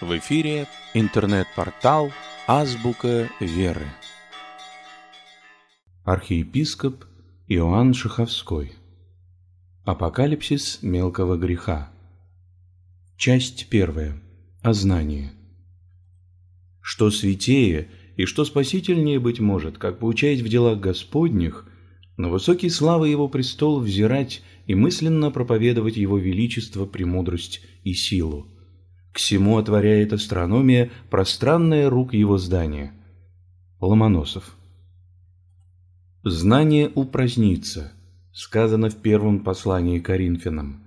В эфире интернет-портал «Азбука веры». Архиепископ Иоанн Шаховской. Апокалипсис мелкого греха. Часть первая. О знании. Что святее и что спасительнее, быть может, как поучать в делах Господних, на высокий славы Его престол взирать и мысленно проповедовать Его величество, премудрость и силу – к всему отворяет астрономия пространное рук его здания. Ломоносов. Знание упразднится, сказано в первом послании Коринфянам.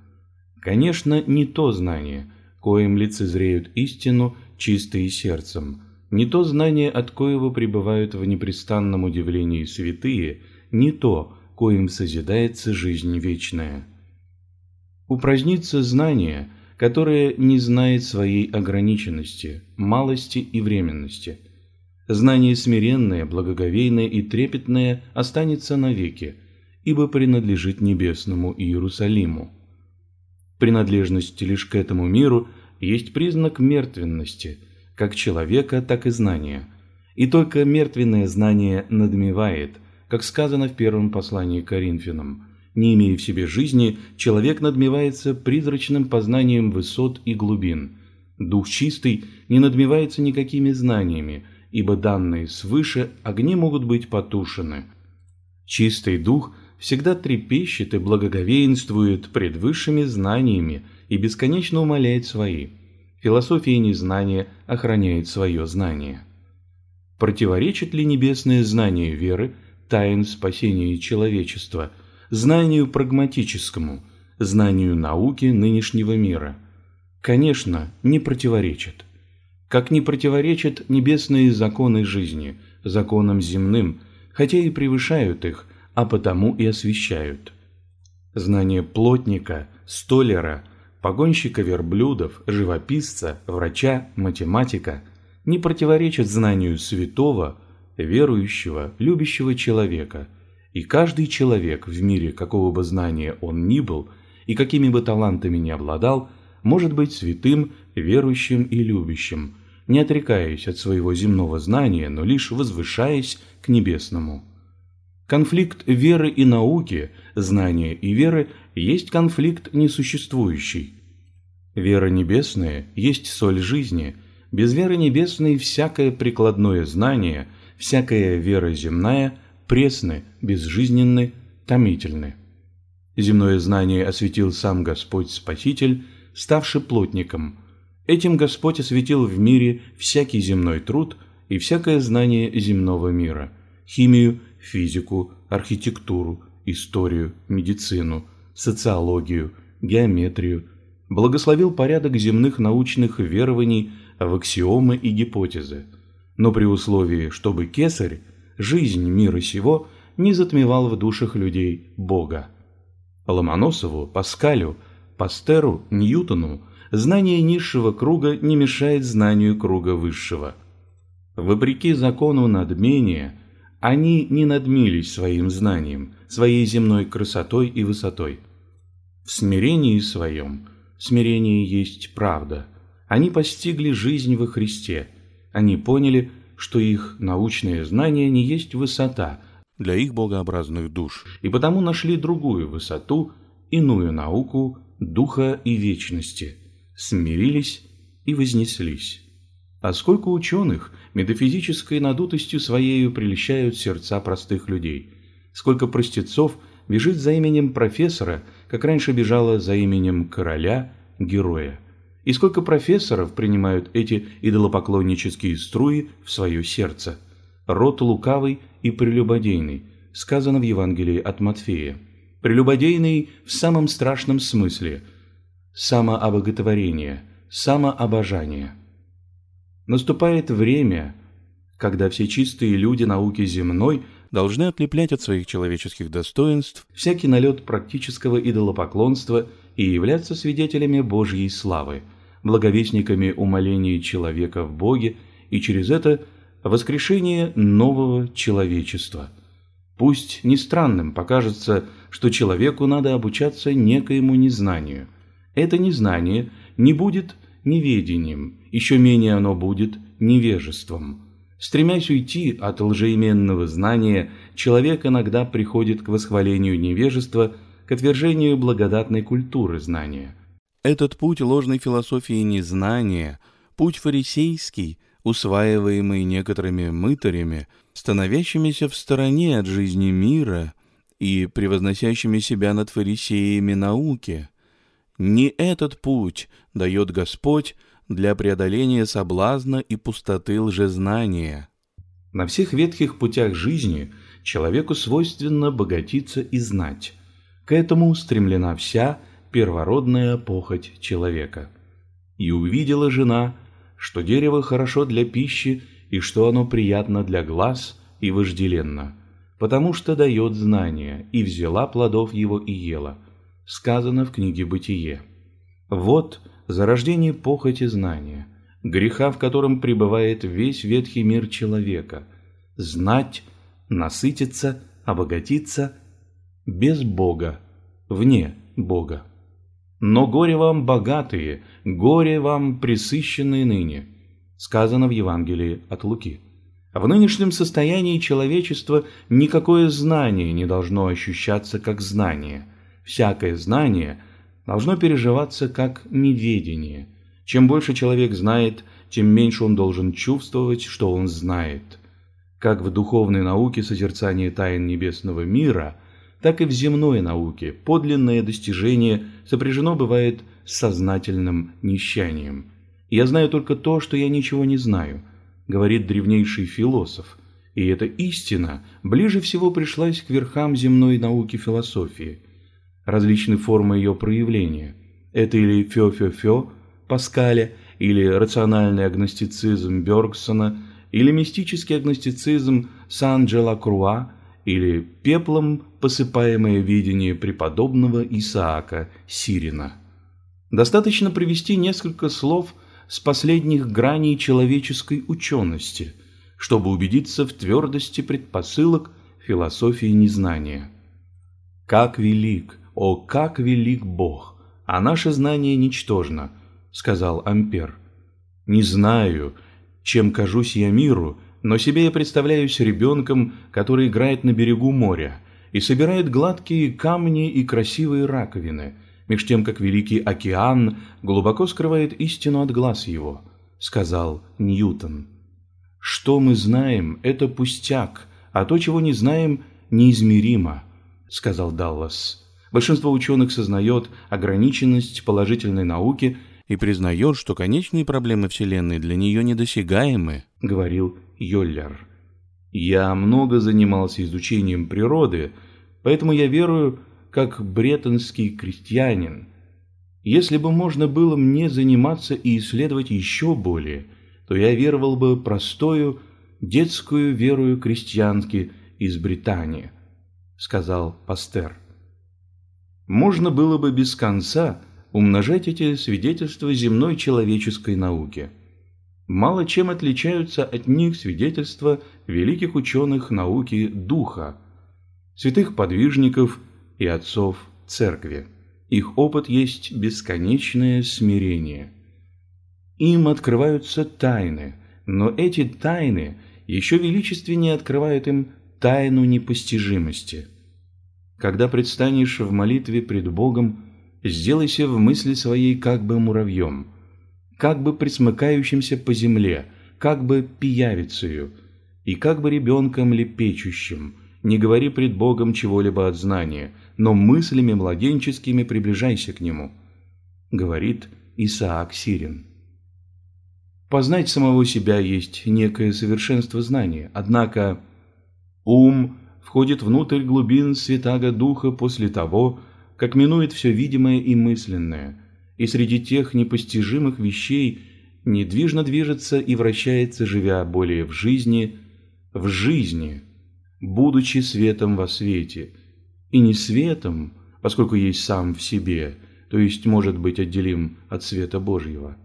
Конечно, не то знание, коим лицезреют истину чистые сердцем, не то знание, от коего пребывают в непрестанном удивлении святые, не то, коим созидается жизнь вечная. Упразднится знание – которое не знает своей ограниченности, малости и временности. Знание смиренное, благоговейное и трепетное останется навеки, ибо принадлежит небесному Иерусалиму. Принадлежность лишь к этому миру есть признак мертвенности, как человека, так и знания. И только мертвенное знание надмевает, как сказано в первом послании к Коринфянам – не имея в себе жизни, человек надмевается призрачным познанием высот и глубин. Дух чистый не надмевается никакими знаниями, ибо данные свыше огни могут быть потушены. Чистый дух всегда трепещет и благоговеинствует пред высшими знаниями и бесконечно умаляет свои. Философия незнания охраняет свое знание. Противоречит ли небесное знание веры тайн спасения человечества – знанию прагматическому, знанию науки нынешнего мира. Конечно, не противоречит. Как не противоречат небесные законы жизни, законам земным, хотя и превышают их, а потому и освещают. Знание плотника, столяра, погонщика верблюдов, живописца, врача, математика не противоречат знанию святого, верующего, любящего человека – и каждый человек в мире, какого бы знания он ни был и какими бы талантами ни обладал, может быть святым, верующим и любящим, не отрекаясь от своего земного знания, но лишь возвышаясь к небесному. Конфликт веры и науки, знания и веры есть конфликт несуществующий. Вера небесная есть соль жизни, без веры небесной всякое прикладное знание, всякая вера земная – пресны, безжизненны, томительны. Земное знание осветил сам Господь Спаситель, ставший плотником. Этим Господь осветил в мире всякий земной труд и всякое знание земного мира, химию, физику, архитектуру, историю, медицину, социологию, геометрию, благословил порядок земных научных верований в аксиомы и гипотезы, но при условии, чтобы кесарь жизнь мира сего не затмевал в душах людей Бога. Ломоносову, Паскалю, Пастеру, Ньютону знание низшего круга не мешает знанию круга высшего. Вопреки закону надмения, они не надмились своим знанием, своей земной красотой и высотой. В смирении своем, смирение есть правда, они постигли жизнь во Христе, они поняли, что их научные знания не есть высота для их богообразных душ, и потому нашли другую высоту, иную науку духа и вечности, смирились и вознеслись. А сколько ученых метафизической надутостью своею прельщают сердца простых людей, сколько простецов бежит за именем профессора, как раньше бежала за именем короля, героя. И сколько профессоров принимают эти идолопоклоннические струи в свое сердце. Род лукавый и прелюбодейный, сказано в Евангелии от Матфея. Прелюбодейный в самом страшном смысле – самообоготворение, самообожание. Наступает время, когда все чистые люди науки земной должны отлеплять от своих человеческих достоинств всякий налет практического идолопоклонства и являться свидетелями Божьей славы – благовестниками умоления человека в Боге и через это воскрешение нового человечества. Пусть не странным покажется, что человеку надо обучаться некоему незнанию. Это незнание не будет неведением, еще менее оно будет невежеством. Стремясь уйти от лжеименного знания, человек иногда приходит к восхвалению невежества, к отвержению благодатной культуры знания. Этот путь ложной философии незнания, путь фарисейский, усваиваемый некоторыми мытарями, становящимися в стороне от жизни мира и превозносящими себя над фарисеями науки. Не этот путь дает Господь для преодоления соблазна и пустоты лжезнания. На всех ветхих путях жизни человеку свойственно богатиться и знать. К этому устремлена вся первородная похоть человека. И увидела жена, что дерево хорошо для пищи и что оно приятно для глаз и вожделенно, потому что дает знания, и взяла плодов его и ела. Сказано в книге «Бытие». Вот зарождение похоти знания, греха, в котором пребывает весь ветхий мир человека. Знать, насытиться, обогатиться без Бога, вне Бога. Но горе вам богатые, горе вам присыщенные ныне, сказано в Евангелии от Луки. В нынешнем состоянии человечества никакое знание не должно ощущаться как знание. Всякое знание должно переживаться как неведение. Чем больше человек знает, тем меньше он должен чувствовать, что он знает. Как в духовной науке созерцание тайн небесного мира – так и в земной науке подлинное достижение сопряжено бывает с сознательным нищанием. «Я знаю только то, что я ничего не знаю», — говорит древнейший философ, и эта истина ближе всего пришлась к верхам земной науки философии. Различные формы ее проявления — это или фё-фё-фё Паскаля, или рациональный агностицизм Бергсона, или мистический агностицизм Сан-Джела-Круа — или пеплом посыпаемое видение преподобного Исаака Сирина. Достаточно привести несколько слов с последних граней человеческой учености, чтобы убедиться в твердости предпосылок философии незнания. «Как велик, о, как велик Бог, а наше знание ничтожно», — сказал Ампер. «Не знаю, чем кажусь я миру, но себе я представляюсь ребенком, который играет на берегу моря и собирает гладкие камни и красивые раковины, меж тем, как великий океан глубоко скрывает истину от глаз его, сказал Ньютон. Что мы знаем, это пустяк, а то, чего не знаем, неизмеримо, сказал Даллас. Большинство ученых сознает ограниченность положительной науки и признает, что конечные проблемы Вселенной для нее недосягаемы, говорил Йоллер. Я много занимался изучением природы, поэтому я верую, как бретонский крестьянин. Если бы можно было мне заниматься и исследовать еще более, то я веровал бы простою детскую верою крестьянки из Британии, сказал Пастер. Можно было бы без конца умножать эти свидетельства земной человеческой науки – мало чем отличаются от них свидетельства великих ученых науки духа, святых подвижников и отцов церкви. Их опыт есть бесконечное смирение. Им открываются тайны, но эти тайны еще величественнее открывают им тайну непостижимости. Когда предстанешь в молитве пред Богом, сделайся в мысли своей как бы муравьем – как бы присмыкающимся по земле, как бы пиявицею, и как бы ребенком лепечущим. Не говори пред Богом чего-либо от знания, но мыслями младенческими приближайся к Нему, говорит Исаак Сирин. Познать самого себя есть некое совершенство знания, однако ум входит внутрь глубин святаго духа после того, как минует все видимое и мысленное – и среди тех непостижимых вещей недвижно движется и вращается, живя более в жизни, в жизни, будучи светом во свете, и не светом, поскольку есть сам в себе, то есть может быть отделим от света Божьего.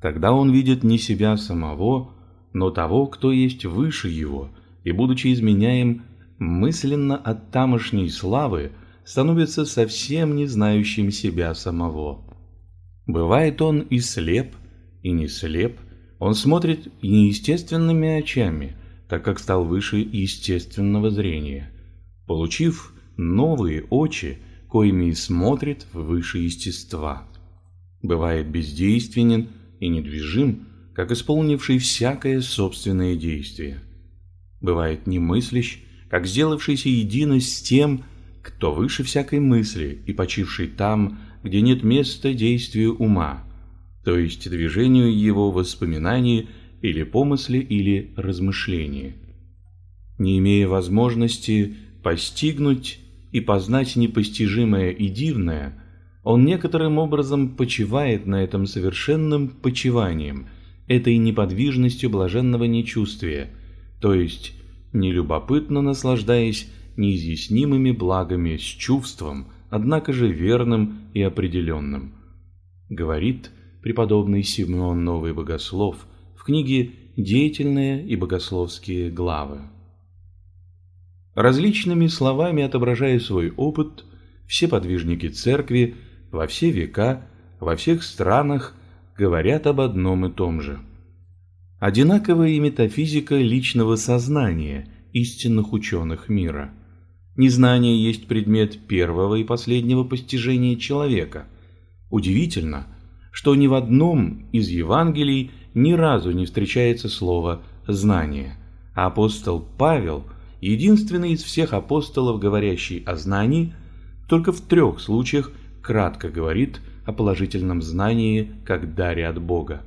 Тогда он видит не себя самого, но того, кто есть выше его, и, будучи изменяем мысленно от тамошней славы, становится совсем не знающим себя самого. Бывает он и слеп, и не слеп, он смотрит неестественными очами, так как стал выше естественного зрения. Получив новые очи, коими и смотрит выше естества. Бывает бездейственен и недвижим, как исполнивший всякое собственное действие. Бывает немыслящ, как сделавшийся едино с тем, кто выше всякой мысли и почивший там, где нет места действию ума, то есть движению его воспоминаний или помысле или размышлении. Не имея возможности постигнуть и познать непостижимое и дивное, он некоторым образом почивает на этом совершенным почиванием, этой неподвижностью блаженного нечувствия, то есть нелюбопытно наслаждаясь неизъяснимыми благами с чувством, однако же верным и определенным. Говорит преподобный Симеон Новый Богослов в книге «Деятельные и богословские главы». Различными словами отображая свой опыт, все подвижники церкви во все века, во всех странах говорят об одном и том же. Одинаковая и метафизика личного сознания истинных ученых мира. Незнание есть предмет первого и последнего постижения человека. Удивительно, что ни в одном из Евангелий ни разу не встречается слово «знание», апостол Павел – единственный из всех апостолов, говорящий о знании, только в трех случаях кратко говорит о положительном знании как даре от Бога.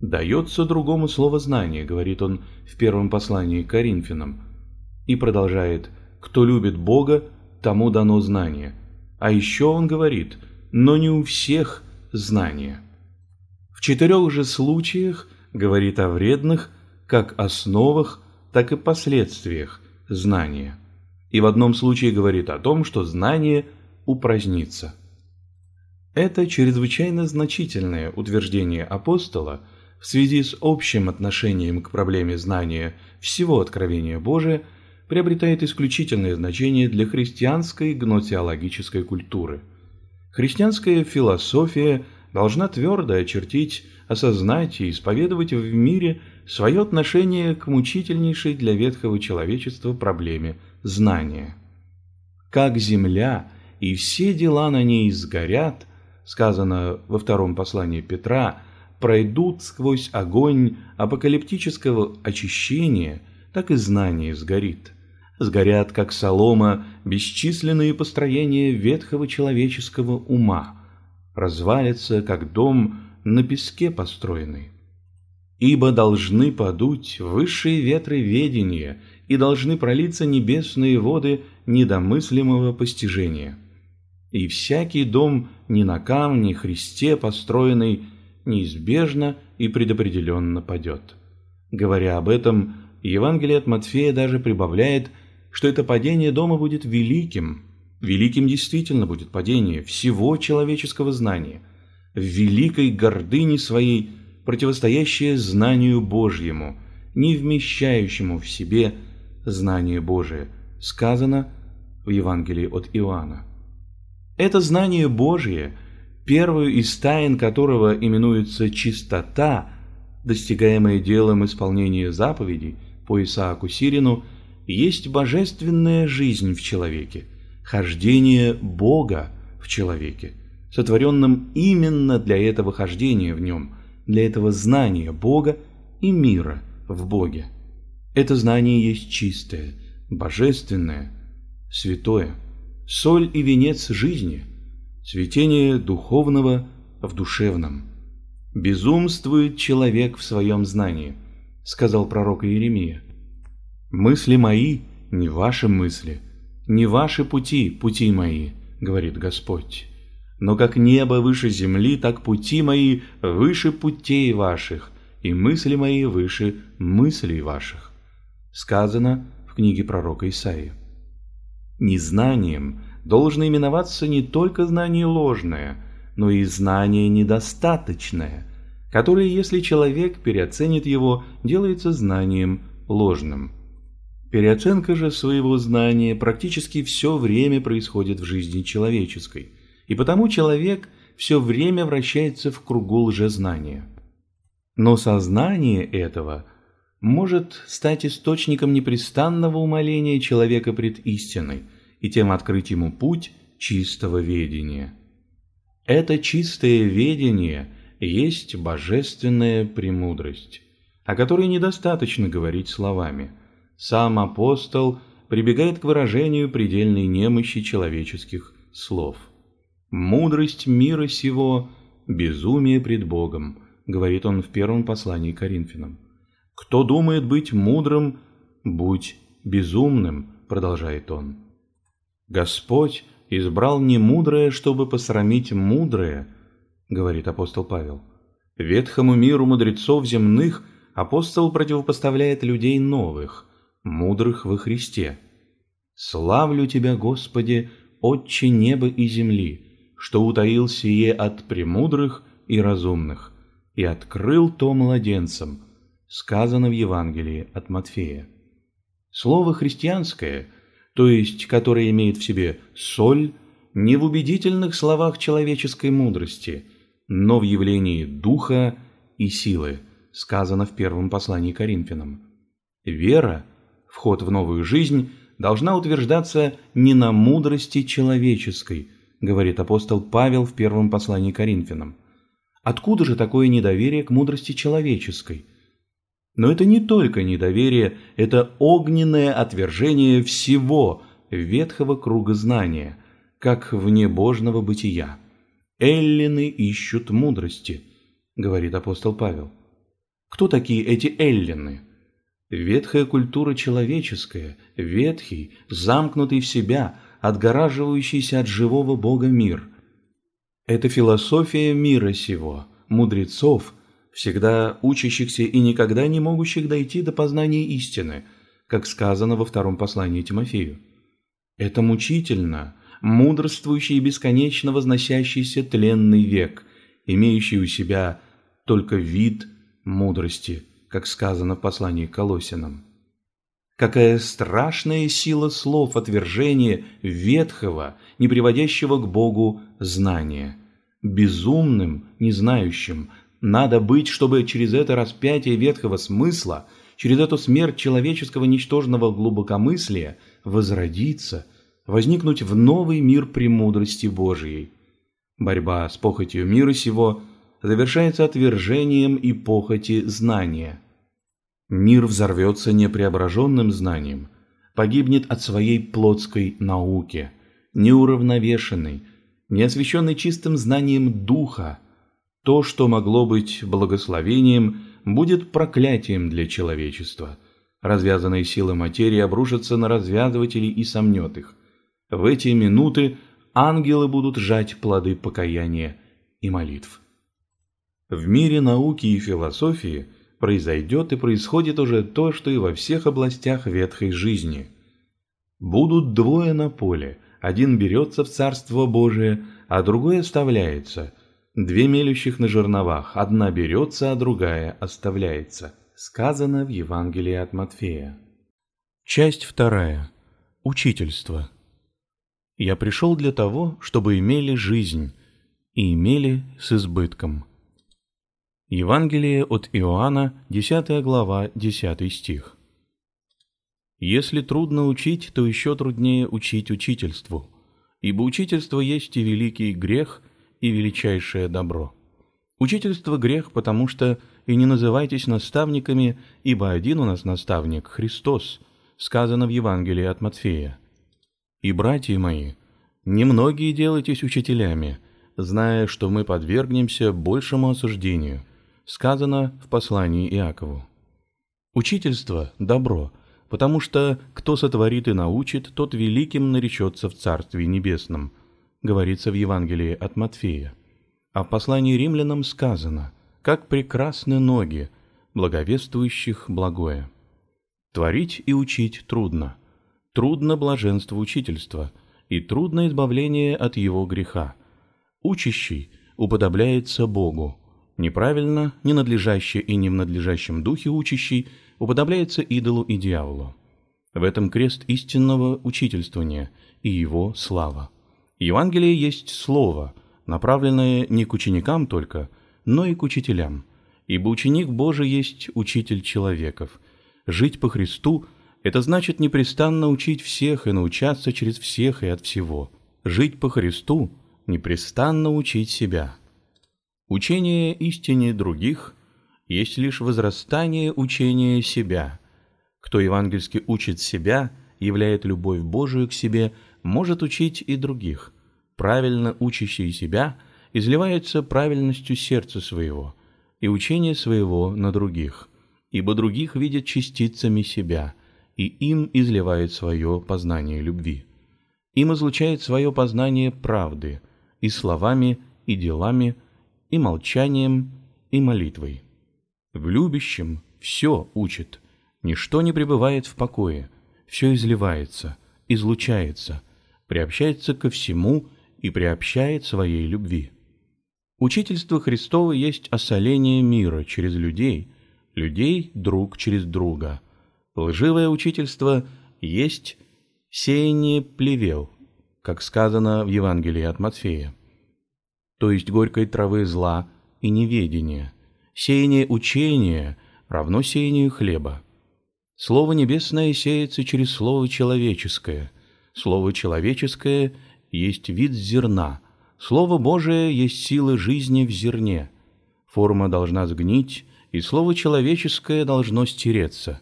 «Дается другому слово знание», — говорит он в первом послании к Коринфянам, и продолжает «Кто любит Бога, тому дано знание». А еще он говорит «Но не у всех знание». В четырех же случаях говорит о вредных, как основах, так и последствиях знания. И в одном случае говорит о том, что знание упразднится. Это чрезвычайно значительное утверждение апостола в связи с общим отношением к проблеме знания всего откровения Божия приобретает исключительное значение для христианской гносеологической культуры. Христианская философия должна твердо очертить, осознать и исповедовать в мире – свое отношение к мучительнейшей для ветхого человечества проблеме знания. Как земля и все дела на ней сгорят, сказано во втором послании Петра, пройдут сквозь огонь апокалиптического очищения, так и знание сгорит. Сгорят, как солома, бесчисленные построения ветхого человеческого ума, развалятся, как дом на песке построенный ибо должны подуть высшие ветры ведения и должны пролиться небесные воды недомыслимого постижения. И всякий дом не на камне, христе построенный, неизбежно и предопределенно падет. Говоря об этом, Евангелие от Матфея даже прибавляет, что это падение дома будет великим. Великим действительно будет падение всего человеческого знания. В великой гордыне своей – противостоящее знанию Божьему, не вмещающему в себе знание Божие, сказано в Евангелии от Иоанна. Это знание Божие, первую из тайн которого именуется чистота, достигаемая делом исполнения заповедей по Исааку Сирину, есть божественная жизнь в человеке, хождение Бога в человеке, сотворенном именно для этого хождения в нем – для этого знания Бога и мира в Боге. Это знание есть чистое, божественное, святое, соль и венец жизни, цветение духовного в душевном. «Безумствует человек в своем знании», — сказал пророк Иеремия. «Мысли мои — не ваши мысли, не ваши пути, пути мои», — говорит Господь но как небо выше земли, так пути мои выше путей ваших, и мысли мои выше мыслей ваших. Сказано в книге пророка Исаии. Незнанием должно именоваться не только знание ложное, но и знание недостаточное, которое, если человек переоценит его, делается знанием ложным. Переоценка же своего знания практически все время происходит в жизни человеческой – и потому человек все время вращается в кругу лжезнания. Но сознание этого может стать источником непрестанного умоления человека пред истиной и тем открыть ему путь чистого ведения. Это чистое ведение есть божественная премудрость, о которой недостаточно говорить словами. Сам апостол прибегает к выражению предельной немощи человеческих слов. «Мудрость мира сего – безумие пред Богом», говорит он в первом послании к Коринфянам. «Кто думает быть мудрым, будь безумным», продолжает он. Господь избрал не мудрое, чтобы посрамить мудрое, говорит апостол Павел. Ветхому миру мудрецов земных апостол противопоставляет людей новых, мудрых во Христе. Славлю тебя, Господи, Отче неба и земли, что утаил сие от премудрых и разумных, и открыл то младенцам, сказано в Евангелии от Матфея. Слово христианское – то есть которое имеет в себе соль, не в убедительных словах человеческой мудрости, но в явлении духа и силы, сказано в первом послании Коринфянам. Вера, вход в новую жизнь, должна утверждаться не на мудрости человеческой, говорит апостол Павел в первом послании Коринфянам. Откуда же такое недоверие к мудрости человеческой? Но это не только недоверие, это огненное отвержение всего ветхого круга знания, как внебожного бытия. «Эллины ищут мудрости», — говорит апостол Павел. Кто такие эти эллины? Ветхая культура человеческая, ветхий, замкнутый в себя, отгораживающийся от живого Бога мир. Это философия мира сего, мудрецов, всегда учащихся и никогда не могущих дойти до познания истины, как сказано во втором послании Тимофею. Это мучительно, мудрствующий и бесконечно возносящийся тленный век, имеющий у себя только вид мудрости, как сказано в послании к Колосинам. Какая страшная сила слов отвержения ветхого, не приводящего к Богу знания, безумным, не знающим, надо быть, чтобы через это распятие ветхого смысла, через эту смерть человеческого ничтожного глубокомыслия возродиться, возникнуть в новый мир премудрости Божией. Борьба с похотью мира сего завершается отвержением и похоти знания. Мир взорвется непреображенным знанием, погибнет от своей плотской науки, неуравновешенной, не чистым знанием духа, то, что могло быть благословением, будет проклятием для человечества. Развязанные силы материи обрушатся на развязывателей и сомнет их. В эти минуты ангелы будут жать плоды покаяния и молитв. В мире науки и философии произойдет и происходит уже то, что и во всех областях ветхой жизни. Будут двое на поле, один берется в Царство Божие, а другой оставляется – Две мелющих на жерновах, одна берется, а другая оставляется. Сказано в Евангелии от Матфея. Часть вторая. Учительство. Я пришел для того, чтобы имели жизнь, и имели с избытком. Евангелие от Иоанна, 10 глава, 10 стих. Если трудно учить, то еще труднее учить учительству, ибо учительство есть и великий грех – и величайшее добро. Учительство – грех, потому что и не называйтесь наставниками, ибо один у нас наставник – Христос, сказано в Евангелии от Матфея. И, братья мои, немногие делайтесь учителями, зная, что мы подвергнемся большему осуждению, сказано в послании Иакову. Учительство – добро, потому что кто сотворит и научит, тот великим наречется в Царстве Небесном – говорится в Евангелии от Матфея. А в послании римлянам сказано, как прекрасны ноги, благовествующих благое. Творить и учить трудно. Трудно блаженство учительства, и трудно избавление от его греха. Учащий уподобляется Богу. Неправильно, ненадлежаще и не в надлежащем духе учащий уподобляется идолу и дьяволу. В этом крест истинного учительствования и его слава. Евангелие есть слово, направленное не к ученикам только, но и к учителям. ибо ученик Божий есть учитель человеков. Жить по Христу – это значит непрестанно учить всех и научаться через всех и от всего. Жить по Христу – непрестанно учить себя. Учение истине других есть лишь возрастание учения себя. Кто евангельски учит себя, являет любовь Божию к себе, может учить и других. Правильно учащий себя изливается правильностью сердца своего и учение своего на других, ибо других видят частицами себя, и им изливает свое познание любви. Им излучает свое познание правды и словами, и делами, и молчанием, и молитвой. В любящем все учит, ничто не пребывает в покое, все изливается, излучается, приобщается ко всему и приобщает своей любви. Учительство Христово есть осоление мира через людей, людей друг через друга. Лживое учительство есть сеяние плевел, как сказано в Евангелии от Матфея, то есть горькой травы зла и неведения – Сеяние учения равно сеянию хлеба. Слово небесное сеется через слово человеческое. Слово человеческое есть вид зерна. Слово Божие есть сила жизни в зерне. Форма должна сгнить, и слово человеческое должно стереться.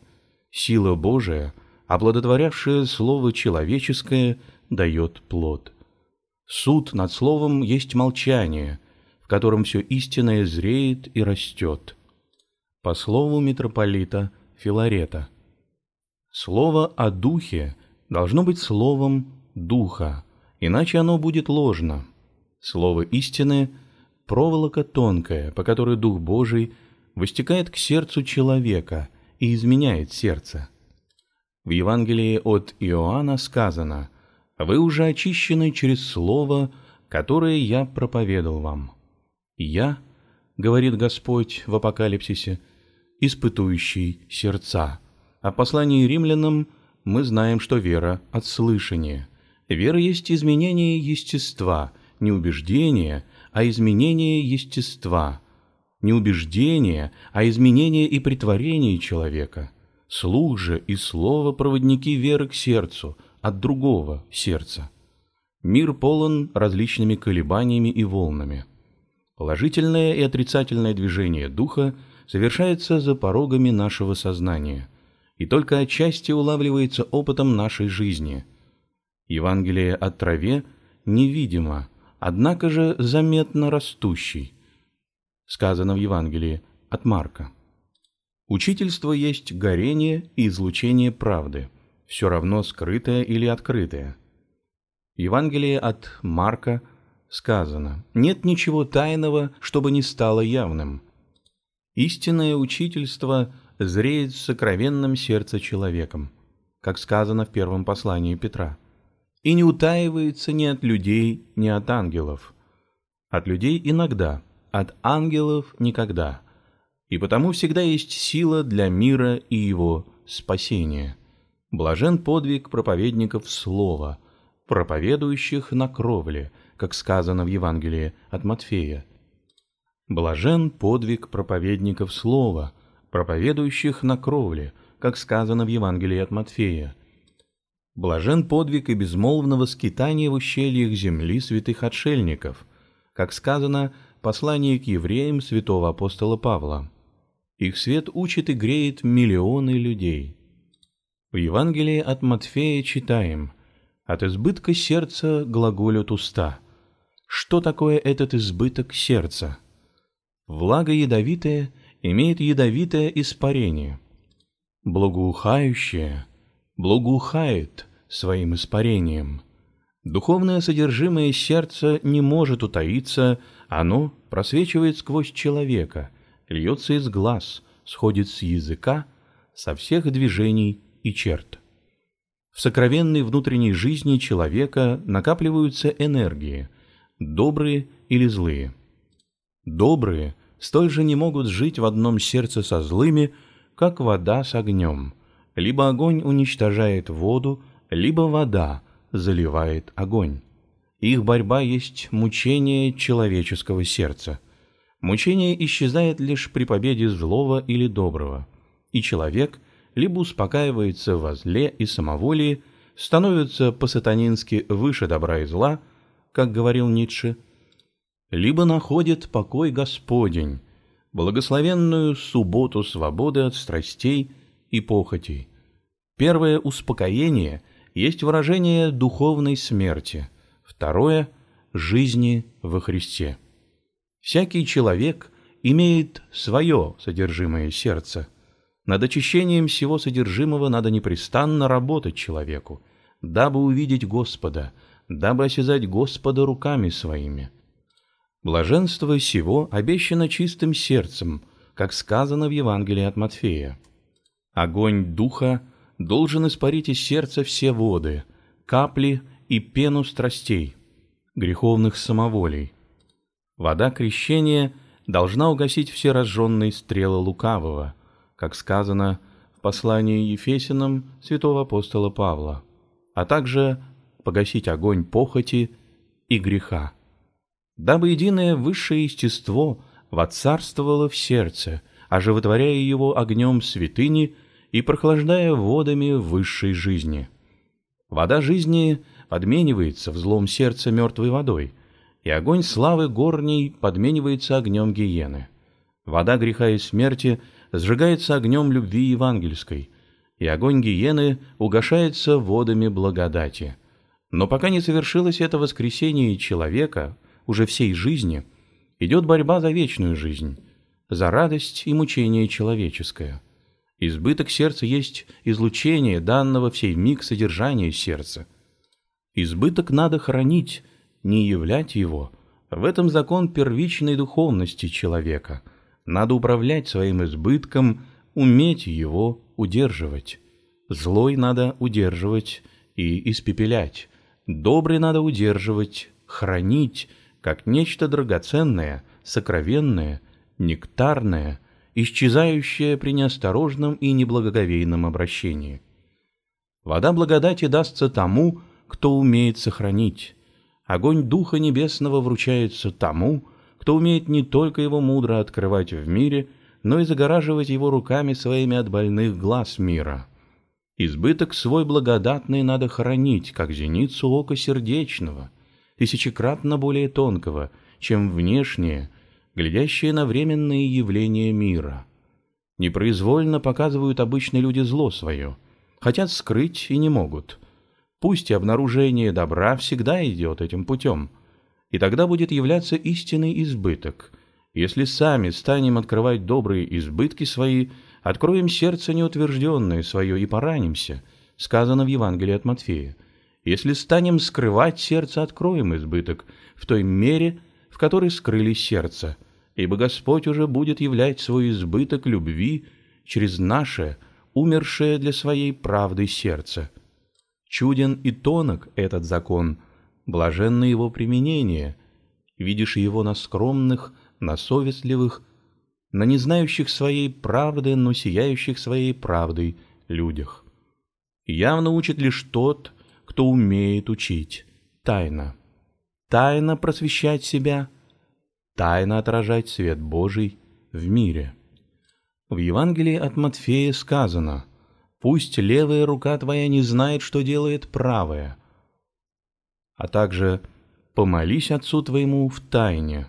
Сила Божия, оплодотворявшая слово человеческое, дает плод. Суд над словом есть молчание, котором все истинное зреет и растет. По слову митрополита Филарета. Слово о духе должно быть словом духа, иначе оно будет ложно. Слово истины – проволока тонкая, по которой Дух Божий выстекает к сердцу человека и изменяет сердце. В Евангелии от Иоанна сказано «Вы уже очищены через слово, которое я проповедал вам». «Я, — говорит Господь в Апокалипсисе, — испытующий сердца». В послании римлянам мы знаем, что вера — от слышания. Вера есть изменение естества, не убеждение, а изменение естества. Не убеждение, а изменение и притворение человека. Слух же и слово — проводники веры к сердцу, от другого сердца. Мир полон различными колебаниями и волнами. Положительное и отрицательное движение духа совершается за порогами нашего сознания и только отчасти улавливается опытом нашей жизни. Евангелие о траве невидимо, однако же заметно растущий. Сказано в Евангелии от Марка. Учительство есть горение и излучение правды, все равно скрытое или открытое. Евангелие от Марка – сказано, нет ничего тайного, чтобы не стало явным. Истинное учительство зреет в сокровенном сердце человеком, как сказано в первом послании Петра, и не утаивается ни от людей, ни от ангелов. От людей иногда, от ангелов никогда. И потому всегда есть сила для мира и его спасения. Блажен подвиг проповедников слова, проповедующих на кровле – как сказано в Евангелии от Матфея. Блажен подвиг проповедников слова, проповедующих на кровле, как сказано в Евангелии от Матфея. Блажен подвиг и безмолвного скитания в ущельях земли святых отшельников, как сказано в послании к евреям святого апостола Павла. Их свет учит и греет миллионы людей. В Евангелии от Матфея читаем «От избытка сердца глаголют уста». Что такое этот избыток сердца? Влага ядовитая имеет ядовитое испарение. Благоухающее благоухает своим испарением. Духовное содержимое сердца не может утаиться, оно просвечивает сквозь человека, льется из глаз, сходит с языка, со всех движений и черт. В сокровенной внутренней жизни человека накапливаются энергии – добрые или злые. Добрые столь же не могут жить в одном сердце со злыми, как вода с огнем. Либо огонь уничтожает воду, либо вода заливает огонь. Их борьба есть мучение человеческого сердца. Мучение исчезает лишь при победе злого или доброго, и человек либо успокаивается во зле и самоволии, становится по-сатанински выше добра и зла, как говорил Ницше, либо находит покой Господень, благословенную субботу свободы от страстей и похотей. Первое успокоение есть выражение духовной смерти, второе – жизни во Христе. Всякий человек имеет свое содержимое сердца. Над очищением всего содержимого надо непрестанно работать человеку, дабы увидеть Господа, дабы осязать Господа руками своими. Блаженство сего обещано чистым сердцем, как сказано в Евангелии от Матфея. Огонь Духа должен испарить из сердца все воды, капли и пену страстей, греховных самоволей, Вода крещения должна угасить все разженные стрелы лукавого, как сказано в послании Ефесянам святого апостола Павла, а также погасить огонь похоти и греха, дабы единое высшее естество воцарствовало в сердце, оживотворяя его огнем святыни и прохлаждая водами высшей жизни. Вода жизни подменивается в злом сердце мертвой водой – и огонь славы горней подменивается огнем гиены. Вода греха и смерти сжигается огнем любви евангельской, и огонь гиены угашается водами благодати. Но пока не совершилось это воскресение человека, уже всей жизни, идет борьба за вечную жизнь, за радость и мучение человеческое. Избыток сердца есть излучение данного в сей миг содержания сердца. Избыток надо хранить, не являть его, в этом закон первичной духовности человека. Надо управлять своим избытком, уметь его удерживать. Злой надо удерживать и испепелять. Добрый надо удерживать, хранить, как нечто драгоценное, сокровенное, нектарное, исчезающее при неосторожном и неблагоговейном обращении. Вода благодати дастся тому, кто умеет сохранить, Огонь Духа Небесного вручается тому, кто умеет не только его мудро открывать в мире, но и загораживать его руками своими от больных глаз мира. Избыток свой благодатный надо хранить, как зеницу ока сердечного, тысячекратно более тонкого, чем внешнее, глядящее на временные явления мира. Непроизвольно показывают обычно люди зло свое, хотят скрыть и не могут – Пусть и обнаружение добра всегда идет этим путем, и тогда будет являться истинный избыток. Если сами станем открывать добрые избытки свои, откроем сердце неутвержденное свое и поранимся, сказано в Евангелии от Матфея. Если станем скрывать сердце, откроем избыток в той мере, в которой скрыли сердце, ибо Господь уже будет являть свой избыток любви через наше, умершее для своей правды сердце. Чуден и тонок этот закон, блаженно его применение. Видишь его на скромных, на совестливых, на не знающих своей правды, но сияющих своей правдой людях. Явно учит лишь тот, кто умеет учить, тайно. Тайно просвещать себя, тайно отражать свет Божий в мире. В Евангелии от Матфея сказано – Пусть левая рука твоя не знает, что делает правая. А также помолись Отцу твоему в тайне.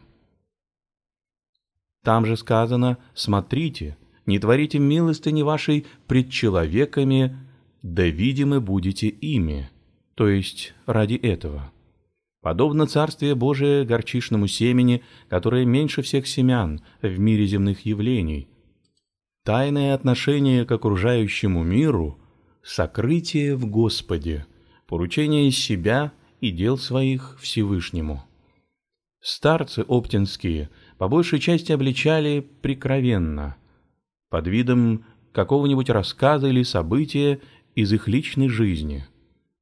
Там же сказано «Смотрите, не творите милостыни вашей пред человеками, да видимы будете ими», то есть ради этого. Подобно Царствие Божие горчишному семени, которое меньше всех семян в мире земных явлений, Тайное отношение к окружающему миру – сокрытие в Господе, поручение себя и дел своих Всевышнему. Старцы оптинские по большей части обличали прикровенно, под видом какого-нибудь рассказа или события из их личной жизни.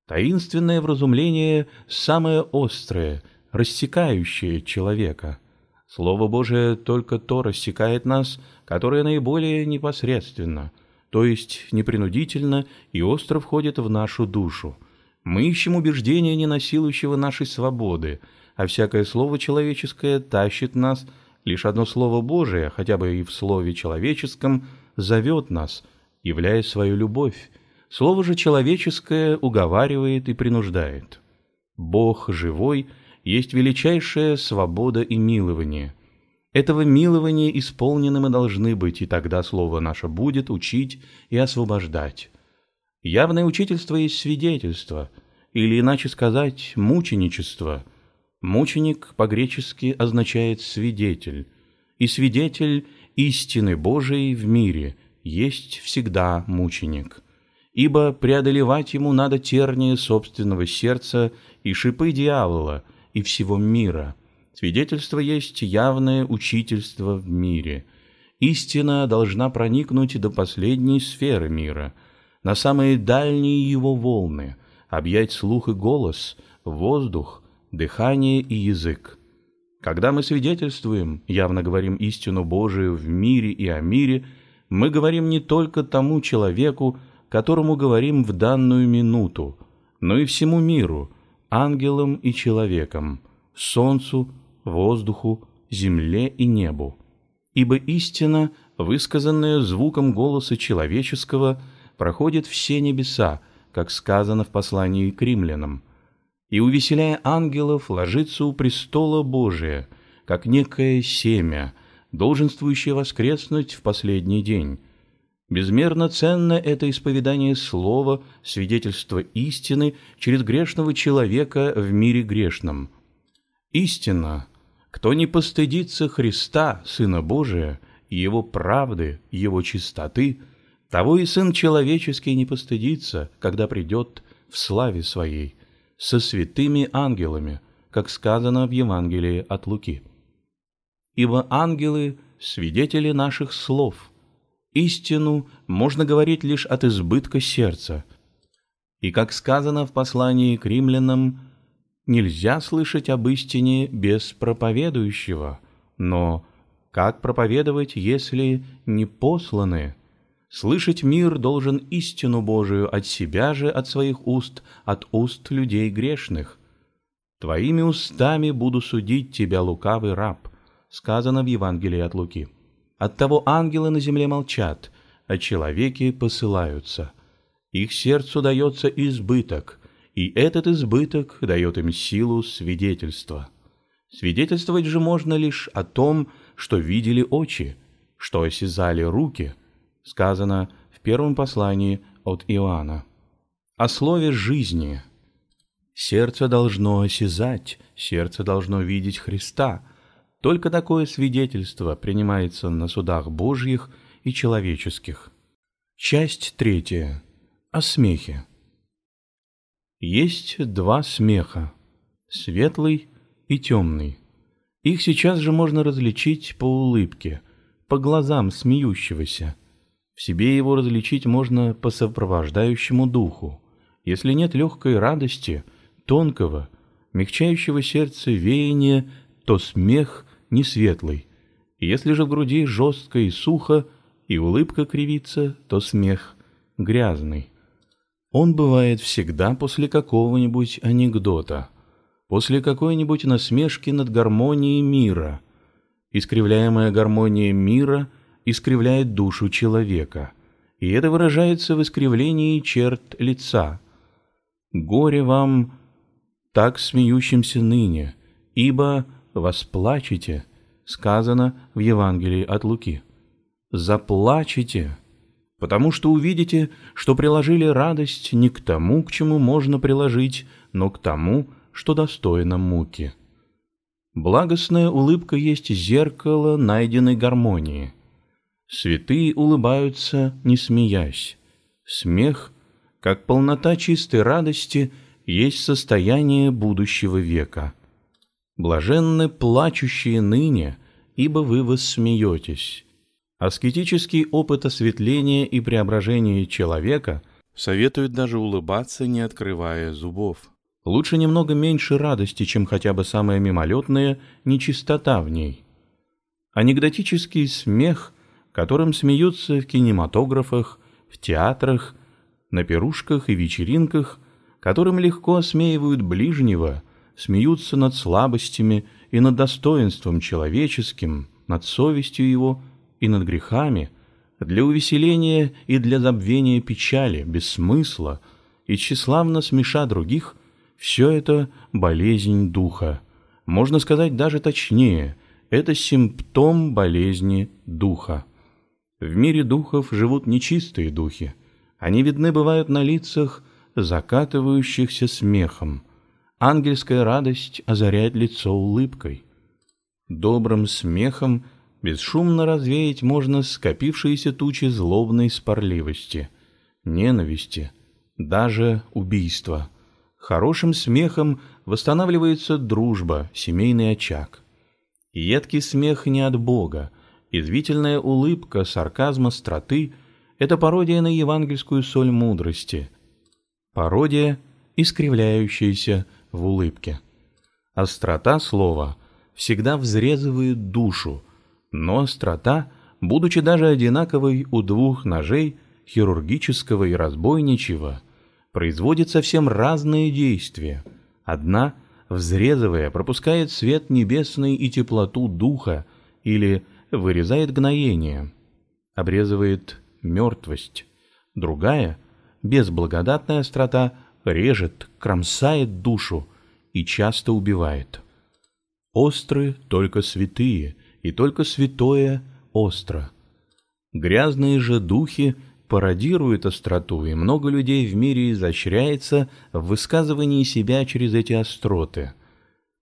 Таинственное вразумление самое острое, рассекающее человека – Слово Божие только то рассекает нас, которое наиболее непосредственно, то есть непринудительно и остро входит в нашу душу. Мы ищем убеждения, не насилующего нашей свободы, а всякое слово человеческое тащит нас лишь одно Слово Божие, хотя бы и в слове человеческом, зовет нас, являя свою любовь. Слово же человеческое уговаривает и принуждает. Бог живой есть величайшая свобода и милование. Этого милования исполнены мы должны быть, и тогда Слово наше будет учить и освобождать. Явное учительство есть свидетельство, или иначе сказать, мученичество. Мученик по-гречески означает «свидетель», и свидетель истины Божией в мире есть всегда мученик. Ибо преодолевать ему надо тернии собственного сердца и шипы дьявола и всего мира. Свидетельство есть явное учительство в мире. Истина должна проникнуть до последней сферы мира – на самые дальние его волны, объять слух и голос, воздух, дыхание и язык. Когда мы свидетельствуем, явно говорим истину Божию в мире и о мире, мы говорим не только тому человеку, которому говорим в данную минуту, но и всему миру, ангелам и человекам, солнцу, воздуху, земле и небу. Ибо истина, высказанная звуком голоса человеческого, проходит все небеса, как сказано в послании к римлянам, и, увеселяя ангелов, ложится у престола Божия, как некое семя, долженствующее воскреснуть в последний день. Безмерно ценно это исповедание слова, свидетельство истины через грешного человека в мире грешном. Истина, кто не постыдится Христа, Сына Божия, Его правды, Его чистоты – того и Сын Человеческий не постыдится, когда придет в славе Своей, со святыми ангелами, как сказано в Евангелии от Луки. Ибо ангелы — свидетели наших слов. Истину можно говорить лишь от избытка сердца. И, как сказано в послании к римлянам, нельзя слышать об истине без проповедующего, но как проповедовать, если не посланы – Слышать мир должен истину Божию от себя же, от своих уст, от уст людей грешных. Твоими устами буду судить тебя, лукавый раб, сказано в Евангелии от Луки. Оттого ангелы на земле молчат, а человеки посылаются. Их сердцу дается избыток, и этот избыток дает им силу свидетельства. Свидетельствовать же можно лишь о том, что видели очи, что осязали руки – сказано в первом послании от Иоанна. О слове жизни. Сердце должно осязать, сердце должно видеть Христа. Только такое свидетельство принимается на судах Божьих и человеческих. Часть третья. О смехе. Есть два смеха – светлый и темный. Их сейчас же можно различить по улыбке, по глазам смеющегося – себе его различить можно по сопровождающему духу. Если нет легкой радости, тонкого, мягчающего сердце веяния, то смех не светлый. Если же в груди жестко и сухо, и улыбка кривится, то смех грязный. Он бывает всегда после какого-нибудь анекдота, после какой-нибудь насмешки над гармонией мира. Искривляемая гармония мира — искривляет душу человека, и это выражается в искривлении черт лица. Горе вам, так смеющимся ныне, ибо восплачете, сказано в Евангелии от Луки. Заплачете, потому что увидите, что приложили радость не к тому, к чему можно приложить, но к тому, что достойно муки. Благостная улыбка есть зеркало найденной гармонии – Святые улыбаются, не смеясь. Смех, как полнота чистой радости, есть состояние будущего века. Блаженны плачущие ныне, ибо вы воссмеетесь. Аскетический опыт осветления и преображения человека советует даже улыбаться, не открывая зубов. Лучше немного меньше радости, чем хотя бы самая мимолетная нечистота в ней. Анекдотический смех – которым смеются в кинематографах, в театрах, на пирушках и вечеринках, которым легко осмеивают ближнего, смеются над слабостями и над достоинством человеческим – над совестью его и над грехами, для увеселения и для забвения печали, без смысла и тщеславно смеша других, все это болезнь духа. Можно сказать даже точнее, это симптом болезни духа. В мире духов живут нечистые духи. Они видны бывают на лицах, закатывающихся смехом. Ангельская радость озаряет лицо улыбкой. Добрым смехом бесшумно развеять можно скопившиеся тучи злобной спорливости, ненависти, даже убийства. Хорошим смехом восстанавливается дружба, семейный очаг. Едкий смех не от Бога, извительная улыбка, сарказм остроты — это пародия на евангельскую соль мудрости. Пародия, искривляющаяся в улыбке. Острота слова всегда взрезывает душу, но острота, будучи даже одинаковой у двух ножей, хирургического и разбойничьего, производит совсем разные действия. Одна, взрезывая, пропускает свет небесный и теплоту духа или вырезает гноение, обрезывает мертвость. Другая, безблагодатная острота, режет, кромсает душу и часто убивает. Остры только святые, и только святое остро. Грязные же духи пародируют остроту, и много людей в мире изощряется в высказывании себя через эти остроты.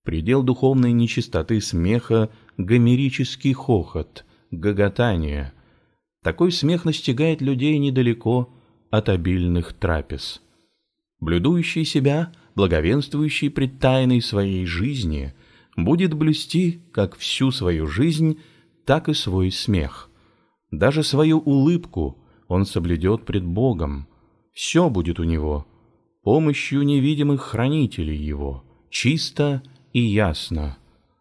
Предел духовной нечистоты смеха — гомерический хохот, гоготание. Такой смех настигает людей недалеко от обильных трапез. Блюдующий себя, благовенствующий пред тайной своей жизни, будет блюсти как всю свою жизнь, так и свой смех. Даже свою улыбку он соблюдет пред Богом. Все будет у него, помощью невидимых хранителей его, чисто и ясно.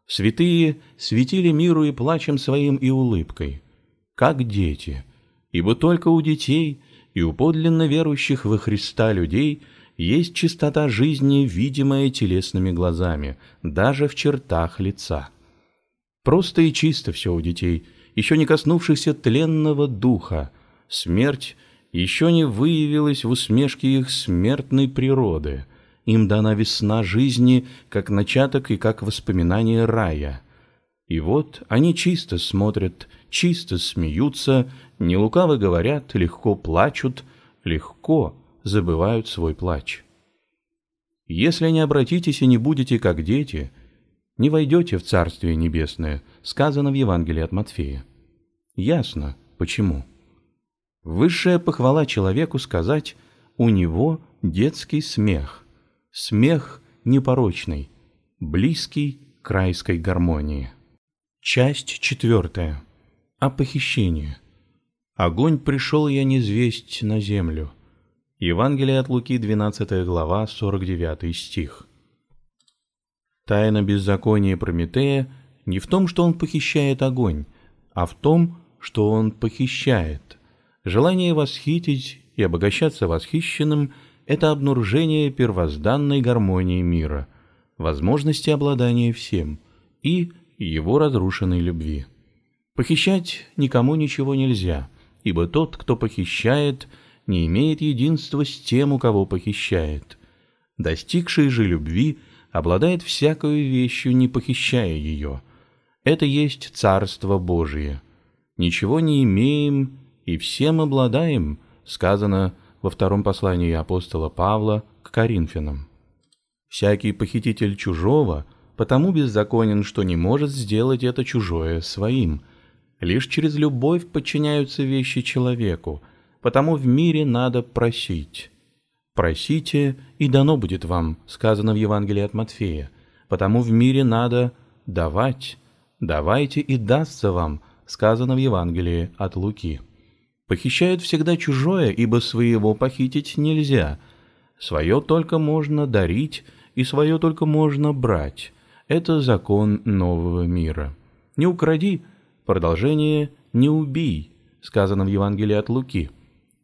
Святые светили миру и плачем своим и улыбкой, как дети, ибо только у детей и у подлинно верующих во Христа людей – есть чистота жизни, видимая телесными глазами, даже в чертах лица. Просто и чисто все у детей, еще не коснувшихся тленного духа. Смерть еще не выявилась в усмешке их смертной природы. Им дана весна жизни, как начаток и как воспоминание рая. И вот они чисто смотрят, чисто смеются, не лукаво говорят, легко плачут, легко забывают свой плач. Если не обратитесь и не будете как дети, не войдете в Царствие Небесное, сказано в Евангелии от Матфея. Ясно, почему. Высшая похвала человеку сказать «у него детский смех», смех непорочный, близкий к райской гармонии. Часть четвертая. О похищении. Огонь пришел я незвесть на землю. Евангелие от Луки, 12 глава, 49 стих. Тайна беззакония Прометея не в том, что он похищает огонь, а в том, что он похищает. Желание восхитить и обогащаться восхищенным – это обнаружение первозданной гармонии мира, возможности обладания всем и его разрушенной любви. Похищать никому ничего нельзя, ибо тот, кто похищает – не имеет единства с тем, у кого похищает. Достигший же любви обладает всякою вещью, не похищая ее. Это есть Царство Божие. Ничего не имеем и всем обладаем, сказано во втором послании апостола Павла к Коринфянам. Всякий похититель чужого потому беззаконен, что не может сделать это чужое своим. Лишь через любовь подчиняются вещи человеку – потому в мире надо просить. Просите, и дано будет вам, сказано в Евангелии от Матфея, потому в мире надо давать. Давайте, и дастся вам, сказано в Евангелии от Луки. Похищают всегда чужое, ибо своего похитить нельзя. Свое только можно дарить, и свое только можно брать. Это закон нового мира. Не укради, продолжение «не убий», сказано в Евангелии от Луки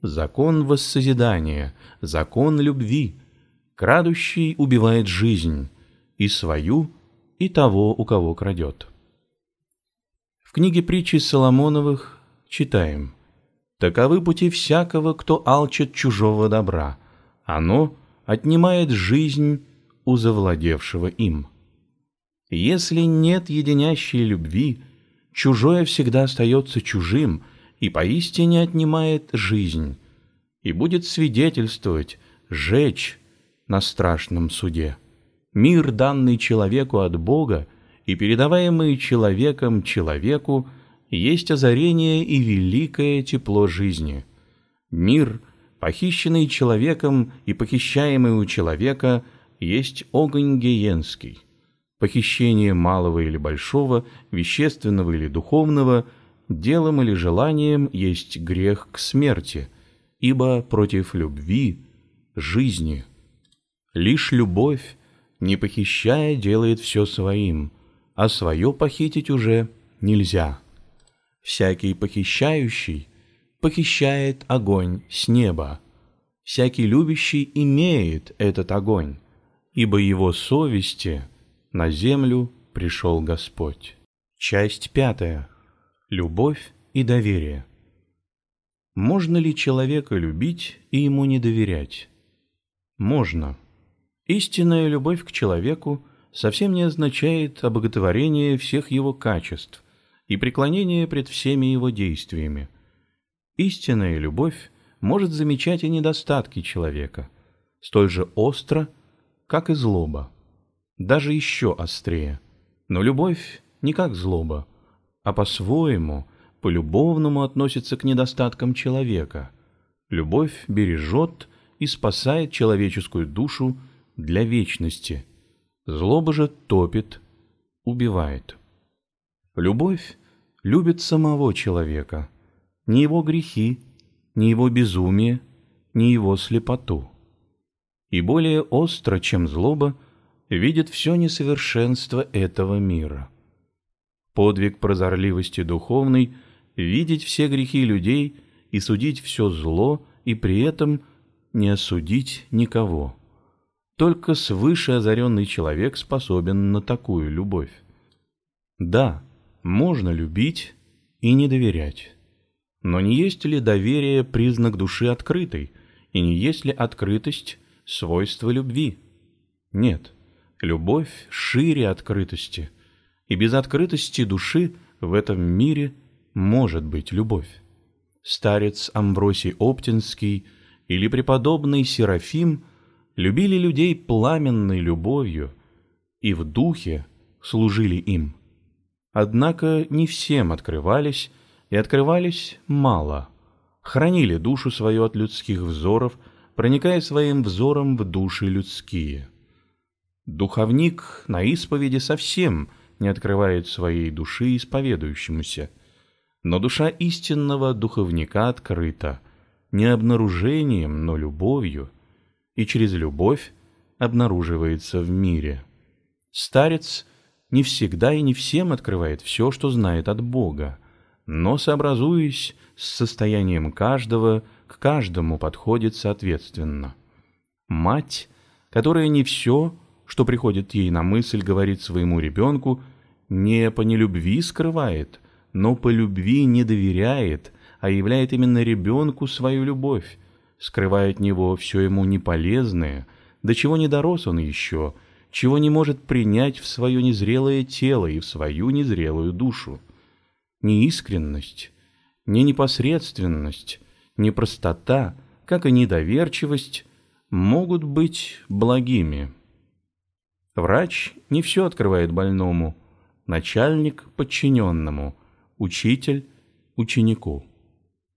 закон воссозидания, закон любви. Крадущий убивает жизнь, и свою, и того, у кого крадет. В книге притчи Соломоновых читаем «Таковы пути всякого, кто алчит чужого добра. Оно отнимает жизнь у завладевшего им». Если нет единящей любви, чужое всегда остается чужим и поистине отнимает жизнь, и будет свидетельствовать, жечь на страшном суде. Мир, данный человеку от Бога и передаваемый человеком человеку, есть озарение и великое тепло жизни. Мир, похищенный человеком и похищаемый у человека, есть огонь гиенский. Похищение малого или большого, вещественного или духовного, делом или желанием есть грех к смерти, ибо против любви – жизни. Лишь любовь, не похищая, делает все своим, а свое похитить уже нельзя. Всякий похищающий похищает огонь с неба. Всякий любящий имеет этот огонь, ибо его совести – на землю пришел Господь. Часть пятая. Любовь и доверие. Можно ли человека любить и ему не доверять? Можно. Истинная любовь к человеку совсем не означает обоготворение всех его качеств и преклонение пред всеми его действиями. Истинная любовь может замечать и недостатки человека, столь же остро, как и злоба даже еще острее. Но любовь не как злоба, а по-своему, по-любовному относится к недостаткам человека. Любовь бережет и спасает человеческую душу для вечности. Злоба же топит, убивает. Любовь любит самого человека, не его грехи, не его безумие, не его слепоту. И более остро, чем злоба, видит все несовершенство этого мира. Подвиг прозорливости духовной — видеть все грехи людей и судить все зло, и при этом не осудить никого. Только свыше озаренный человек способен на такую любовь. Да, можно любить и не доверять. Но не есть ли доверие признак души открытой, и не есть ли открытость свойство любви? Нет. Любовь шире открытости, и без открытости души в этом мире может быть любовь. Старец Амвросий Оптинский или преподобный Серафим любили людей пламенной любовью и в духе служили им. Однако не всем открывались, и открывались мало. Хранили душу свою от людских взоров, проникая своим взором в души людские – Духовник на исповеди совсем не открывает своей души исповедующемуся, но душа истинного духовника открыта не обнаружением, но любовью, и через любовь обнаруживается в мире. Старец не всегда и не всем открывает все, что знает от Бога, но, сообразуясь с состоянием каждого, к каждому подходит соответственно. Мать, которая не все что приходит ей на мысль, говорит своему ребенку, не по нелюбви скрывает, но по любви не доверяет, а являет именно ребенку свою любовь, скрывая от него все ему неполезное, до чего не дорос он еще, чего не может принять в свое незрелое тело и в свою незрелую душу. Неискренность, не непосредственность, не простота, как и недоверчивость могут быть благими. Врач не все открывает больному, начальник – подчиненному, учитель – ученику.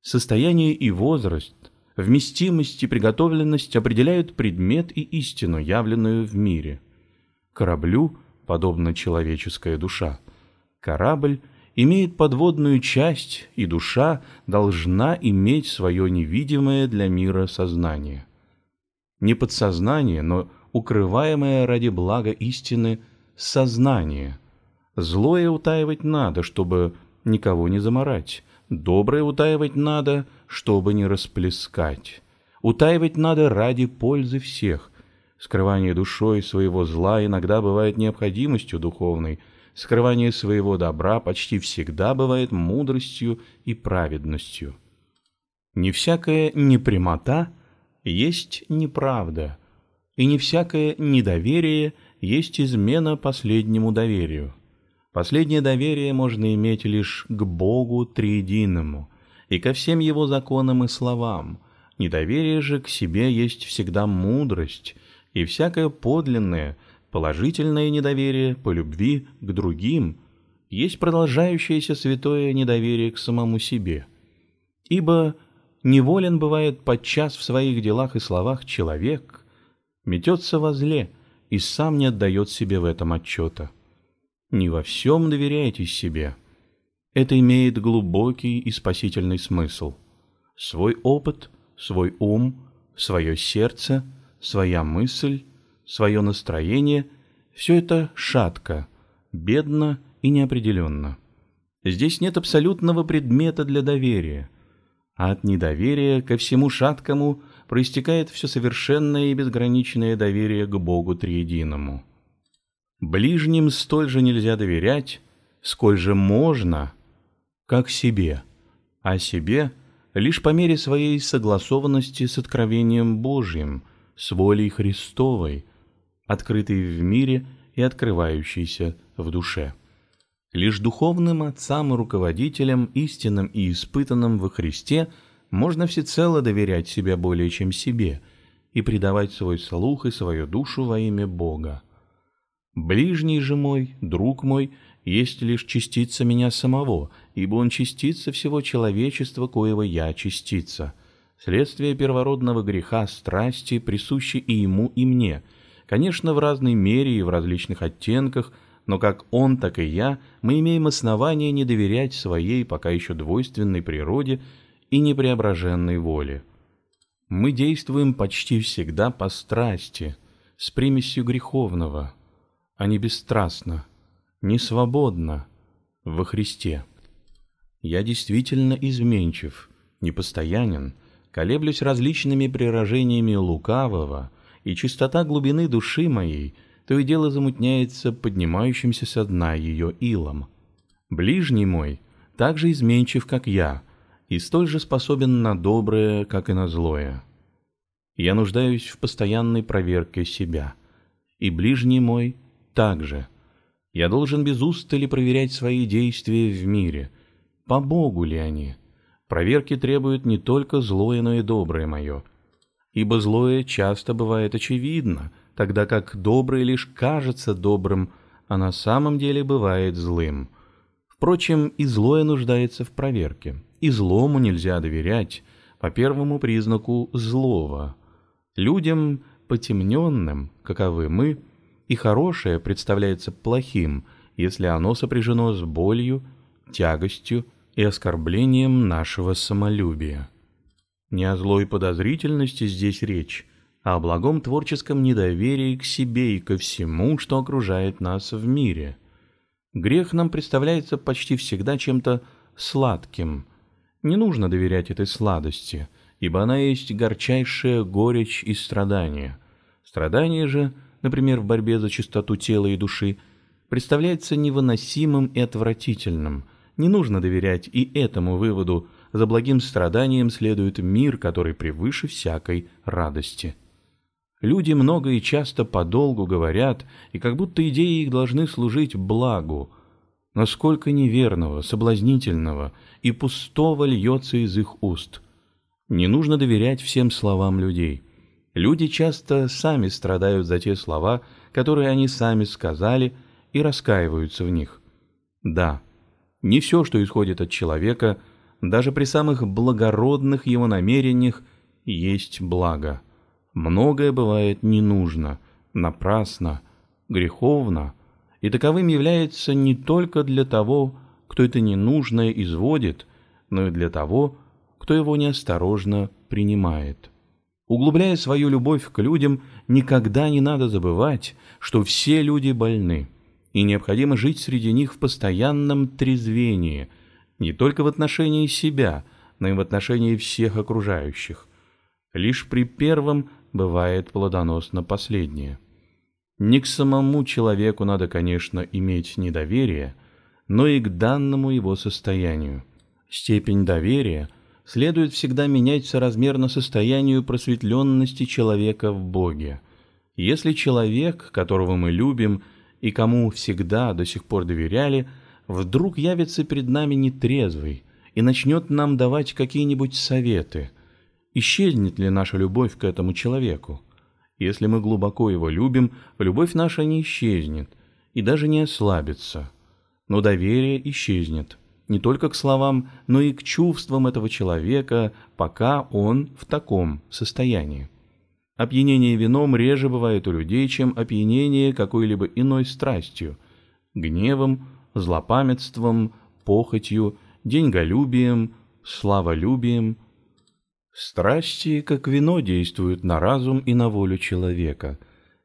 Состояние и возраст, вместимость и приготовленность определяют предмет и истину, явленную в мире. Кораблю подобна человеческая душа. Корабль имеет подводную часть, и душа должна иметь свое невидимое для мира сознание. Не подсознание, но укрываемое ради блага истины сознание. Злое утаивать надо, чтобы никого не заморать. Доброе утаивать надо, чтобы не расплескать. Утаивать надо ради пользы всех. Скрывание душой своего зла иногда бывает необходимостью духовной. скрывание своего добра почти всегда бывает мудростью и праведностью. Не всякая непрямота есть неправда, и не всякое недоверие есть измена последнему доверию. Последнее доверие можно иметь лишь к Богу Триединому и ко всем Его законам и словам. Недоверие же к себе есть всегда мудрость, и всякое подлинное, положительное недоверие по любви к другим есть продолжающееся святое недоверие к самому себе. Ибо неволен бывает подчас в своих делах и словах человек, метется во зле и сам не отдает себе в этом отчета. Не во всем доверяйтесь себе. Это имеет глубокий и спасительный смысл. Свой опыт, свой ум, свое сердце, своя мысль, свое настроение – все это шатко, бедно и неопределенно. Здесь нет абсолютного предмета для доверия, а от недоверия ко всему шаткому проистекает все совершенное и безграничное доверие к Богу Триединому. Ближним столь же нельзя доверять, сколь же можно, как себе, а себе лишь по мере своей согласованности с откровением Божьим, с волей Христовой, открытой в мире и открывающейся в душе. Лишь духовным отцам и руководителям, истинным и испытанным во Христе, можно всецело доверять себя более чем себе и предавать свой слух и свою душу во имя Бога. Ближний же мой, друг мой, есть лишь частица меня самого, ибо он частица всего человечества, коего я частица. Следствие первородного греха, страсти, присущи и ему, и мне. Конечно, в разной мере и в различных оттенках, но как он, так и я, мы имеем основание не доверять своей пока еще двойственной природе и непреображенной воле. Мы действуем почти всегда по страсти, с примесью греховного – а не бесстрастно, не свободно во Христе. Я действительно изменчив, непостоянен, колеблюсь различными прирожениями лукавого, и чистота глубины души моей то и дело замутняется поднимающимся со дна ее илом. Ближний мой так же изменчив, как я, и столь же способен на доброе, как и на злое. Я нуждаюсь в постоянной проверке себя, и ближний мой также. Я должен без устали проверять свои действия в мире. По Богу ли они? Проверки требуют не только злое, но и доброе мое. Ибо злое часто бывает очевидно, тогда как доброе лишь кажется добрым, а на самом деле бывает злым. Впрочем, и злое нуждается в проверке. И злому нельзя доверять по первому признаку злого. Людям, потемненным, каковы мы, и хорошее представляется плохим, если оно сопряжено с болью, тягостью и оскорблением нашего самолюбия. Не о злой подозрительности здесь речь, а о благом творческом недоверии к себе и ко всему, что окружает нас в мире. Грех нам представляется почти всегда чем-то сладким. Не нужно доверять этой сладости, ибо она есть горчайшая горечь и страдание. Страдание же — например, в борьбе за чистоту тела и души, представляется невыносимым и отвратительным. Не нужно доверять и этому выводу. За благим страданием следует мир, который превыше всякой радости. Люди много и часто подолгу говорят, и как будто идеи их должны служить благу. Насколько неверного, соблазнительного и пустого льется из их уст. Не нужно доверять всем словам людей. Люди часто сами страдают за те слова, которые они сами сказали, и раскаиваются в них. Да, не все, что исходит от человека, даже при самых благородных его намерениях, есть благо. Многое бывает не нужно, напрасно, греховно, и таковым является не только для того, кто это ненужное изводит, но и для того, кто его неосторожно принимает. Углубляя свою любовь к людям, никогда не надо забывать, что все люди больны, и необходимо жить среди них в постоянном трезвении, не только в отношении себя, но и в отношении всех окружающих. Лишь при первом бывает плодоносно последнее. Не к самому человеку надо, конечно, иметь недоверие, но и к данному его состоянию. Степень доверия следует всегда менять соразмерно состоянию просветленности человека в Боге. Если человек, которого мы любим и кому всегда до сих пор доверяли, вдруг явится перед нами нетрезвый и начнет нам давать какие-нибудь советы, исчезнет ли наша любовь к этому человеку? Если мы глубоко его любим, любовь наша не исчезнет и даже не ослабится, но доверие исчезнет не только к словам, но и к чувствам этого человека, пока он в таком состоянии. Опьянение вином реже бывает у людей, чем опьянение какой-либо иной страстью, гневом, злопамятством, похотью, деньголюбием, славолюбием. Страсти, как вино, действуют на разум и на волю человека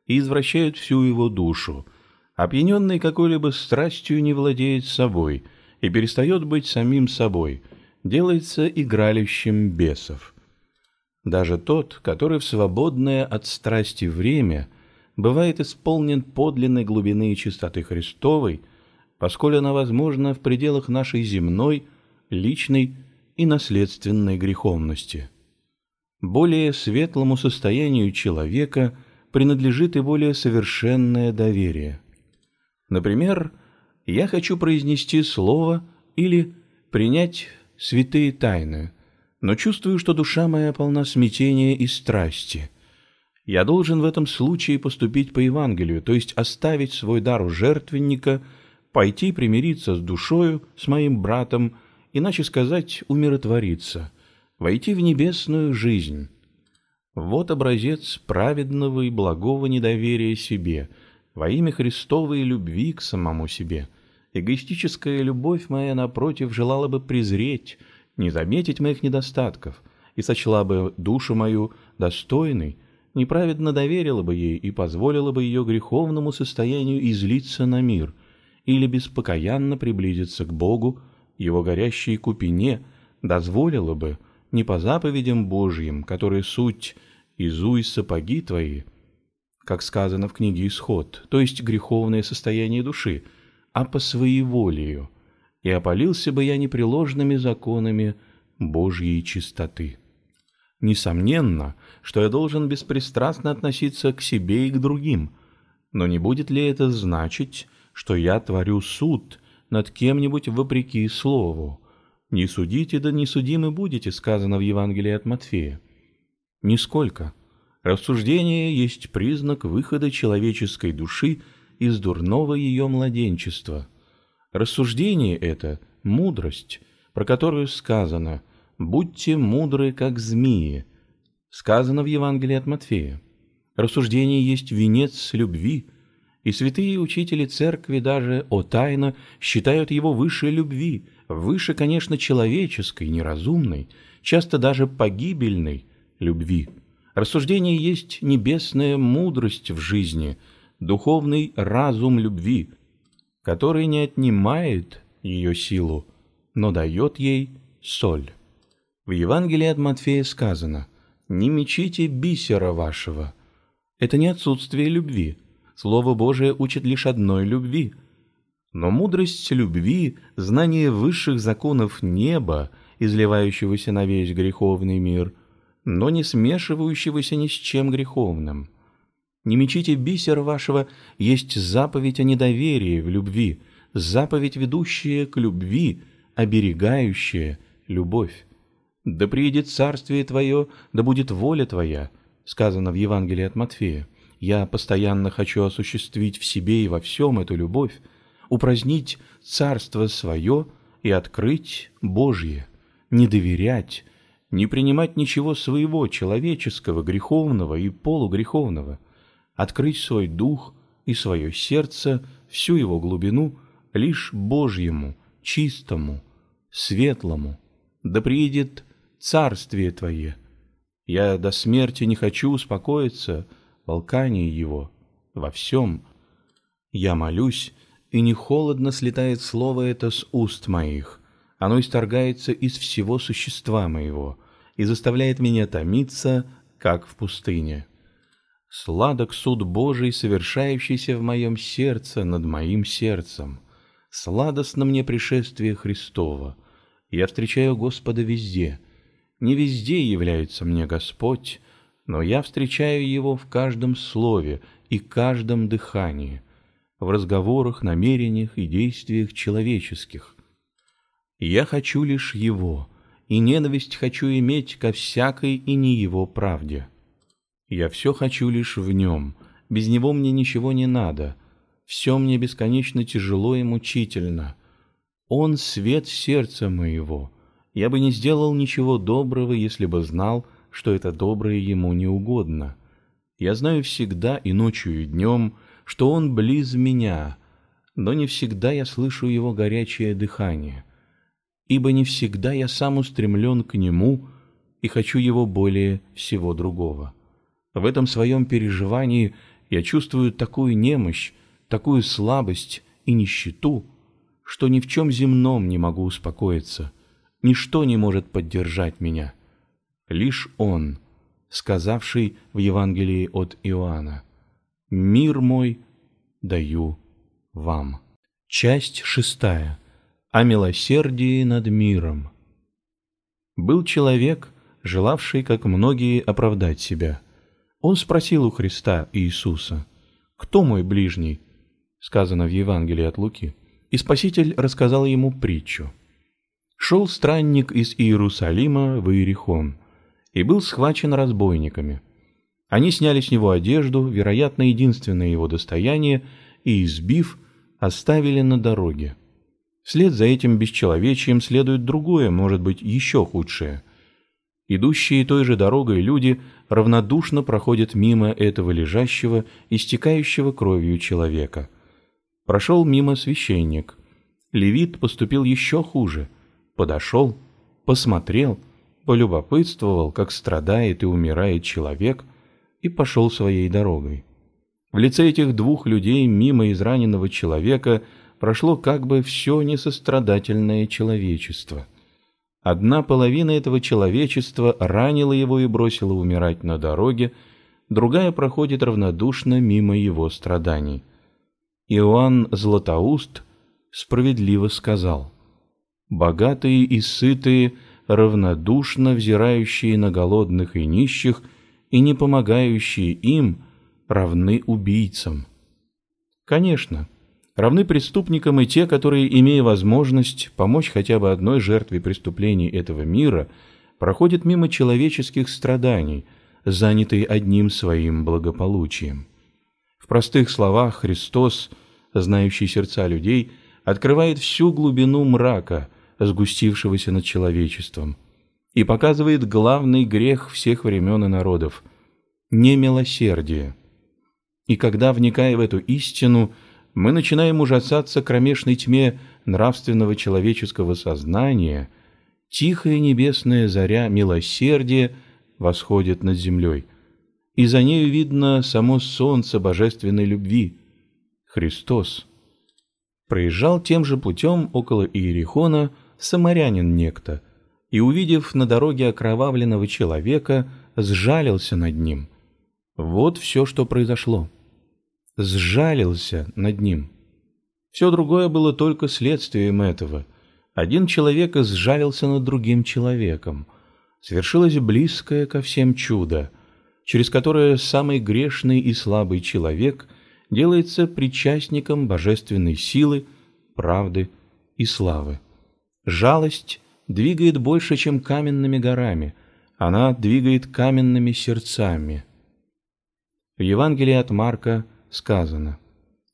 и извращают всю его душу. Опьяненный какой-либо страстью не владеет собой и перестает быть самим собой, делается игралищем бесов. Даже тот, который в свободное от страсти время бывает исполнен подлинной глубины и чистоты Христовой, поскольку она возможна в пределах нашей земной, личной и наследственной греховности. Более светлому состоянию человека принадлежит и более совершенное доверие. Например, я хочу произнести слово или принять святые тайны – но чувствую, что душа моя полна смятения и страсти. Я должен в этом случае поступить по Евангелию, то есть оставить свой дар у жертвенника, пойти примириться с душою, с моим братом, иначе сказать, умиротвориться, войти в небесную жизнь. Вот образец праведного и благого недоверия себе, во имя Христовой любви к самому себе. Эгоистическая любовь моя, напротив, желала бы презреть – не заметить моих недостатков, и сочла бы душу мою достойной, неправедно доверила бы ей и позволила бы ее греховному состоянию излиться на мир, или беспокоянно приблизиться к Богу, его горящей купине, дозволила бы, не по заповедям Божьим, которые суть «изуй сапоги твои», как сказано в книге Исход, то есть греховное состояние души, а по своеволию – и опалился бы я непреложными законами Божьей чистоты. Несомненно, что я должен беспристрастно относиться к себе и к другим, но не будет ли это значить, что я творю суд над кем-нибудь вопреки слову? «Не судите, да не судимы будете», сказано в Евангелии от Матфея. Нисколько. Рассуждение есть признак выхода человеческой души из дурного ее младенчества – Рассуждение это — мудрость, про которую сказано «Будьте мудры, как змеи», сказано в Евангелии от Матфея. Рассуждение есть венец любви, и святые учители церкви даже о тайно считают его выше любви, выше, конечно, человеческой, неразумной, часто даже погибельной любви. Рассуждение есть небесная мудрость в жизни, духовный разум любви — который не отнимает ее силу, но дает ей соль. В Евангелии от Матфея сказано «Не мечите бисера вашего». Это не отсутствие любви. Слово Божие учит лишь одной любви. Но мудрость любви, знание высших законов неба, изливающегося на весь греховный мир, но не смешивающегося ни с чем греховным – не мечите бисер вашего, есть заповедь о недоверии в любви, заповедь, ведущая к любви, оберегающая любовь. Да приедет царствие Твое, да будет воля Твоя, сказано в Евангелии от Матфея. Я постоянно хочу осуществить в себе и во всем эту любовь, упразднить царство свое и открыть Божье, не доверять, не принимать ничего своего, человеческого, греховного и полугреховного – открыть свой дух и свое сердце, всю его глубину, лишь Божьему, чистому, светлому. Да приедет царствие Твое. Я до смерти не хочу успокоиться в волкании его, во всем. Я молюсь, и не холодно слетает слово это с уст моих. Оно исторгается из всего существа моего и заставляет меня томиться, как в пустыне. Сладок суд Божий, совершающийся в моем сердце над моим сердцем. Сладостно мне пришествие Христово. Я встречаю Господа везде. Не везде является мне Господь, но я встречаю Его в каждом слове и каждом дыхании, в разговорах, намерениях и действиях человеческих. Я хочу лишь Его, и ненависть хочу иметь ко всякой и не Его правде. Я все хочу лишь в Нем, без Него мне ничего не надо, все мне бесконечно тяжело и мучительно. Он — свет сердца моего. Я бы не сделал ничего доброго, если бы знал, что это доброе ему не угодно. Я знаю всегда и ночью, и днем, что он близ меня, но не всегда я слышу его горячее дыхание, ибо не всегда я сам устремлен к нему и хочу его более всего другого. В этом своем переживании я чувствую такую немощь, такую слабость и нищету, что ни в чем земном не могу успокоиться, ничто не может поддержать меня. Лишь Он, сказавший в Евангелии от Иоанна, «Мир мой даю вам». Часть шестая. О милосердии над миром. Был человек, желавший, как многие, оправдать себя. Он спросил у Христа Иисуса, «Кто мой ближний?» сказано в Евангелии от Луки и Спаситель рассказал ему притчу. Шел странник из Иерусалима в Иерихон и был схвачен разбойниками. Они сняли с него одежду, вероятно, единственное его достояние, и, избив, оставили на дороге. Вслед за этим бесчеловечием следует другое, может быть, еще худшее. Идущие той же дорогой люди равнодушно проходят мимо этого лежащего, истекающего кровью человека – Прошел мимо священник. Левит поступил еще хуже. Подошел, посмотрел, полюбопытствовал, как страдает и умирает человек, и пошел своей дорогой. В лице этих двух людей мимо израненного человека прошло как бы все несострадательное человечество. Одна половина этого человечества ранила его и бросила умирать на дороге, другая проходит равнодушно мимо его страданий. Иоанн Златоуст справедливо сказал, «Богатые и сытые, равнодушно взирающие на голодных и нищих и не помогающие им, равны убийцам». Конечно, равны преступникам и те, которые, имея возможность помочь хотя бы одной жертве преступлений этого мира, проходят мимо человеческих страданий, занятые одним своим благополучием. В простых словах Христос – знающий сердца людей, открывает всю глубину мрака, сгустившегося над человечеством, и показывает главный грех всех времен и народов – немилосердие. И когда, вникая в эту истину, мы начинаем ужасаться кромешной тьме нравственного человеческого сознания, тихая небесная заря милосердия восходит над землей, и за нею видно само солнце божественной любви – Христос. Проезжал тем же путем около Иерихона самарянин некто, и, увидев на дороге окровавленного человека, сжалился над ним. Вот все, что произошло. Сжалился над ним. Все другое было только следствием этого. Один человек сжалился над другим человеком. Свершилось близкое ко всем чудо, через которое самый грешный и слабый человек – делается причастником божественной силы, правды и славы. Жалость двигает больше, чем каменными горами, она двигает каменными сердцами. В Евангелии от Марка сказано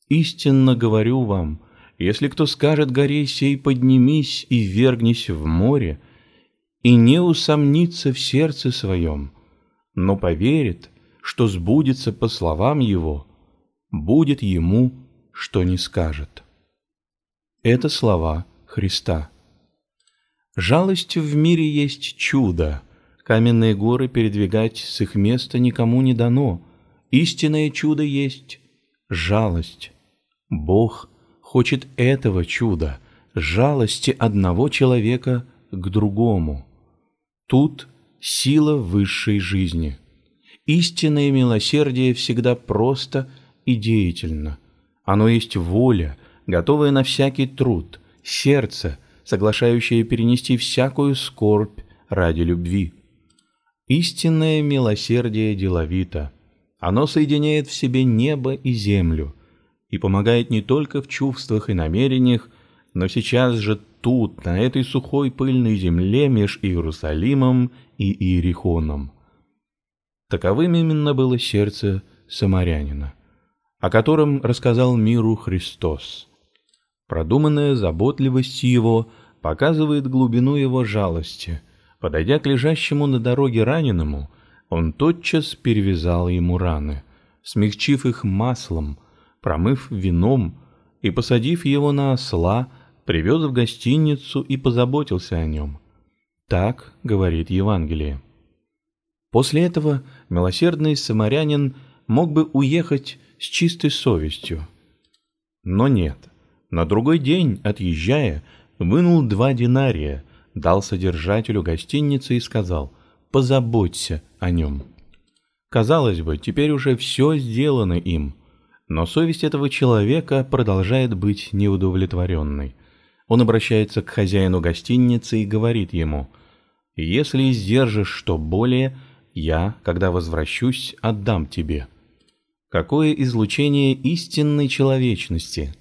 «Истинно говорю вам, если кто скажет горе сей, поднимись и вергнись в море, и не усомнится в сердце своем, но поверит, что сбудется по словам его, будет ему, что не скажет. Это слова Христа. Жалость в мире есть чудо. Каменные горы передвигать с их места никому не дано. Истинное чудо есть жалость. Бог хочет этого чуда, жалости одного человека к другому. Тут сила высшей жизни. Истинное милосердие всегда просто и деятельно. Оно есть воля, готовая на всякий труд, сердце, соглашающее перенести всякую скорбь ради любви. Истинное милосердие деловито. Оно соединяет в себе небо и землю и помогает не только в чувствах и намерениях, но сейчас же тут, на этой сухой пыльной земле меж Иерусалимом и Иерихоном. Таковым именно было сердце самарянина, о котором рассказал миру Христос. Продуманная заботливость его показывает глубину его жалости. Подойдя к лежащему на дороге раненому, он тотчас перевязал ему раны, смягчив их маслом, промыв вином и, посадив его на осла, привез в гостиницу и позаботился о нем. Так говорит Евангелие. После этого милосердный самарянин мог бы уехать с чистой совестью. Но нет. На другой день, отъезжая, вынул два динария, дал содержателю гостиницы и сказал «позаботься о нем». Казалось бы, теперь уже все сделано им, но совесть этого человека продолжает быть неудовлетворенной. Он обращается к хозяину гостиницы и говорит ему «Если издержишь что более, я, когда возвращусь, отдам тебе. Какое излучение истинной человечности!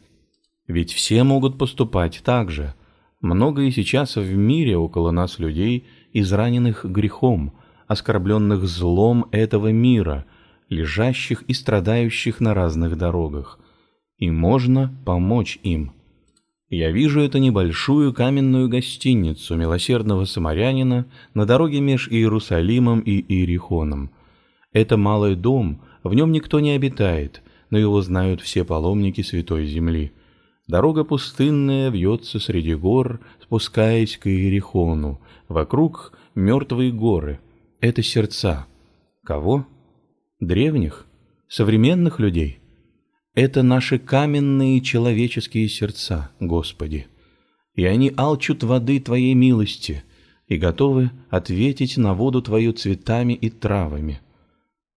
Ведь все могут поступать так же. Много и сейчас в мире около нас людей, израненных грехом, оскорбленных злом этого мира, лежащих и страдающих на разных дорогах. И можно помочь им. Я вижу эту небольшую каменную гостиницу милосердного самарянина на дороге меж Иерусалимом и Иерихоном. Это малый дом, в нем никто не обитает, но его знают все паломники Святой Земли. Дорога пустынная вьется среди гор, спускаясь к Иерихону. Вокруг мертвые горы. Это сердца. Кого? Древних? Современных людей? Это наши каменные человеческие сердца, Господи. И они алчут воды Твоей милости и готовы ответить на воду Твою цветами и травами.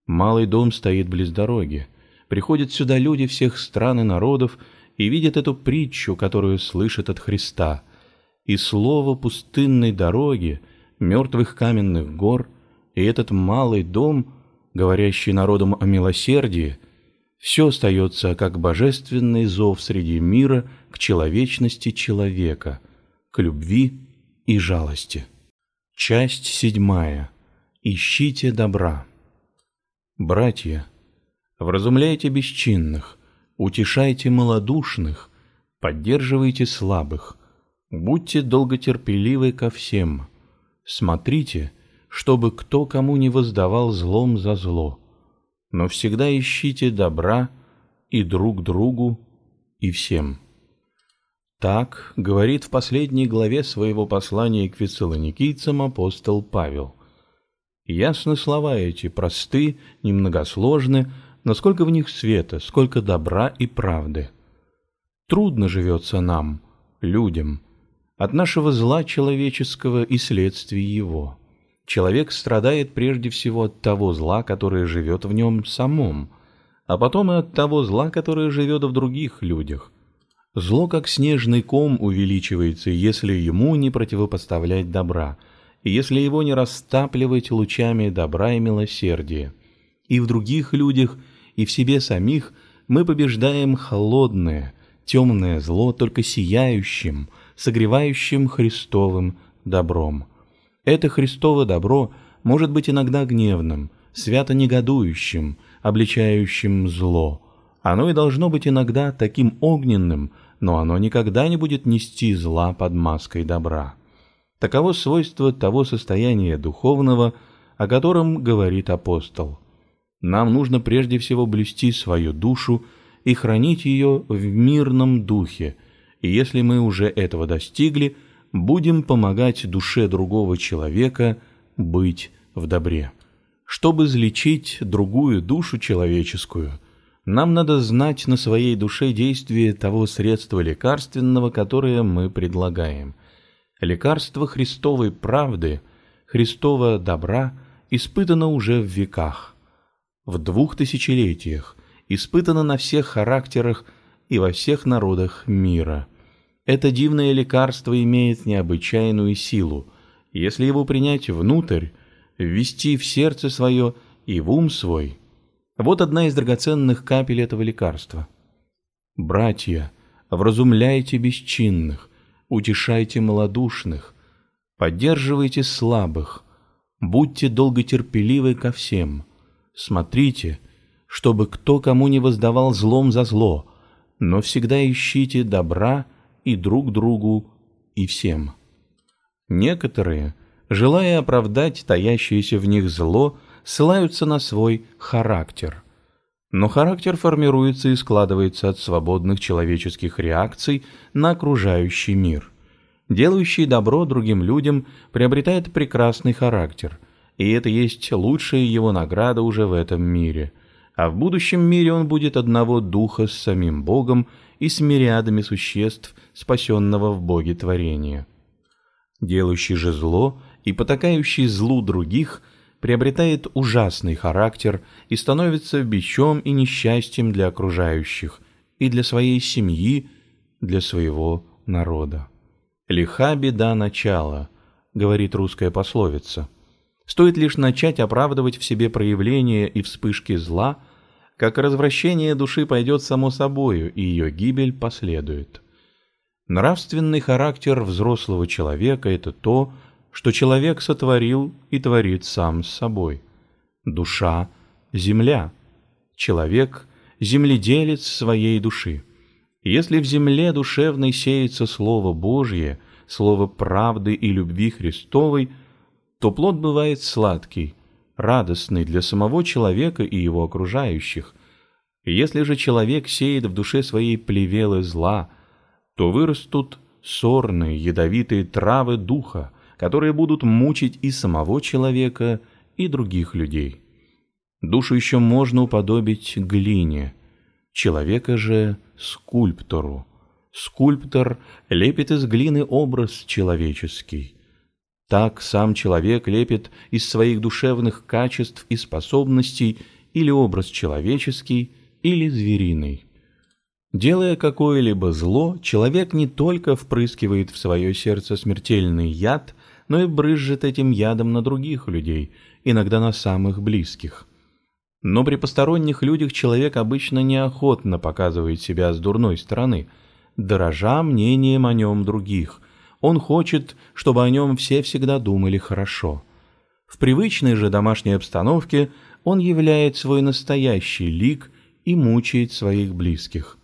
Малый дом стоит близ дороги. Приходят сюда люди всех стран и народов и видят эту притчу, которую слышат от Христа. И слово пустынной дороги, мертвых каменных гор, и этот малый дом, говорящий народом о милосердии – все остается как божественный зов среди мира к человечности человека, к любви и жалости. Часть седьмая. Ищите добра. Братья, вразумляйте бесчинных, утешайте малодушных, поддерживайте слабых, будьте долготерпеливы ко всем. Смотрите, чтобы кто кому не воздавал злом за зло но всегда ищите добра и друг другу, и всем. Так говорит в последней главе своего послания к фессалоникийцам апостол Павел. Ясны слова эти, просты, немногосложны, насколько в них света, сколько добра и правды. Трудно живется нам, людям, от нашего зла человеческого и следствий его. Человек страдает прежде всего от того зла, которое живет в нем самом, а потом и от того зла, которое живет в других людях. Зло, как снежный ком, увеличивается, если ему не противопоставлять добра, и если его не растапливать лучами добра и милосердия. И в других людях, и в себе самих мы побеждаем холодное, темное зло только сияющим, согревающим Христовым добром. Это Христово добро может быть иногда гневным, свято негодующим, обличающим зло. Оно и должно быть иногда таким огненным, но оно никогда не будет нести зла под маской добра. Таково свойство того состояния духовного, о котором говорит апостол. Нам нужно прежде всего блюсти свою душу и хранить ее в мирном духе, и если мы уже этого достигли – будем помогать душе другого человека быть в добре. Чтобы излечить другую душу человеческую, нам надо знать на своей душе действие того средства лекарственного, которое мы предлагаем. Лекарство Христовой правды, Христова добра испытано уже в веках. в двух тысячелетиях, испытано на всех характерах и во всех народах мира. Это дивное лекарство имеет необычайную силу. Если его принять внутрь, ввести в сердце свое и в ум свой, вот одна из драгоценных капель этого лекарства. Братья, вразумляйте бесчинных, утешайте малодушных, поддерживайте слабых, будьте долготерпеливы ко всем. Смотрите, чтобы кто кому не воздавал злом за зло, но всегда ищите добра и друг другу, и всем. Некоторые, желая оправдать таящееся в них зло, ссылаются на свой характер. Но характер формируется и складывается от свободных человеческих реакций на окружающий мир. Делающий добро другим людям приобретает прекрасный характер, и это есть лучшая его награда уже в этом мире. А в будущем мире он будет одного духа с самим Богом и с мириадами существ, спасенного в Боге творения. Делающий же зло и потакающий злу других приобретает ужасный характер и становится бичом и несчастьем для окружающих и для своей семьи, для своего народа. «Лиха беда начала», — говорит русская пословица. Стоит лишь начать оправдывать в себе проявления и вспышки зла, как развращение души пойдет само собою, и ее гибель последует. Нравственный характер взрослого человека – это то, что человек сотворил и творит сам с собой. Душа – земля. Человек – земледелец своей души. Если в земле душевной сеется Слово Божье, Слово правды и любви Христовой, то плод бывает сладкий, радостный для самого человека и его окружающих. Если же человек сеет в душе своей плевелы зла, то вырастут сорные ядовитые травы духа, которые будут мучить и самого человека, и других людей. Душу еще можно уподобить глине, человека же скульптору. Скульптор лепит из глины образ человеческий. Так сам человек лепит из своих душевных качеств и способностей или образ человеческий, или звериный. Делая какое-либо зло, человек не только впрыскивает в свое сердце смертельный яд, но и брызжет этим ядом на других людей, иногда на самых близких. Но при посторонних людях человек обычно неохотно показывает себя с дурной стороны, дорожа мнением о нем других. Он хочет, чтобы о нем все всегда думали хорошо. В привычной же домашней обстановке он являет свой настоящий лик и мучает своих близких.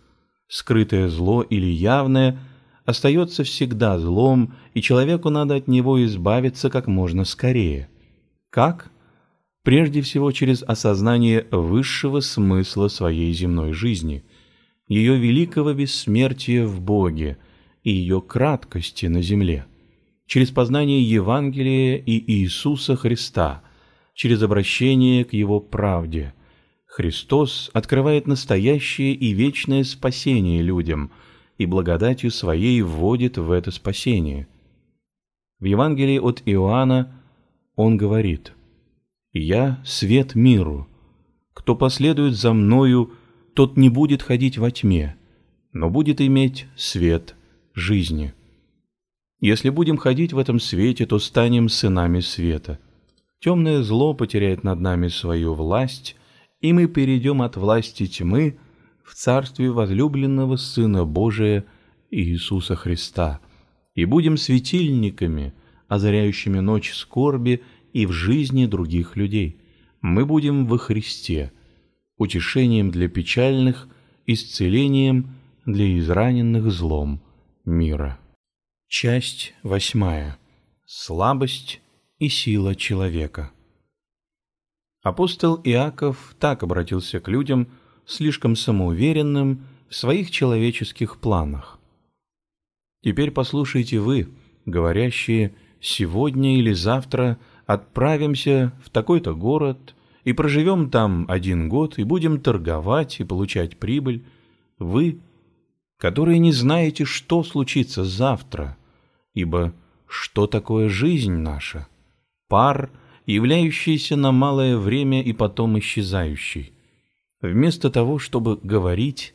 Скрытое зло или явное остается всегда злом, и человеку надо от него избавиться как можно скорее. Как? прежде всего через осознание высшего смысла своей земной жизни, ее великого бессмертия в Боге и ее краткости на земле, через познание Евангелия и Иисуса Христа, через обращение к Его правде. Христос открывает настоящее и вечное спасение людям и благодатью Своей вводит в это спасение. В Евангелии от Иоанна Он говорит – я свет миру. Кто последует за мною, тот не будет ходить во тьме, но будет иметь свет жизни. Если будем ходить в этом свете, то станем сынами света. Темное зло потеряет над нами свою власть, и мы перейдем от власти тьмы в царстве возлюбленного Сына Божия Иисуса Христа, и будем светильниками, озаряющими ночь скорби и в жизни других людей. Мы будем во Христе, утешением для печальных, исцелением для израненных злом мира. Часть восьмая. Слабость и сила человека. Апостол Иаков так обратился к людям, слишком самоуверенным в своих человеческих планах. Теперь послушайте вы, говорящие сегодня или завтра отправимся в такой-то город и проживем там один год и будем торговать и получать прибыль, вы, которые не знаете, что случится завтра, ибо что такое жизнь наша? Пар являющийся на малое время и потом исчезающий. Вместо того, чтобы говорить,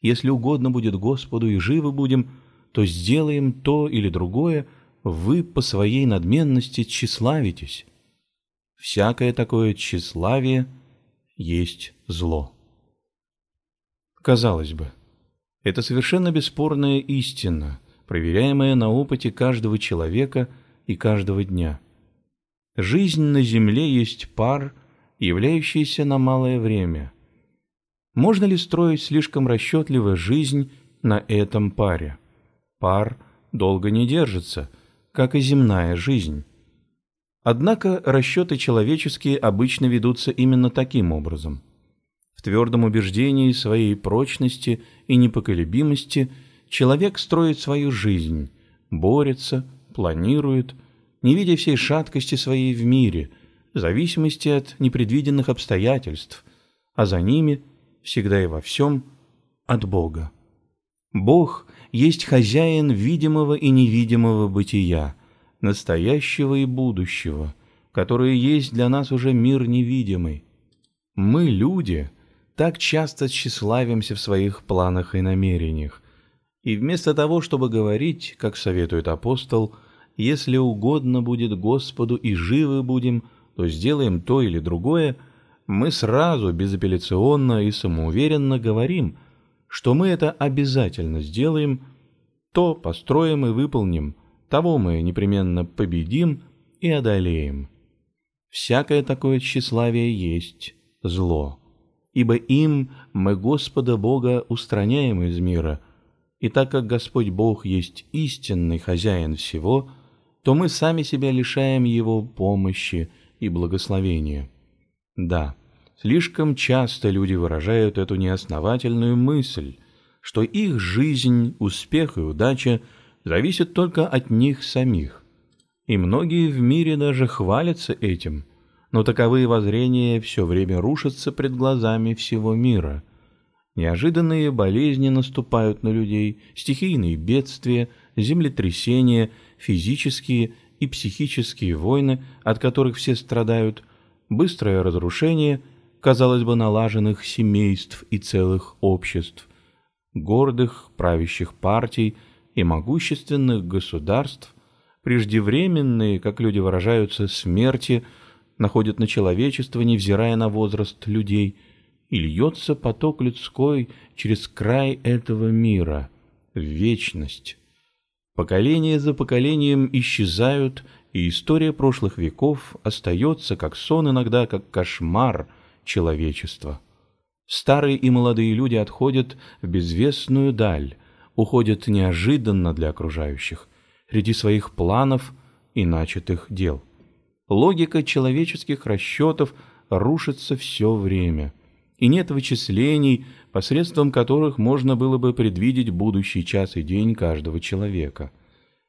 если угодно будет Господу и живы будем, то сделаем то или другое, вы по своей надменности тщеславитесь. Всякое такое тщеславие есть зло. Казалось бы, это совершенно бесспорная истина, проверяемая на опыте каждого человека и каждого дня. Жизнь на земле есть пар, являющийся на малое время. Можно ли строить слишком расчетливо жизнь на этом паре? Пар долго не держится, как и земная жизнь. Однако расчеты человеческие обычно ведутся именно таким образом. В твердом убеждении своей прочности и непоколебимости человек строит свою жизнь, борется, планирует, не видя всей шаткости своей в мире, зависимости от непредвиденных обстоятельств, а за ними – всегда и во всем от Бога. Бог есть хозяин видимого и невидимого бытия, настоящего и будущего, которое есть для нас уже мир невидимый. Мы, люди, так часто тщеславимся в своих планах и намерениях, и вместо того, чтобы говорить, как советует апостол, «Если угодно будет Господу и живы будем, то сделаем то или другое», мы сразу, безапелляционно и самоуверенно говорим, что мы это обязательно сделаем, то построим и выполним, того мы непременно победим и одолеем. Всякое такое тщеславие есть зло, ибо им мы Господа Бога устраняем из мира, и так как Господь Бог есть истинный хозяин всего, то мы сами себя лишаем Его помощи и благословения. Да, слишком часто люди выражают эту неосновательную мысль, что их жизнь, успех и удача зависят только от них самих. И многие в мире даже хвалятся этим, но таковые воззрения все время рушатся пред глазами всего мира. Неожиданные болезни наступают на людей, стихийные бедствия, землетрясения, физические и психические войны, от которых все страдают – быстрое разрушение, казалось бы, налаженных семейств и целых обществ, гордых правящих партий и могущественных государств, преждевременные, как люди выражаются, смерти, находят на человечество, невзирая на возраст людей, и льется поток людской через край этого мира в вечность. Поколения за поколением исчезают и история прошлых веков остается, как сон иногда, как кошмар человечества. Старые и молодые люди отходят в безвестную даль, уходят неожиданно для окружающих, среди своих планов и начатых дел. Логика человеческих расчетов рушится все время, и нет вычислений, посредством которых можно было бы предвидеть будущий час и день каждого человека.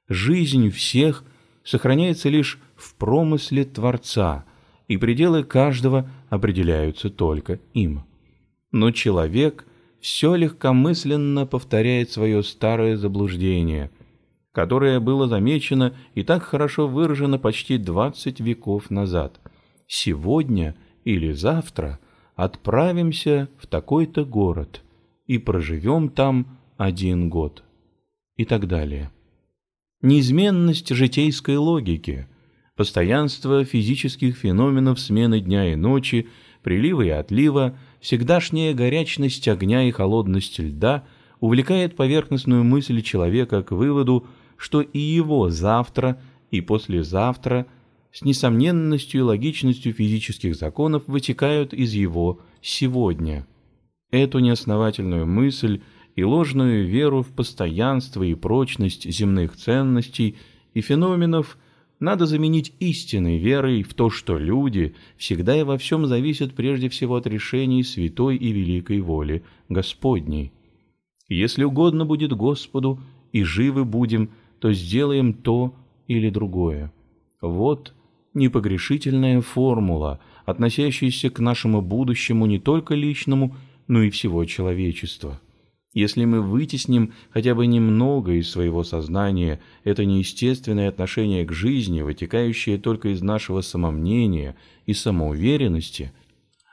Жизнь всех – сохраняется лишь в промысле Творца, и пределы каждого определяются только им. Но человек все легкомысленно повторяет свое старое заблуждение, которое было замечено и так хорошо выражено почти 20 веков назад. Сегодня или завтра отправимся в такой-то город и проживем там один год. И так далее неизменность житейской логики, постоянство физических феноменов смены дня и ночи, прилива и отлива, всегдашняя горячность огня и холодность льда увлекает поверхностную мысль человека к выводу, что и его завтра и послезавтра с несомненностью и логичностью физических законов вытекают из его сегодня. Эту неосновательную мысль – и ложную веру в постоянство и прочность земных ценностей и феноменов надо заменить истинной верой в то, что люди всегда и во всем зависят прежде всего от решений святой и великой воли Господней. Если угодно будет Господу и живы будем, то сделаем то или другое. Вот непогрешительная формула, относящаяся к нашему будущему не только личному, но и всего человечества. Если мы вытесним хотя бы немного из своего сознания это неестественное отношение к жизни, вытекающее только из нашего самомнения и самоуверенности,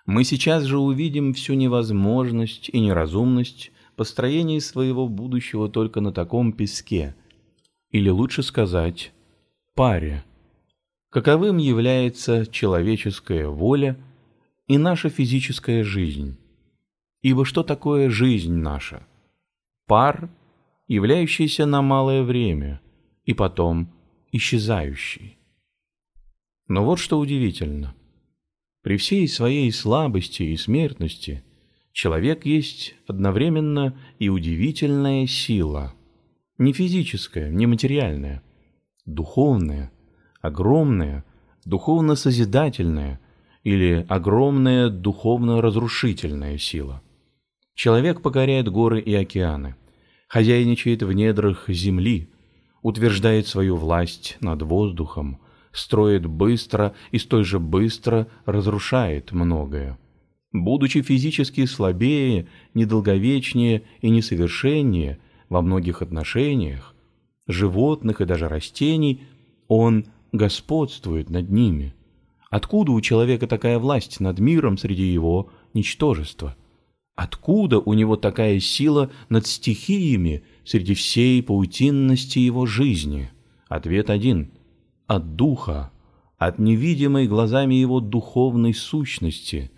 мы сейчас же увидим всю невозможность и неразумность построения своего будущего только на таком песке, или лучше сказать, паре. Каковым является человеческая воля и наша физическая жизнь. Ибо что такое жизнь наша? пар, являющийся на малое время, и потом исчезающий. Но вот что удивительно. При всей своей слабости и смертности человек есть одновременно и удивительная сила, не физическая, не материальная, духовная, огромная, духовно-созидательная или огромная духовно-разрушительная сила. Человек покоряет горы и океаны, хозяйничает в недрах земли, утверждает свою власть над воздухом, строит быстро и столь же быстро разрушает многое. Будучи физически слабее, недолговечнее и несовершеннее во многих отношениях, животных и даже растений, он господствует над ними. Откуда у человека такая власть над миром среди его ничтожества? Откуда у него такая сила над стихиями среди всей паутинности его жизни? Ответ один – от духа, от невидимой глазами его духовной сущности,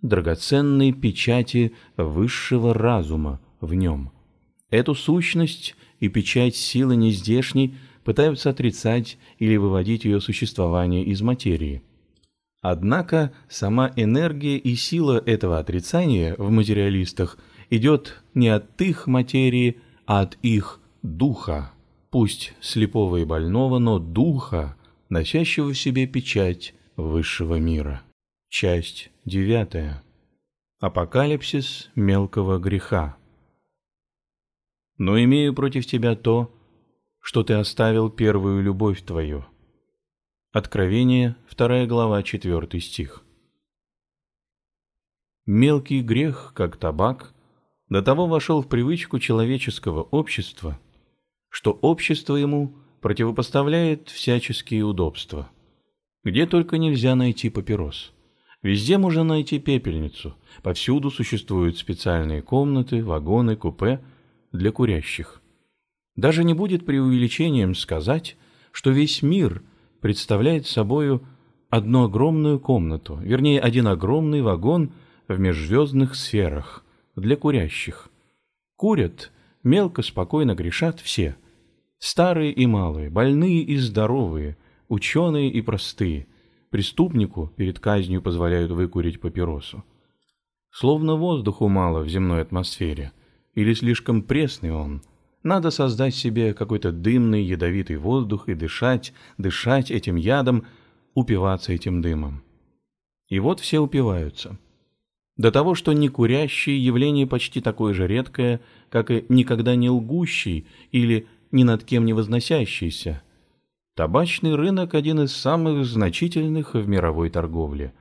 драгоценной печати высшего разума в нем. Эту сущность и печать силы нездешней пытаются отрицать или выводить ее существование из материи – Однако сама энергия и сила этого отрицания в материалистах идет не от их материи, а от их духа, пусть слепого и больного, но духа, носящего в себе печать высшего мира. Часть девятая. Апокалипсис мелкого греха. Но имею против тебя то, что ты оставил первую любовь твою. Откровение, 2 глава, 4 стих. Мелкий грех, как табак, до того вошел в привычку человеческого общества, что общество ему противопоставляет всяческие удобства. Где только нельзя найти папирос. Везде можно найти пепельницу. Повсюду существуют специальные комнаты, вагоны, купе для курящих. Даже не будет преувеличением сказать, что весь мир – представляет собою одну огромную комнату, вернее, один огромный вагон в межзвездных сферах для курящих. Курят, мелко, спокойно грешат все. Старые и малые, больные и здоровые, ученые и простые. Преступнику перед казнью позволяют выкурить папиросу. Словно воздуху мало в земной атмосфере, или слишком пресный он – надо создать себе какой-то дымный, ядовитый воздух и дышать, дышать этим ядом, упиваться этим дымом. И вот все упиваются. До того, что некурящий явление почти такое же редкое, как и никогда не лгущий или ни над кем не возносящийся. Табачный рынок – один из самых значительных в мировой торговле.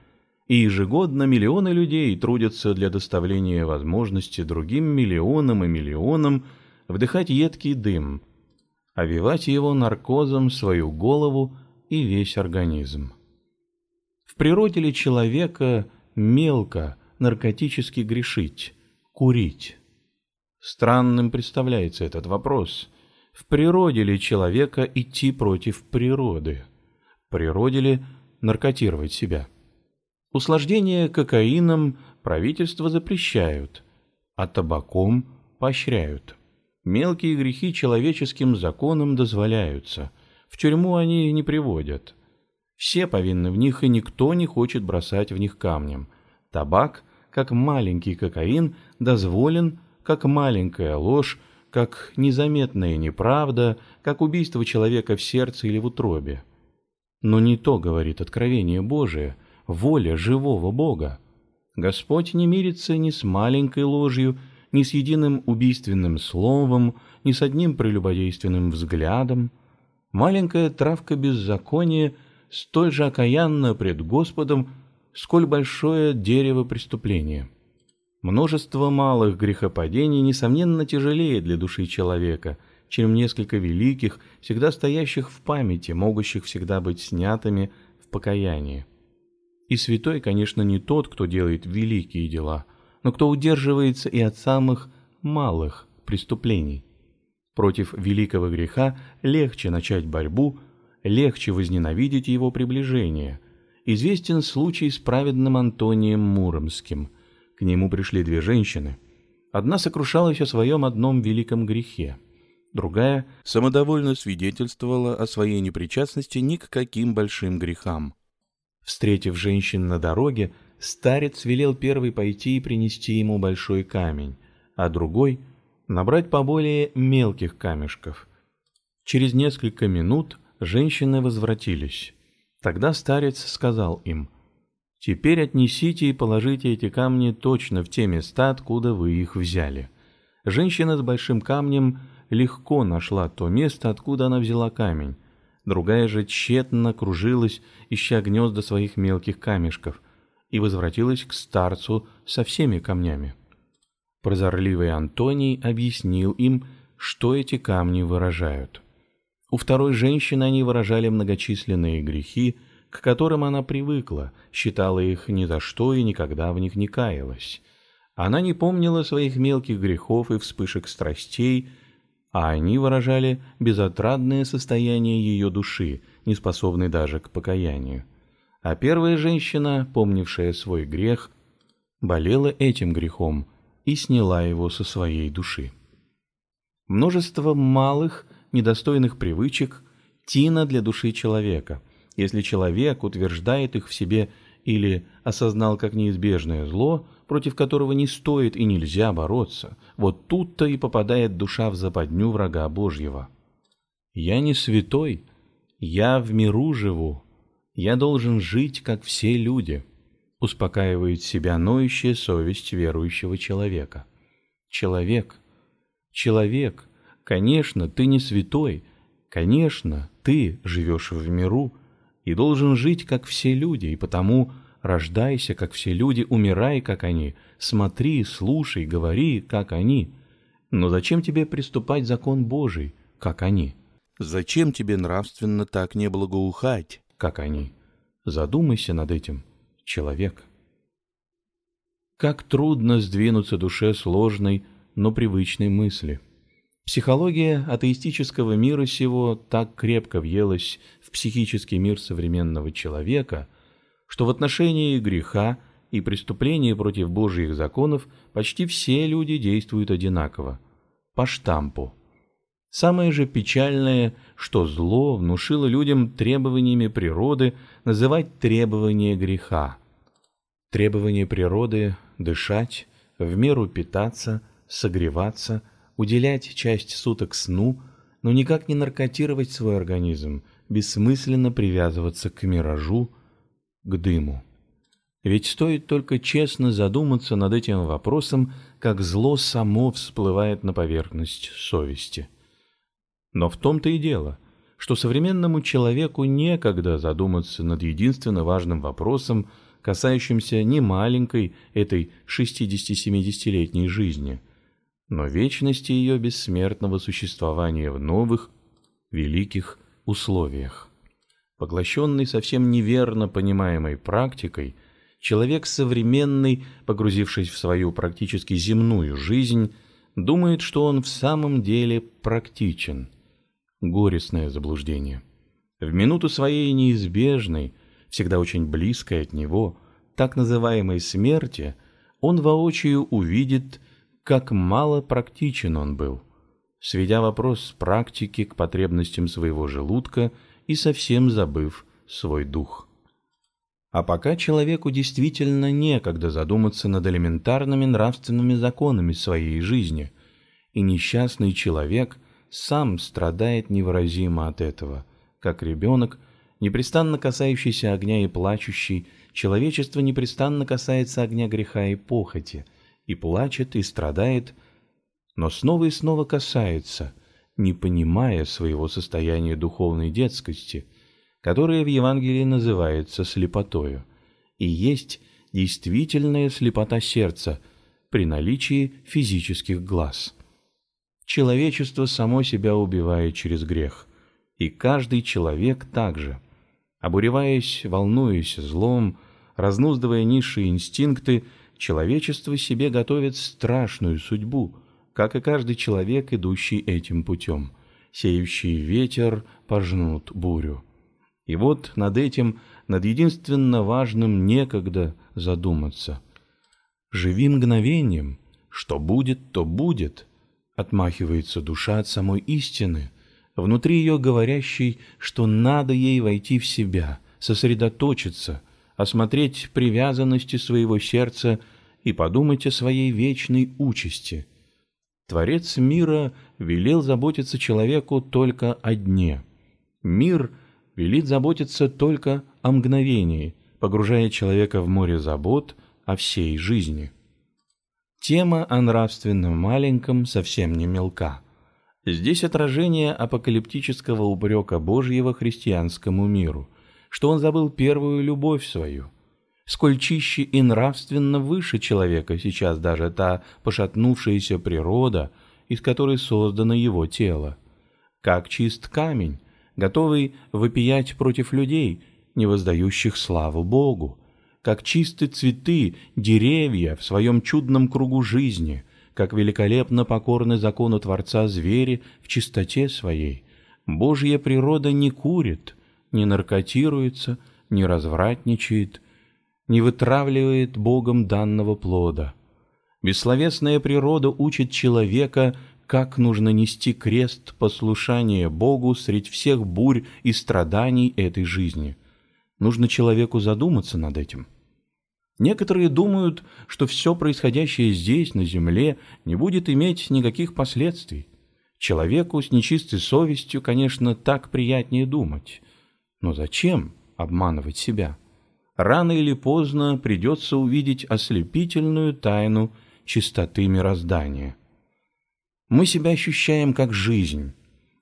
И ежегодно миллионы людей трудятся для доставления возможности другим миллионам и миллионам – вдыхать едкий дым, овивать его наркозом свою голову и весь организм. В природе ли человека мелко наркотически грешить, курить? Странным представляется этот вопрос. В природе ли человека идти против природы? В природе ли наркотировать себя? Услаждение кокаином правительство запрещают, а табаком поощряют. Мелкие грехи человеческим законом дозволяются. В тюрьму они не приводят. Все повинны в них, и никто не хочет бросать в них камнем. Табак, как маленький кокаин, дозволен, как маленькая ложь, как незаметная неправда, как убийство человека в сердце или в утробе. Но не то говорит откровение Божие, воля живого Бога. Господь не мирится ни с маленькой ложью, ни с единым убийственным словом, ни с одним прелюбодейственным взглядом. Маленькая травка беззакония столь же окаянна пред Господом, сколь большое дерево преступления. Множество малых грехопадений, несомненно, тяжелее для души человека, чем несколько великих, всегда стоящих в памяти, могущих всегда быть снятыми в покаянии. И святой, конечно, не тот, кто делает великие дела, но кто удерживается и от самых малых преступлений. Против великого греха легче начать борьбу, легче возненавидеть его приближение. Известен случай с праведным Антонием Муромским. К нему пришли две женщины. Одна сокрушалась о своем одном великом грехе. Другая самодовольно свидетельствовала о своей непричастности ни к каким большим грехам. Встретив женщин на дороге, старец велел первый пойти и принести ему большой камень, а другой — набрать поболее мелких камешков. Через несколько минут женщины возвратились. Тогда старец сказал им, «Теперь отнесите и положите эти камни точно в те места, откуда вы их взяли». Женщина с большим камнем легко нашла то место, откуда она взяла камень, другая же тщетно кружилась, ища гнезда своих мелких камешков, и возвратилась к старцу со всеми камнями. Прозорливый Антоний объяснил им, что эти камни выражают. У второй женщины они выражали многочисленные грехи, к которым она привыкла, считала их ни за что и никогда в них не каялась. Она не помнила своих мелких грехов и вспышек страстей, а они выражали безотрадное состояние ее души, не способной даже к покаянию. А первая женщина, помнившая свой грех, болела этим грехом и сняла его со своей души. Множество малых, недостойных привычек – тина для души человека. Если человек утверждает их в себе или осознал как неизбежное зло – против которого не стоит и нельзя бороться, вот тут-то и попадает душа в западню врага Божьего. Я не святой, я в миру живу, я должен жить, как все люди, успокаивает себя ноющая совесть верующего человека. Человек, человек, конечно, ты не святой, конечно, ты живешь в миру и должен жить, как все люди, и потому Рождайся, как все люди, умирай, как они. Смотри, слушай, говори, как они. Но зачем тебе приступать закон Божий, как они? Зачем тебе нравственно так не благоухать, как они? Задумайся над этим, человек. Как трудно сдвинуться душе сложной, но привычной мысли. Психология атеистического мира сего так крепко въелась в психический мир современного человека – что в отношении греха и преступления против Божьих законов почти все люди действуют одинаково, по штампу. Самое же печальное, что зло внушило людям требованиями природы называть требования греха. Требования природы – дышать, в меру питаться, согреваться, уделять часть суток сну, но никак не наркотировать свой организм, бессмысленно привязываться к миражу, к дыму. Ведь стоит только честно задуматься над этим вопросом, как зло само всплывает на поверхность совести. Но в том-то и дело, что современному человеку некогда задуматься над единственно важным вопросом, касающимся не маленькой этой 60-70-летней жизни, но вечности ее бессмертного существования в новых, великих условиях. Поглощенный совсем неверно понимаемой практикой, человек современный, погрузившись в свою практически земную жизнь, думает, что он в самом деле практичен. Горестное заблуждение. В минуту своей неизбежной, всегда очень близкой от него, так называемой смерти, он воочию увидит, как мало практичен он был. Сведя вопрос практики к потребностям своего желудка – и совсем забыв свой дух. А пока человеку действительно некогда задуматься над элементарными нравственными законами своей жизни, и несчастный человек сам страдает невыразимо от этого, как ребенок, непрестанно касающийся огня и плачущий, человечество непрестанно касается огня греха и похоти, и плачет, и страдает, но снова и снова касается – не понимая своего состояния духовной детскости, которое в Евангелии называется слепотою, и есть действительная слепота сердца, при наличии физических глаз. Человечество само себя убивает через грех, и каждый человек также. Обуреваясь, волнуясь злом, разнуздывая низшие инстинкты, человечество себе готовит страшную судьбу, как и каждый человек, идущий этим путем. Сеющий ветер пожнут бурю. И вот над этим, над единственно важным некогда задуматься. Живи мгновением, что будет, то будет, отмахивается душа от самой истины, внутри ее говорящей, что надо ей войти в себя, сосредоточиться, осмотреть привязанности своего сердца и подумать о своей вечной участи. Творец мира велел заботиться человеку только о дне. Мир велит заботиться только о мгновении, погружая человека в море забот о всей жизни. Тема о нравственном маленьком совсем не мелка. Здесь отражение апокалиптического упрека Божьего христианскому миру, что он забыл первую любовь свою. Сколь чище и нравственно выше человека сейчас даже та пошатнувшаяся природа, из которой создано его тело. Как чист камень, готовый вопиять против людей, не воздающих славу Богу, как чисты цветы, деревья в своем чудном кругу жизни, как великолепно покорны закону Творца звери в чистоте своей. Божья природа не курит, не наркотируется, не развратничает, не вытравливает Богом данного плода. Бессловесная природа учит человека, как нужно нести крест послушания Богу средь всех бурь и страданий этой жизни. Нужно человеку задуматься над этим – Некоторые думают, что все происходящее здесь, на земле, не будет иметь никаких последствий. Человеку с нечистой совестью, конечно, так приятнее думать. Но зачем обманывать себя? Рано или поздно придется увидеть ослепительную тайну чистоты мироздания. Мы себя ощущаем как жизнь.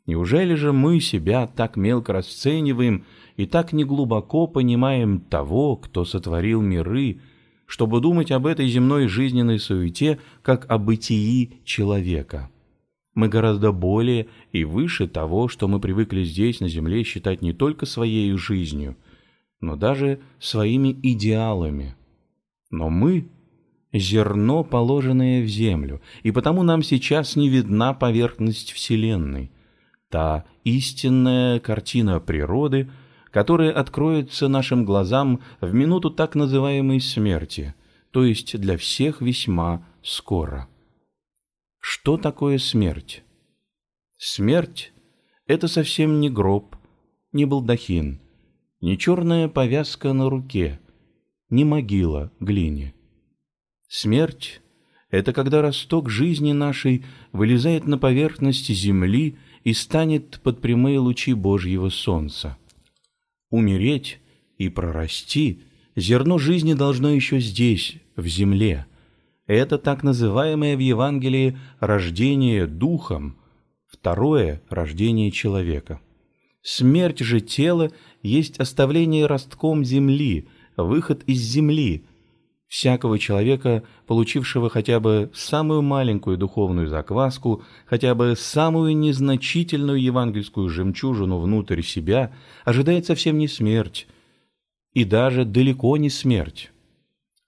Неужели же мы себя так мелко расцениваем и так неглубоко понимаем того, кто сотворил миры, чтобы думать об этой земной жизненной суете как о бытии человека. Мы гораздо более и выше того, что мы привыкли здесь, на земле, считать не только своей жизнью, но даже своими идеалами. Но мы — зерно, положенное в землю, и потому нам сейчас не видна поверхность Вселенной, та истинная картина природы — которое откроется нашим глазам в минуту так называемой смерти, то есть для всех весьма скоро. Что такое смерть? Смерть — это совсем не гроб, не балдахин, не черная повязка на руке, не могила глине. Смерть — это когда росток жизни нашей вылезает на поверхность земли и станет под прямые лучи Божьего солнца умереть и прорасти, зерно жизни должно еще здесь, в земле. Это так называемое в Евангелии рождение духом, второе – рождение человека. Смерть же тела есть оставление ростком земли, выход из земли – всякого человека, получившего хотя бы самую маленькую духовную закваску, хотя бы самую незначительную евангельскую жемчужину внутрь себя, ожидает совсем не смерть, и даже далеко не смерть.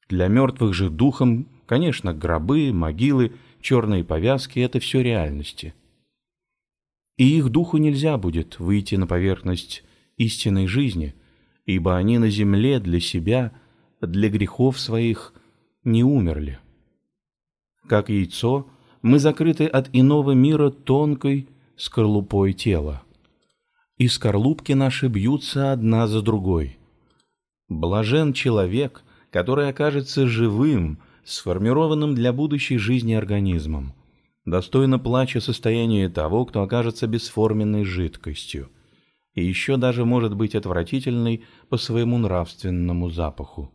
Для мертвых же духом, конечно, гробы, могилы, черные повязки — это все реальности. И их духу нельзя будет выйти на поверхность истинной жизни, ибо они на земле для себя — для грехов своих не умерли. Как яйцо, мы закрыты от иного мира тонкой скорлупой тела. И скорлупки наши бьются одна за другой. Блажен человек, который окажется живым, сформированным для будущей жизни организмом. Достойно плача состояние того, кто окажется бесформенной жидкостью, и еще даже может быть отвратительной по своему нравственному запаху.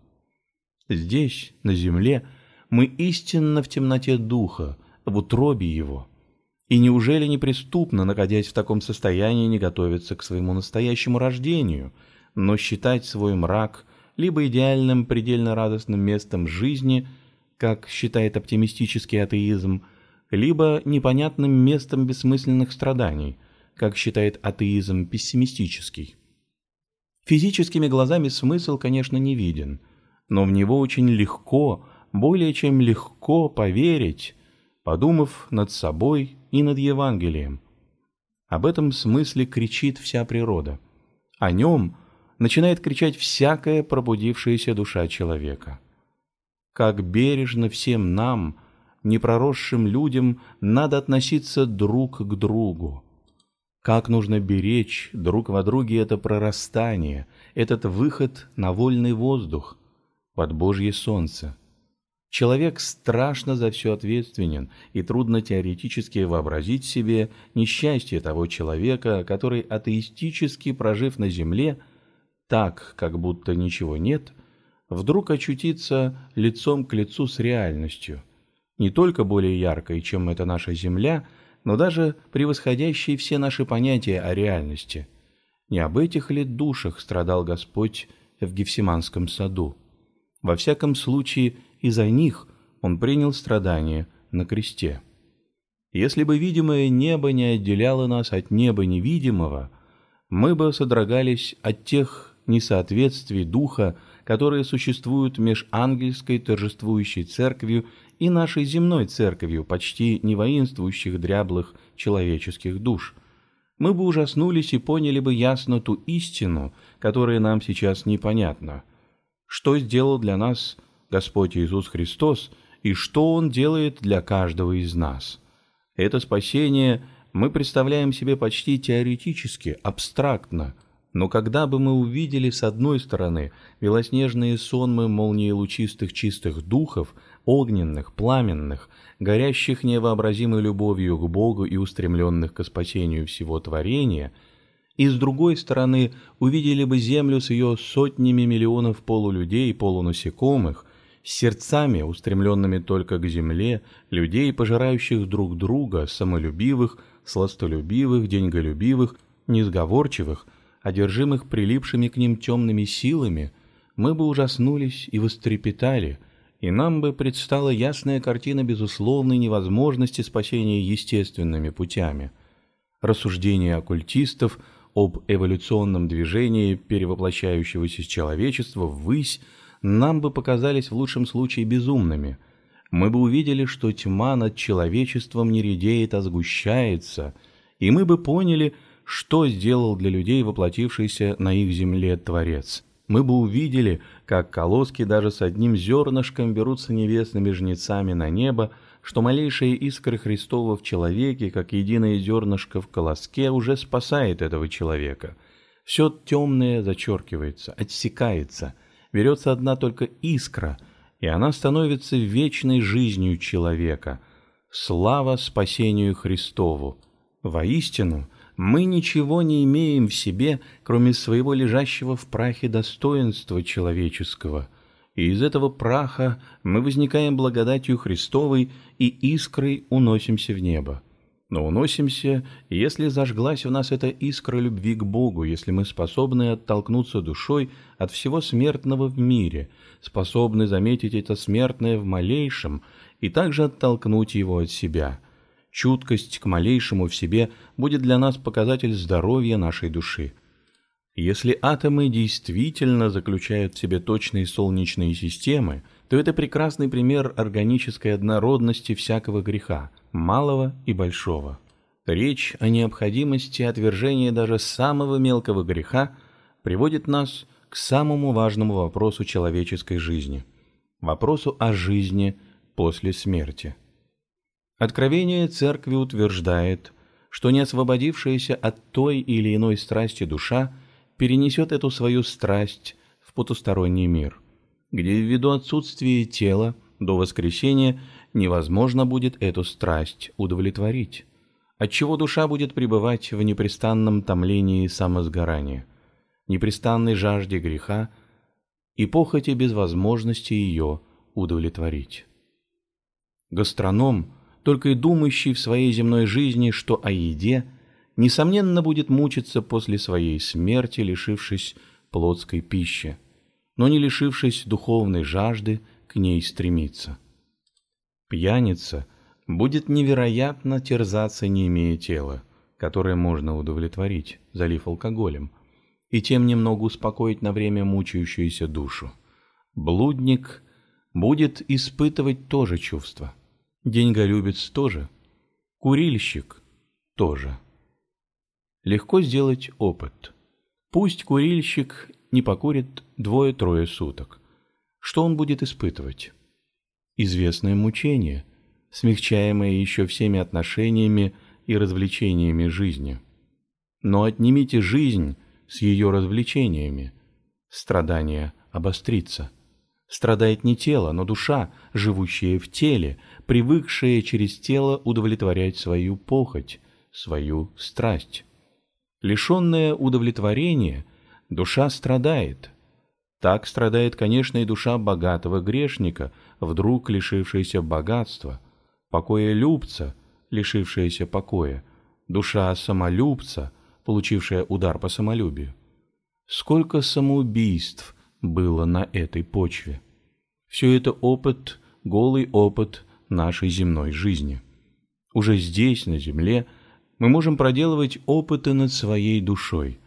Здесь, на земле, мы истинно в темноте духа, в утробе его. И неужели неприступно, находясь в таком состоянии, не готовиться к своему настоящему рождению, но считать свой мрак либо идеальным предельно радостным местом жизни, как считает оптимистический атеизм, либо непонятным местом бессмысленных страданий, как считает атеизм пессимистический. Физическими глазами смысл, конечно, не виден, но в него очень легко, более чем легко поверить, подумав над собой и над Евангелием. Об этом смысле кричит вся природа. О нем начинает кричать всякая пробудившаяся душа человека. Как бережно всем нам, непроросшим людям, надо относиться друг к другу. Как нужно беречь друг во друге это прорастание, этот выход на вольный воздух под Божье солнце. Человек страшно за все ответственен, и трудно теоретически вообразить себе несчастье того человека, который атеистически прожив на земле, так, как будто ничего нет, вдруг очутится лицом к лицу с реальностью, не только более яркой, чем эта наша земля, но даже превосходящей все наши понятия о реальности. Не об этих ли душах страдал Господь в Гефсиманском саду? Во всяком случае, из-за них Он принял страдания на кресте. Если бы видимое небо не отделяло нас от неба невидимого, мы бы содрогались от тех несоответствий духа, которые существуют меж ангельской торжествующей церковью и нашей земной церковью, почти не воинствующих дряблых человеческих душ. Мы бы ужаснулись и поняли бы ясно ту истину, которая нам сейчас непонятна. Что сделал для нас Господь Иисус Христос и что Он делает для каждого из нас? Это спасение мы представляем себе почти теоретически, абстрактно – но когда бы мы увидели с одной стороны белоснежные сонмы молниелучистых чистых духов, огненных, пламенных, горящих невообразимой любовью к Богу и устремленных к спасению всего творения, и с другой стороны увидели бы землю с ее сотнями миллионов полулюдей полунасекомых, с сердцами, устремленными только к земле, людей, пожирающих друг друга, самолюбивых, сластолюбивых, деньголюбивых, несговорчивых – одержимых прилипшими к ним темными силами, мы бы ужаснулись и вострепетали, и нам бы предстала ясная картина безусловной невозможности спасения естественными путями. Рассуждения оккультистов об эволюционном движении перевоплощающегося из человечества ввысь нам бы показались в лучшем случае безумными. Мы бы увидели, что тьма над человечеством не редеет, а сгущается, и мы бы поняли, что сделал для людей воплотившийся на их земле Творец. Мы бы увидели, как колоски даже с одним зернышком берутся небесными жнецами на небо, что малейшая искра Христова в человеке, как единое зернышко в колоске, уже спасает этого человека. Все темное зачеркивается, отсекается, берется одна только искра, и она становится вечной жизнью человека. Слава спасению Христову! Воистину, мы ничего не имеем в себе, кроме своего лежащего в прахе достоинства человеческого, и из этого праха мы возникаем благодатью Христовой и искрой уносимся в небо. Но уносимся, если зажглась в нас эта искра любви к Богу, если мы способны оттолкнуться душой от всего смертного в мире, способны заметить это смертное в малейшем и также оттолкнуть его от себя – чуткость к малейшему в себе будет для нас показатель здоровья нашей души. Если атомы действительно заключают в себе точные солнечные системы, то это прекрасный пример органической однородности всякого греха, малого и большого. Речь о необходимости отвержения даже самого мелкого греха приводит нас к самому важному вопросу человеческой жизни – вопросу о жизни после смерти. Откровение Церкви утверждает, что не освободившаяся от той или иной страсти душа перенесет эту свою страсть в потусторонний мир, где ввиду отсутствия тела до воскресения невозможно будет эту страсть удовлетворить, отчего душа будет пребывать в непрестанном томлении самосгорания, непрестанной жажде греха и похоти без возможности ее удовлетворить. Гастроном – только и думающий в своей земной жизни, что о еде, несомненно будет мучиться после своей смерти, лишившись плотской пищи, но не лишившись духовной жажды к ней стремиться. Пьяница будет невероятно терзаться, не имея тела, которое можно удовлетворить, залив алкоголем, и тем немного успокоить на время мучающуюся душу. Блудник будет испытывать то же чувство. Деньголюбец тоже. Курильщик тоже. Легко сделать опыт. Пусть курильщик не покурит двое-трое суток. Что он будет испытывать? Известное мучение, смягчаемое еще всеми отношениями и развлечениями жизни. Но отнимите жизнь с ее развлечениями. Страдание обострится. Страдает не тело, но душа, живущая в теле, привыкшая через тело удовлетворять свою похоть, свою страсть. Лишенная удовлетворения, душа страдает. Так страдает, конечно, и душа богатого грешника, вдруг лишившаяся богатства, покоя любца, лишившаяся покоя, душа самолюбца, получившая удар по самолюбию. Сколько самоубийств – было на этой почве. Все это опыт, голый опыт нашей земной жизни. Уже здесь, на земле, мы можем проделывать опыты над своей душой.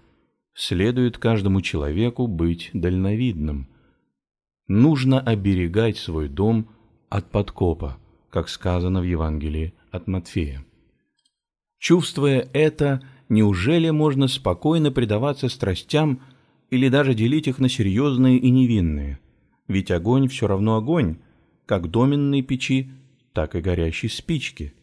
Следует каждому человеку быть дальновидным. Нужно оберегать свой дом от подкопа, как сказано в Евангелии от Матфея. Чувствуя это, неужели можно спокойно предаваться страстям, или даже делить их на серьезные и невинные. Ведь огонь все равно огонь, как доменной печи, так и горящей спички.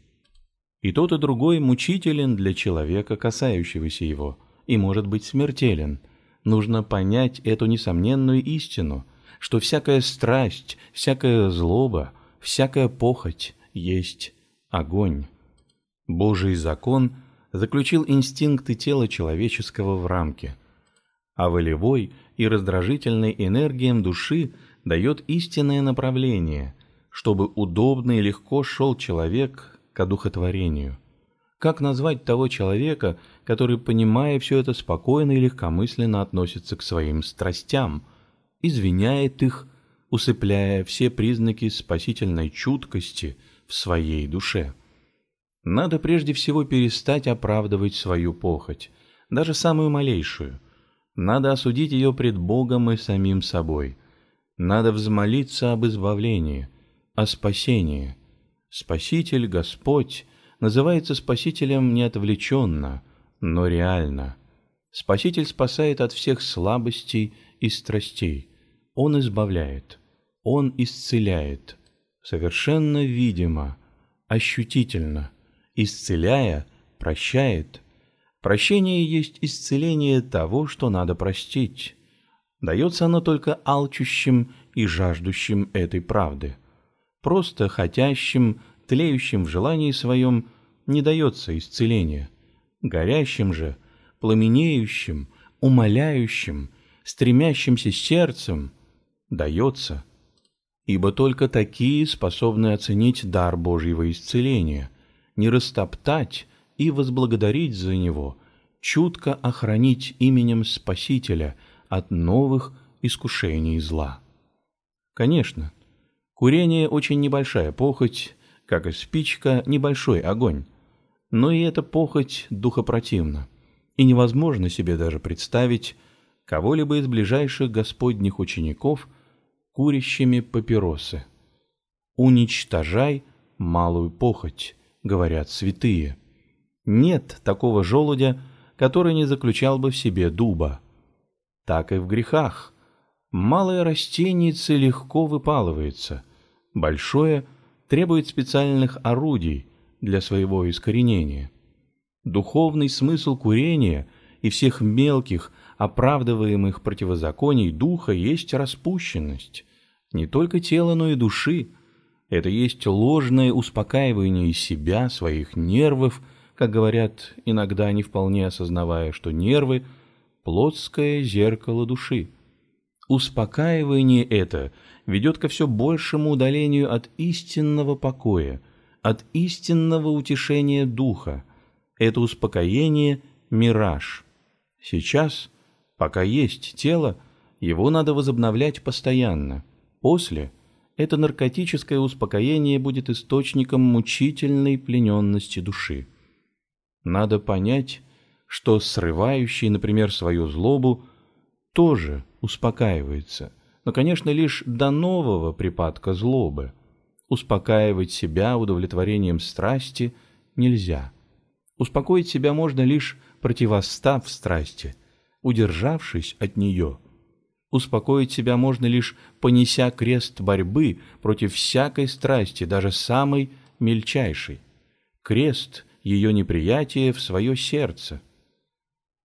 И тот и другой мучителен для человека, касающегося его, и может быть смертелен. Нужно понять эту несомненную истину, что всякая страсть, всякая злоба, всякая похоть есть огонь. Божий закон заключил инстинкты тела человеческого в рамки – а волевой и раздражительной энергиям души дает истинное направление, чтобы удобно и легко шел человек к одухотворению. Как назвать того человека, который, понимая все это, спокойно и легкомысленно относится к своим страстям, извиняет их, усыпляя все признаки спасительной чуткости в своей душе? Надо прежде всего перестать оправдывать свою похоть, даже самую малейшую – надо осудить ее пред Богом и самим собой. Надо взмолиться об избавлении, о спасении. Спаситель, Господь, называется Спасителем не отвлеченно, но реально. Спаситель спасает от всех слабостей и страстей. Он избавляет. Он исцеляет. Совершенно видимо, ощутительно. Исцеляя, прощает, Прощение есть исцеление того, что надо простить. Дается оно только алчущим и жаждущим этой правды. Просто хотящим, тлеющим в желании своем не дается исцеление. Горящим же, пламенеющим, умоляющим, стремящимся сердцем дается. Ибо только такие способны оценить дар Божьего исцеления, не растоптать, и возблагодарить за него, чутко охранить именем Спасителя от новых искушений зла. Конечно, курение очень небольшая похоть, как и спичка небольшой огонь, но и эта похоть духопротивна, и невозможно себе даже представить кого-либо из ближайших господних учеников курящими папиросы. «Уничтожай малую похоть», — говорят святые. Нет такого желудя, который не заключал бы в себе дуба. Так и в грехах. Малое растенице легко выпалывается, большое требует специальных орудий для своего искоренения. Духовный смысл курения и всех мелких, оправдываемых противозаконий духа есть распущенность, не только тела, но и души. Это есть ложное успокаивание себя, своих нервов, как говорят, иногда не вполне осознавая, что нервы – плотское зеркало души. Успокаивание это ведет ко все большему удалению от истинного покоя, от истинного утешения духа. Это успокоение – мираж. Сейчас, пока есть тело, его надо возобновлять постоянно. После это наркотическое успокоение будет источником мучительной плененности души. Надо понять, что срывающий, например, свою злобу, тоже успокаивается, но, конечно, лишь до нового припадка злобы. Успокаивать себя удовлетворением страсти нельзя. Успокоить себя можно лишь противостав страсти, удержавшись от нее. Успокоить себя можно лишь понеся крест борьбы против всякой страсти, даже самой мельчайшей. Крест ее неприятия в свое сердце.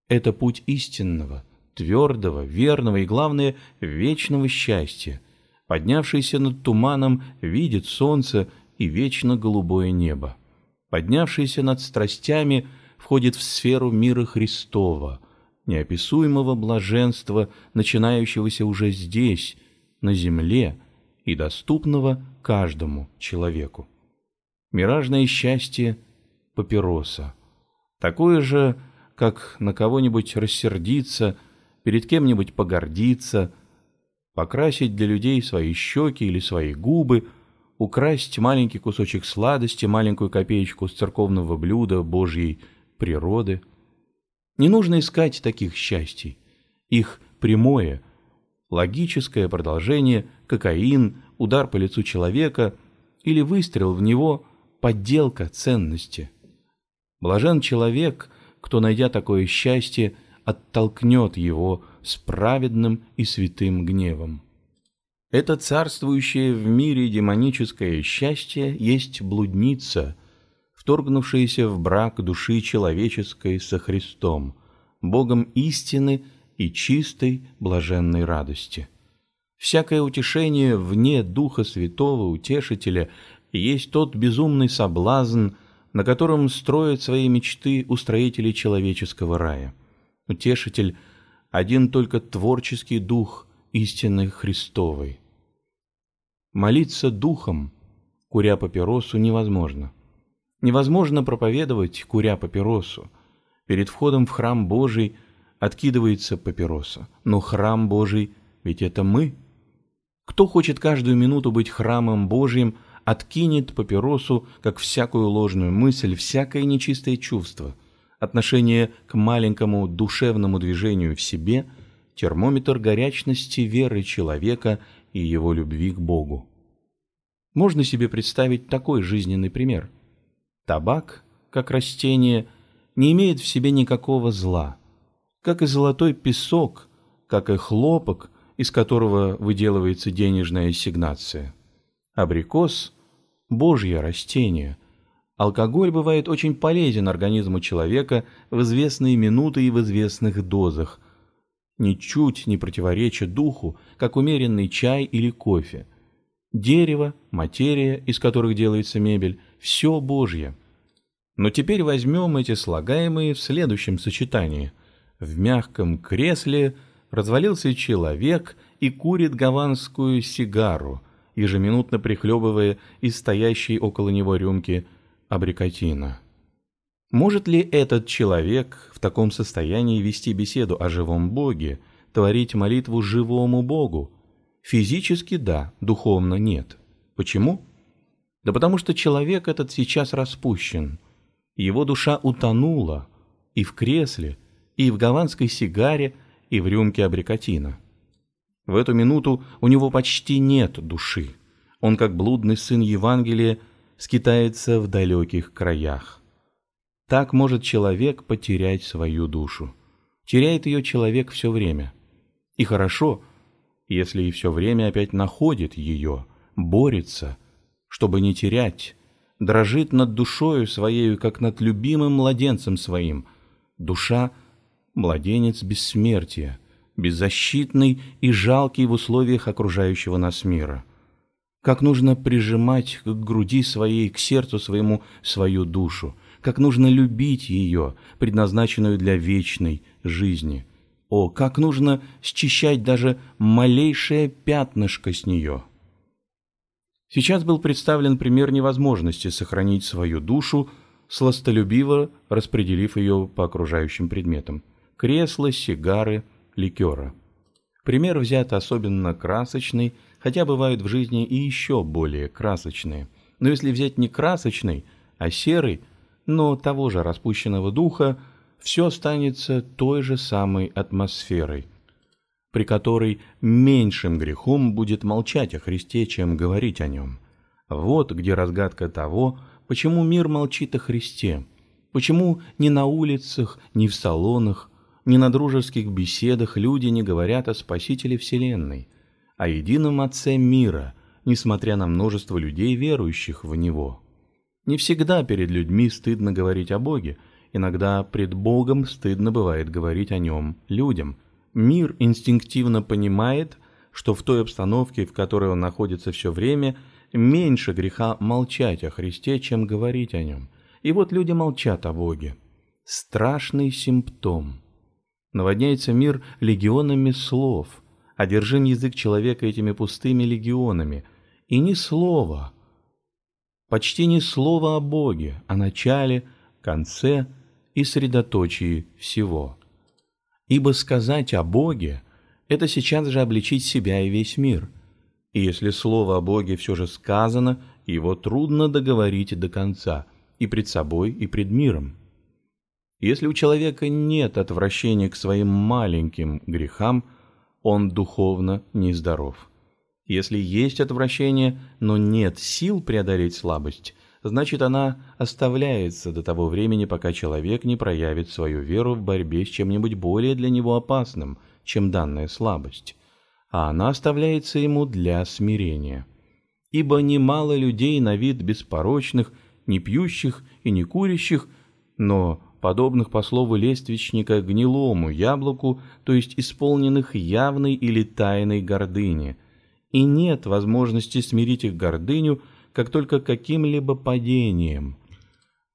Это путь истинного, твердого, верного и, главное, вечного счастья. Поднявшийся над туманом видит солнце и вечно голубое небо. Поднявшийся над страстями входит в сферу мира Христова, неописуемого блаженства, начинающегося уже здесь, на земле и доступного каждому человеку. Миражное счастье папироса. Такое же, как на кого-нибудь рассердиться, перед кем-нибудь погордиться, покрасить для людей свои щеки или свои губы, украсть маленький кусочек сладости, маленькую копеечку с церковного блюда Божьей природы. Не нужно искать таких счастий. Их прямое, логическое продолжение, кокаин, удар по лицу человека или выстрел в него – подделка ценности – Блажен человек, кто, найдя такое счастье, оттолкнет его с праведным и святым гневом. Это царствующее в мире демоническое счастье есть блудница, вторгнувшаяся в брак души человеческой со Христом, Богом истины и чистой блаженной радости. Всякое утешение вне Духа Святого Утешителя есть тот безумный соблазн – на котором строят свои мечты устроители человеческого рая. Утешитель – один только творческий дух истины Христовой. Молиться духом, куря папиросу, невозможно. Невозможно проповедовать, куря папиросу. Перед входом в храм Божий откидывается папироса. Но храм Божий – ведь это мы. Кто хочет каждую минуту быть храмом Божьим – откинет папиросу, как всякую ложную мысль, всякое нечистое чувство. Отношение к маленькому душевному движению в себе – термометр горячности веры человека и его любви к Богу. Можно себе представить такой жизненный пример. Табак, как растение, не имеет в себе никакого зла, как и золотой песок, как и хлопок, из которого выделывается денежная ассигнация. Абрикос – божье растение. Алкоголь бывает очень полезен организму человека в известные минуты и в известных дозах, ничуть не противореча духу, как умеренный чай или кофе. Дерево, материя, из которых делается мебель, все Божье. Но теперь возьмем эти слагаемые в следующем сочетании. В мягком кресле развалился человек и курит гаванскую сигару – ежеминутно прихлебывая из стоящей около него рюмки абрикотина. Может ли этот человек в таком состоянии вести беседу о живом Боге, творить молитву живому Богу? Физически да, духовно нет. Почему? Да потому что человек этот сейчас распущен. Его душа утонула и в кресле, и в гаванской сигаре, и в рюмке абрикотина. В эту минуту у него почти нет души. Он, как блудный сын Евангелия, скитается в далеких краях. Так может человек потерять свою душу. Теряет ее человек все время. И хорошо, если и все время опять находит ее, борется, чтобы не терять, дрожит над душою своею, как над любимым младенцем своим. Душа — младенец бессмертия — беззащитный и жалкий в условиях окружающего нас мира. Как нужно прижимать к груди своей, к сердцу своему свою душу, как нужно любить ее, предназначенную для вечной жизни. О, как нужно счищать даже малейшее пятнышко с нее. Сейчас был представлен пример невозможности сохранить свою душу, сластолюбиво распределив ее по окружающим предметам. Кресла, сигары – ликера. Пример взят особенно красочный хотя бывают в жизни и еще более красочные. Но если взять не красочный, а серый, но того же распущенного духа, все останется той же самой атмосферой, при которой меньшим грехом будет молчать о Христе, чем говорить о нем. Вот где разгадка того, почему мир молчит о Христе, почему ни на улицах, ни в салонах, ни на дружеских беседах люди не говорят о Спасителе Вселенной, о едином Отце мира, несмотря на множество людей, верующих в Него. Не всегда перед людьми стыдно говорить о Боге, иногда пред Богом стыдно бывает говорить о Нем людям. Мир инстинктивно понимает, что в той обстановке, в которой он находится все время, меньше греха молчать о Христе, чем говорить о Нем. И вот люди молчат о Боге. Страшный симптом. Наводняется мир легионами слов, одержим язык человека этими пустыми легионами, и ни слова, почти ни слова о Боге, о начале, конце и средоточии всего. Ибо сказать о Боге – это сейчас же обличить себя и весь мир. И если слово о Боге все же сказано, его трудно договорить до конца и пред собой, и пред миром. Если у человека нет отвращения к своим маленьким грехам, он духовно нездоров. Если есть отвращение, но нет сил преодолеть слабость, значит она оставляется до того времени, пока человек не проявит свою веру в борьбе с чем-нибудь более для него опасным, чем данная слабость, а она оставляется ему для смирения. Ибо немало людей на вид беспорочных, не пьющих и не курящих, но подобных по слову лествичника гнилому яблоку, то есть исполненных явной или тайной гордыни – и нет возможности смирить их гордыню, как только каким-либо падением.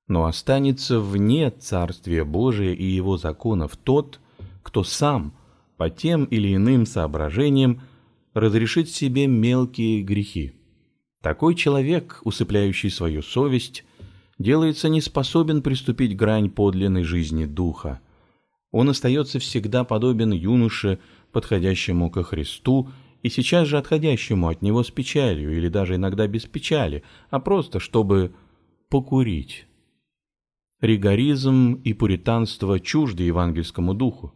Но останется вне Царствия Божия и его законов тот, кто сам, по тем или иным соображениям, разрешит себе мелкие грехи. Такой человек, усыпляющий свою совесть, делается неспособен приступить грань подлинной жизни духа. Он остается всегда подобен юноше, подходящему ко Христу и сейчас же отходящему от него с печалью или даже иногда без печали, а просто чтобы покурить. Ригоризм и пуританство чужды евангельскому духу.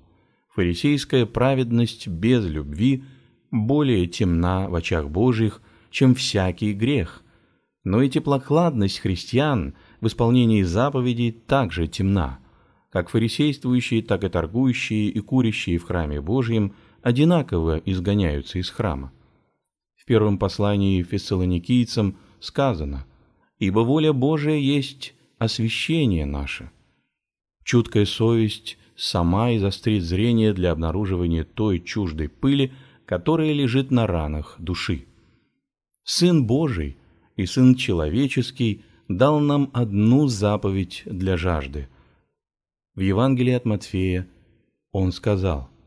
Фарисейская праведность без любви более темна в очах Божьих, чем всякий грех. Но и теплокладность христиан в исполнении заповедей также темна. Как фарисействующие, так и торгующие и курящие в храме Божьем – одинаково изгоняются из храма. В первом послании фессалоникийцам сказано «Ибо воля Божия есть освящение наше». Чуткая совесть сама изострит зрение для обнаруживания той чуждой пыли, которая лежит на ранах души. Сын Божий и Сын Человеческий дал нам одну заповедь для жажды. В Евангелии от Матфея он сказал –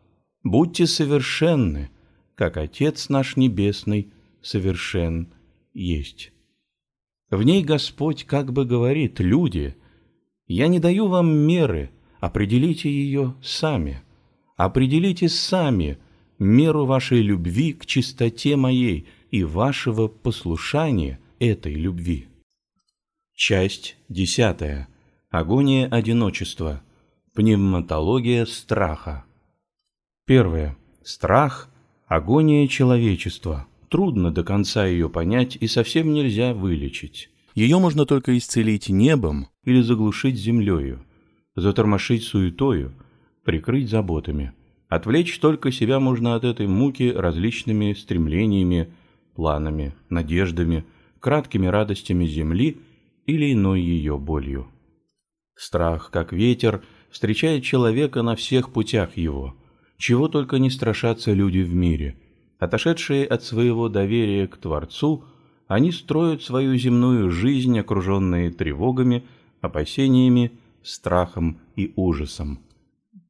Будьте совершенны, как Отец наш Небесный совершен есть. В ней Господь как бы говорит, люди, я не даю вам меры, определите ее сами. Определите сами меру вашей любви к чистоте моей и вашего послушания этой любви. Часть десятая. Агония одиночества. Пневматология страха. Первое. Страх – агония человечества. Трудно до конца ее понять и совсем нельзя вылечить. Ее можно только исцелить небом или заглушить землею, затормошить суетою, прикрыть заботами. Отвлечь только себя можно от этой муки различными стремлениями, планами, надеждами, краткими радостями земли или иной ее болью. Страх, как ветер, встречает человека на всех путях его – чего только не страшатся люди в мире. Отошедшие от своего доверия к Творцу, они строят свою земную жизнь, окруженные тревогами, опасениями, страхом и ужасом.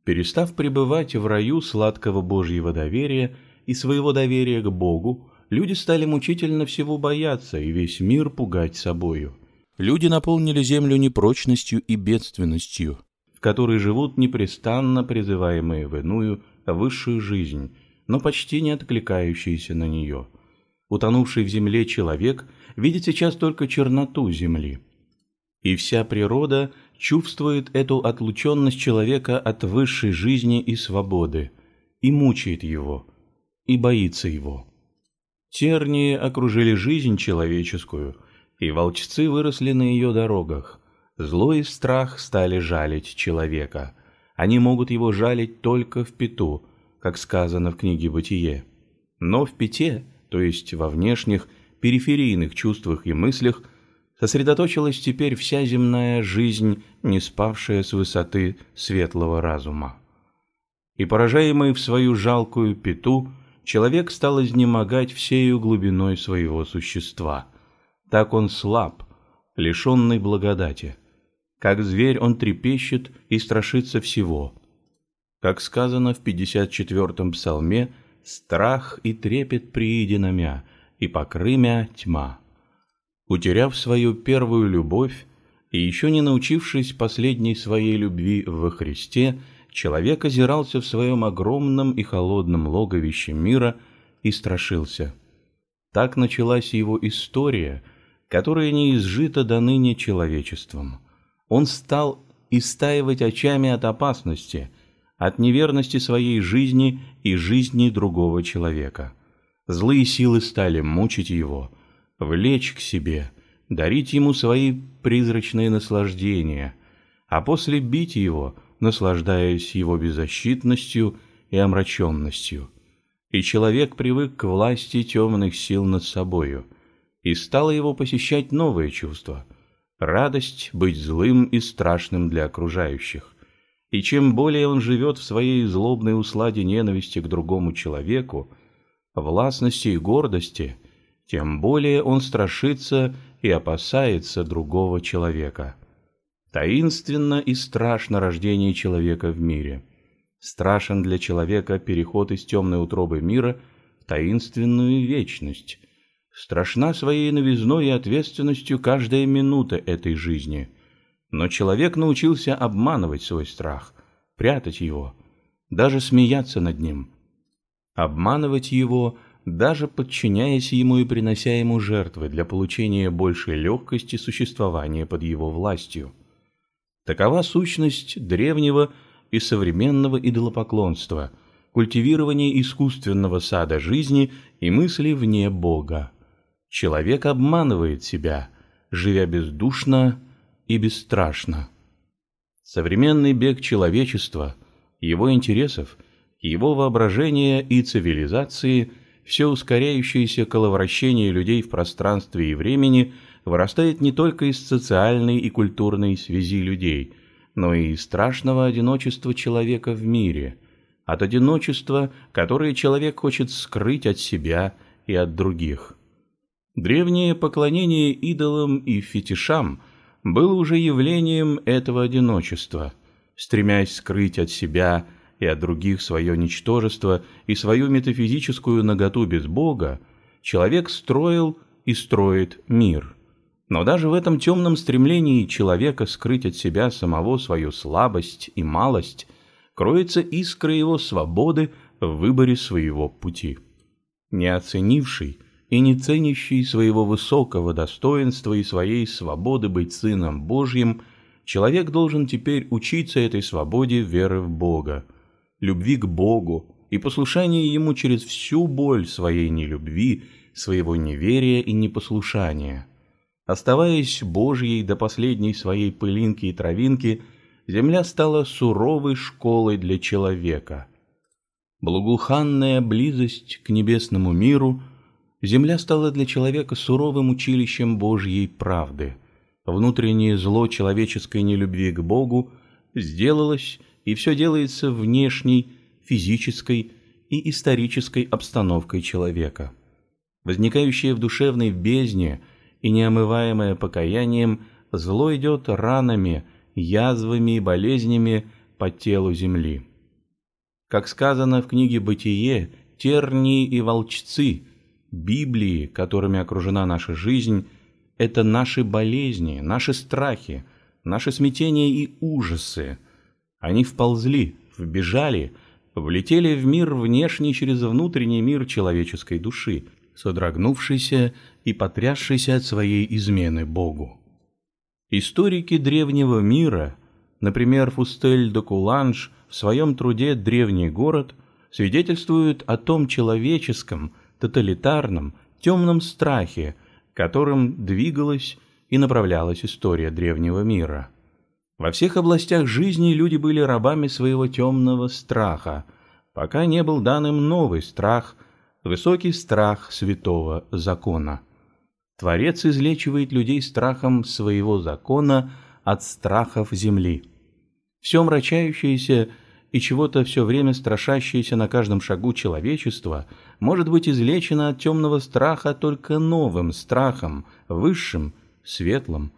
Перестав пребывать в раю сладкого Божьего доверия и своего доверия к Богу, люди стали мучительно всего бояться и весь мир пугать собою. Люди наполнили землю непрочностью и бедственностью, в которой живут непрестанно призываемые в иную высшую жизнь, но почти не откликающиеся на нее. Утонувший в земле человек видит сейчас только черноту земли. И вся природа чувствует эту отлученность человека от высшей жизни и свободы, и мучает его, и боится его. Тернии окружили жизнь человеческую, и волчцы выросли на ее дорогах. Зло и страх стали жалить человека. Они могут его жалить только в пету, как сказано в книге «Бытие». Но в пите, то есть во внешних, периферийных чувствах и мыслях, сосредоточилась теперь вся земная жизнь, не спавшая с высоты светлого разума. И поражаемый в свою жалкую пету, человек стал изнемогать всею глубиной своего существа. Так он слаб, лишенный благодати. Как зверь он трепещет и страшится всего. Как сказано в 54-м псалме, «Страх и трепет приидиномя, и покрымя тьма». Утеряв свою первую любовь и еще не научившись последней своей любви во Христе, человек озирался в своем огромном и холодном логовище мира и страшился. Так началась его история, которая не изжита до ныне человечеством. Он стал истаивать очами от опасности, от неверности своей жизни и жизни другого человека. Злые силы стали мучить его – влечь к себе, дарить ему свои призрачные наслаждения, а после бить его, наслаждаясь его беззащитностью и омраченностью. И человек привык к власти темных сил над собою, и стало его посещать новое чувство — радость быть злым и страшным для окружающих. И чем более он живет в своей злобной усладе ненависти к другому человеку, властности и гордости — тем более он страшится и опасается другого человека. Таинственно и страшно рождение человека в мире. Страшен для человека переход из темной утробы мира в таинственную вечность. Страшна своей новизной и ответственностью каждая минута этой жизни. Но человек научился обманывать свой страх, прятать его, даже смеяться над ним. Обманывать его – даже подчиняясь ему и принося ему жертвы для получения большей легкости существования под его властью. Такова сущность древнего и современного идолопоклонства, культивирование искусственного сада жизни и мысли вне Бога. Человек обманывает себя, живя бездушно и бесстрашно. Современный бег человечества, его интересов, его воображения и цивилизации – все ускоряющееся коловращение людей в пространстве и времени вырастает не только из социальной и культурной связи людей, но и из страшного одиночества человека в мире, от одиночества, которое человек хочет скрыть от себя и от других. Древнее поклонение идолам и фетишам было уже явлением этого одиночества, стремясь скрыть от себя – и от других свое ничтожество и свою метафизическую наготу без Бога, человек строил и строит мир. Но даже в этом темном стремлении человека скрыть от себя самого свою слабость и малость кроется искра его свободы в выборе своего пути. Не оценивший и не ценящий своего высокого достоинства и своей свободы быть сыном Божьим, человек должен теперь учиться этой свободе веры в Бога, любви к Богу и послушания Ему через всю боль своей нелюбви, своего неверия и непослушания. Оставаясь Божьей до последней своей пылинки и травинки, земля стала суровой школой для человека. Благоуханная близость к небесному миру, земля стала для человека суровым училищем Божьей правды. Внутреннее зло человеческой нелюбви к Богу сделалось и все делается внешней, физической и исторической обстановкой человека. Возникающее в душевной бездне и неомываемое покаянием, зло идет ранами, язвами и болезнями по телу земли. Как сказано в книге «Бытие», тернии и волчцы, Библии, которыми окружена наша жизнь, это наши болезни, наши страхи, наши смятения и ужасы – они вползли, вбежали, влетели в мир внешний через внутренний мир человеческой души, содрогнувшийся и потрясшийся от своей измены Богу. Историки древнего мира, например, Фустель де Куланж в своем труде «Древний город» свидетельствуют о том человеческом, тоталитарном, темном страхе, которым двигалась и направлялась история древнего мира. Во всех областях жизни люди были рабами своего темного страха, пока не был дан им новый страх, высокий страх святого закона. Творец излечивает людей страхом своего закона от страхов земли. Все мрачающееся и чего-то все время страшащееся на каждом шагу человечества может быть излечено от темного страха только новым страхом, высшим, светлым,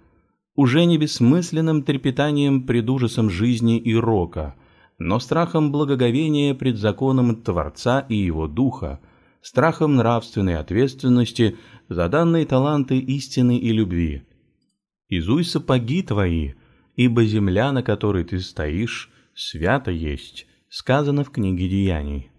уже не бессмысленным трепетанием пред ужасом жизни и рока, но страхом благоговения пред законом Творца и Его Духа, страхом нравственной ответственности за данные таланты истины и любви. «Изуй сапоги твои, ибо земля, на которой ты стоишь, свято есть», сказано в книге Деяний.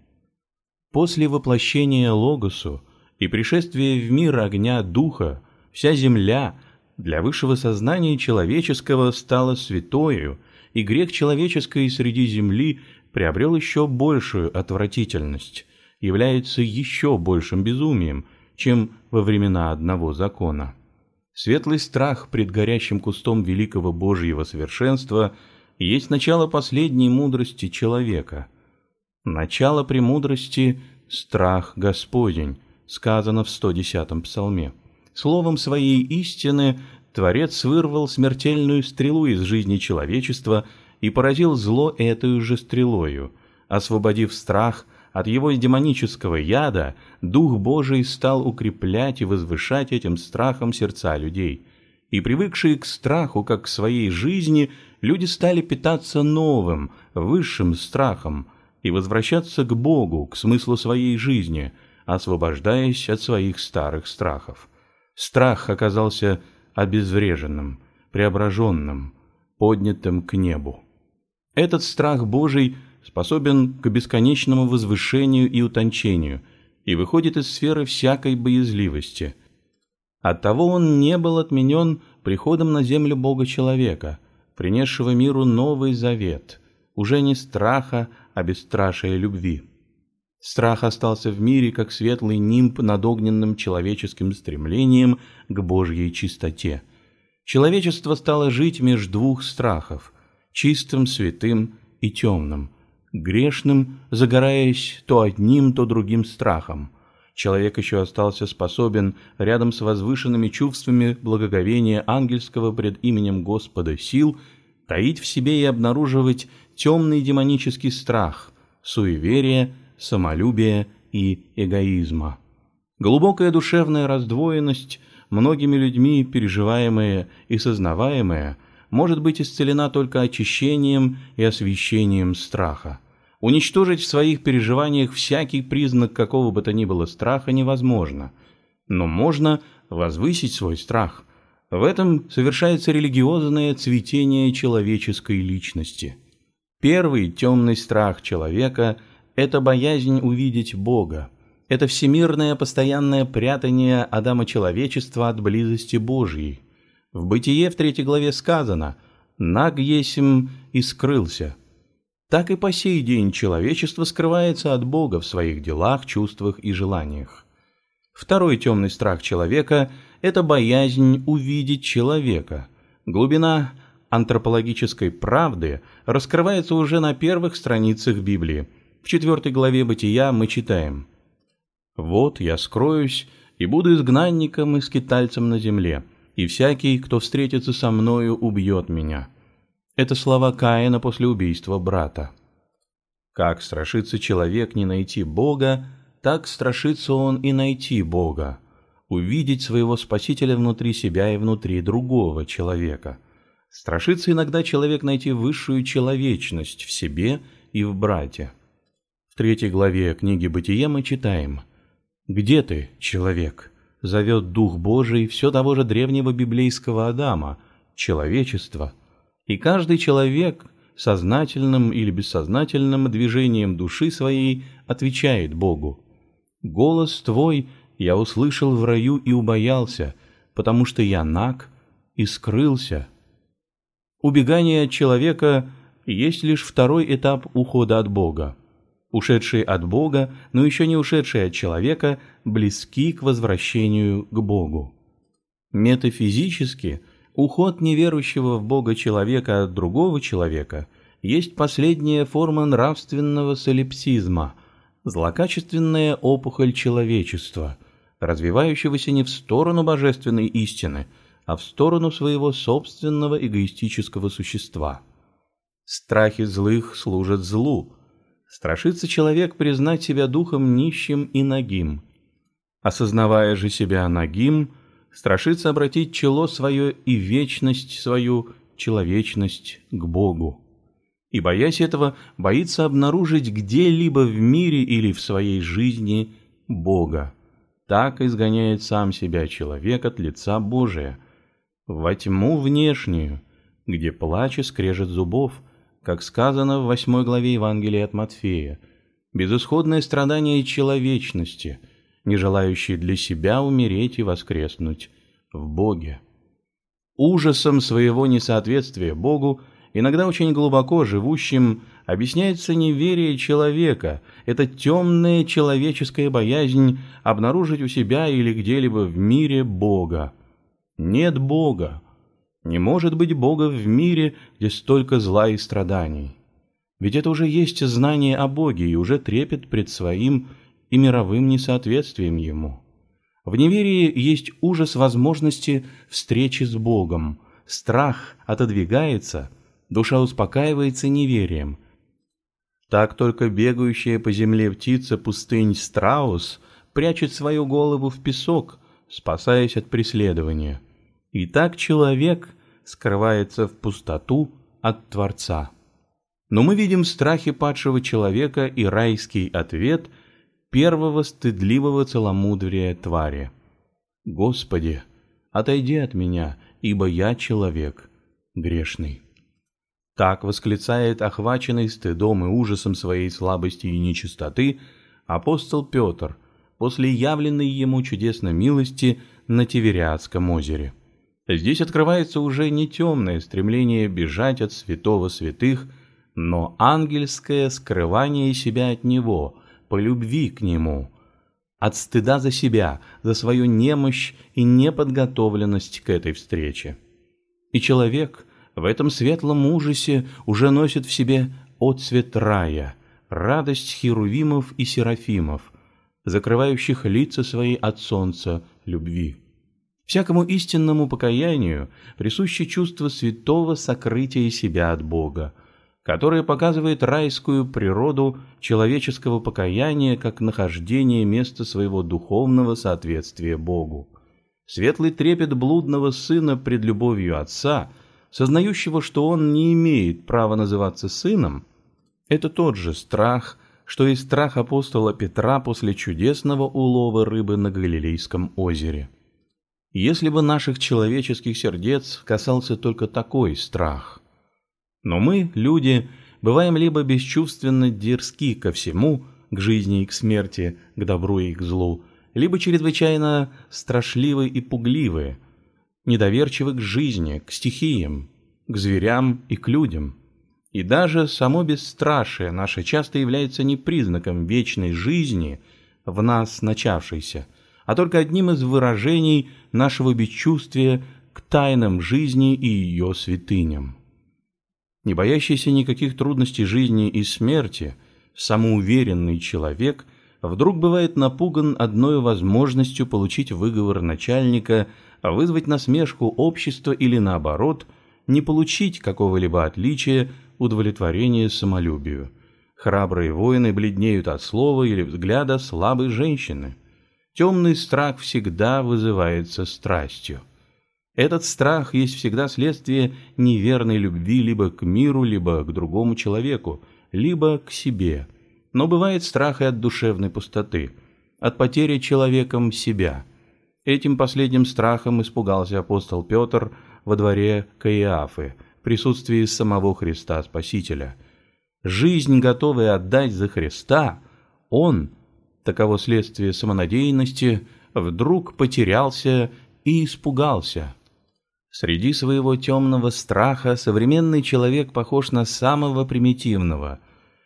После воплощения Логосу и пришествия в мир огня Духа, вся земля для высшего сознания человеческого стала святою, и грех человеческой среди земли приобрел еще большую отвратительность, является еще большим безумием, чем во времена одного закона. Светлый страх пред горящим кустом великого Божьего совершенства есть начало последней мудрости человека. Начало премудрости – страх Господень, сказано в 110-м псалме. Словом своей истины Творец вырвал смертельную стрелу из жизни человечества и поразил зло этой же стрелою, освободив страх от его демонического яда Дух Божий стал укреплять и возвышать этим страхом сердца людей. И привыкшие к страху, как к своей жизни, люди стали питаться новым, высшим страхом и возвращаться к Богу, к смыслу своей жизни, освобождаясь от своих старых страхов. Страх оказался обезвреженным, преображенным, поднятым к небу. Этот страх Божий – способен к бесконечному возвышению и утончению и выходит из сферы всякой боязливости. Оттого он не был отменен приходом на землю Бога-человека, принесшего миру новый завет, уже не страха, а бесстрашия любви. Страх остался в мире как светлый нимб над огненным человеческим стремлением к Божьей чистоте. Человечество стало жить меж двух страхов – чистым, святым и темным, грешным, загораясь то одним, то другим страхом. Человек еще остался способен рядом с возвышенными чувствами благоговения ангельского пред именем Господа сил таить в себе и обнаруживать темный демонический страх, суеверие, самолюбие и эгоизма. Глубокая душевная раздвоенность, многими людьми переживаемая и сознаваемая, может быть исцелена только очищением и освящением страха. Уничтожить в своих переживаниях всякий признак какого бы то ни было страха невозможно, но можно возвысить свой страх. В этом совершается религиозное цветение человеческой личности. Первый темный страх человека – это боязнь увидеть Бога. Это всемирное постоянное прятание Адама человечества от близости Божьей. В Бытие в третьей главе сказано «Наг есим и скрылся», так и по сей день человечество скрывается от Бога в своих делах, чувствах и желаниях. Второй темный страх человека – это боязнь увидеть человека. Глубина антропологической правды раскрывается уже на первых страницах Библии. В четвертой главе Бытия мы читаем «Вот я скроюсь и буду изгнанником и скитальцем на земле, и всякий, кто встретится со мною, убьет меня». Это слова Каина после убийства брата. Как страшится человек не найти Бога, так страшится он и найти Бога, увидеть своего Спасителя внутри себя и внутри другого человека. Страшится иногда человек найти высшую человечность в себе и в брате. В третьей главе книги «Бытие» мы читаем «Где ты, человек?» зовет Дух Божий все того же древнего библейского Адама, человечество – и каждый человек сознательным или бессознательным движением души своей отвечает Богу. Голос твой я услышал в раю и убоялся, потому что я наг и скрылся. Убегание от человека есть лишь второй этап ухода от Бога. Ушедшие от Бога, но еще не ушедшие от человека, близки к возвращению к Богу. Метафизически уход неверующего в Бога человека от другого человека есть последняя форма нравственного солипсизма, злокачественная опухоль человечества, развивающегося не в сторону божественной истины, а в сторону своего собственного эгоистического существа. Страхи злых служат злу. Страшится человек признать себя духом нищим и нагим. Осознавая же себя нагим, страшится обратить чело свое и вечность свою, человечность к Богу. И, боясь этого, боится обнаружить где-либо в мире или в своей жизни Бога. Так изгоняет сам себя человек от лица Божия, во тьму внешнюю, где плач и скрежет зубов, как сказано в восьмой главе Евангелия от Матфея, безысходное страдание человечности, не желающей для себя умереть и воскреснуть в Боге. Ужасом своего несоответствия Богу, иногда очень глубоко живущим, объясняется неверие человека, это темная человеческая боязнь обнаружить у себя или где-либо в мире Бога. Нет Бога. Не может быть Бога в мире, где столько зла и страданий. Ведь это уже есть знание о Боге и уже трепет пред своим и мировым несоответствием Ему. В неверии есть ужас возможности встречи с Богом, страх отодвигается, душа успокаивается неверием, так только бегающая по земле птица пустынь страус прячет свою голову в песок, спасаясь от преследования. И так человек скрывается в пустоту от Творца. Но мы видим страхи падшего человека и райский ответ первого стыдливого целомудрия твари. Господи, отойди от меня, ибо я человек грешный. Так восклицает охваченный стыдом и ужасом своей слабости и нечистоты апостол Петр после явленной ему чудесной милости на Тивериадском озере. Здесь открывается уже не темное стремление бежать от святого святых, но ангельское скрывание себя от него, по любви к нему, от стыда за себя, за свою немощь и неподготовленность к этой встрече. И человек – в этом светлом ужасе уже носит в себе отцвет рая, радость херувимов и серафимов, закрывающих лица свои от солнца любви. Всякому истинному покаянию присуще чувство святого сокрытия себя от Бога, которое показывает райскую природу человеческого покаяния как нахождение места своего духовного соответствия Богу. Светлый трепет блудного сына пред любовью отца – сознающего, что он не имеет права называться сыном, это тот же страх, что и страх апостола Петра после чудесного улова рыбы на Галилейском озере. Если бы наших человеческих сердец касался только такой страх. Но мы, люди, бываем либо бесчувственно дерзки ко всему, к жизни и к смерти, к добру и к злу, либо чрезвычайно страшливы и пугливы, недоверчивы к жизни, к стихиям, к зверям и к людям. И даже само бесстрашие наше часто является не признаком вечной жизни в нас начавшейся, а только одним из выражений нашего бесчувствия к тайнам жизни и ее святыням. Не боящийся никаких трудностей жизни и смерти, самоуверенный человек вдруг бывает напуган одной возможностью получить выговор начальника – вызвать насмешку общества или наоборот, не получить какого-либо отличия, удовлетворения самолюбию. Храбрые воины бледнеют от слова или взгляда слабой женщины. Темный страх всегда вызывается страстью. Этот страх есть всегда следствие неверной любви либо к миру, либо к другому человеку, либо к себе. Но бывает страх и от душевной пустоты, от потери человеком себя – Этим последним страхом испугался апостол Петр во дворе Каиафы, в присутствии самого Христа Спасителя. Жизнь, готовая отдать за Христа, он, таково следствие самонадеянности, вдруг потерялся и испугался. Среди своего темного страха современный человек похож на самого примитивного,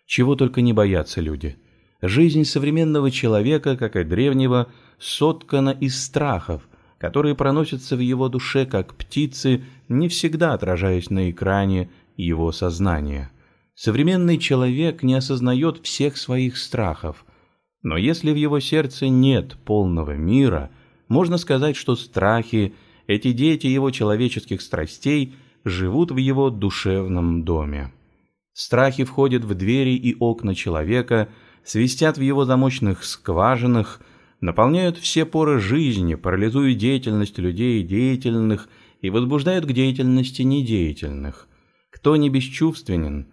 чего только не боятся люди. Жизнь современного человека, как и древнего, соткана из страхов, которые проносятся в его душе, как птицы, не всегда отражаясь на экране его сознания. Современный человек не осознает всех своих страхов, но если в его сердце нет полного мира, можно сказать, что страхи, эти дети его человеческих страстей, живут в его душевном доме. Страхи входят в двери и окна человека, свистят в его замочных скважинах, наполняют все поры жизни, парализуют деятельность людей деятельных и возбуждают к деятельности недеятельных. Кто не бесчувственен,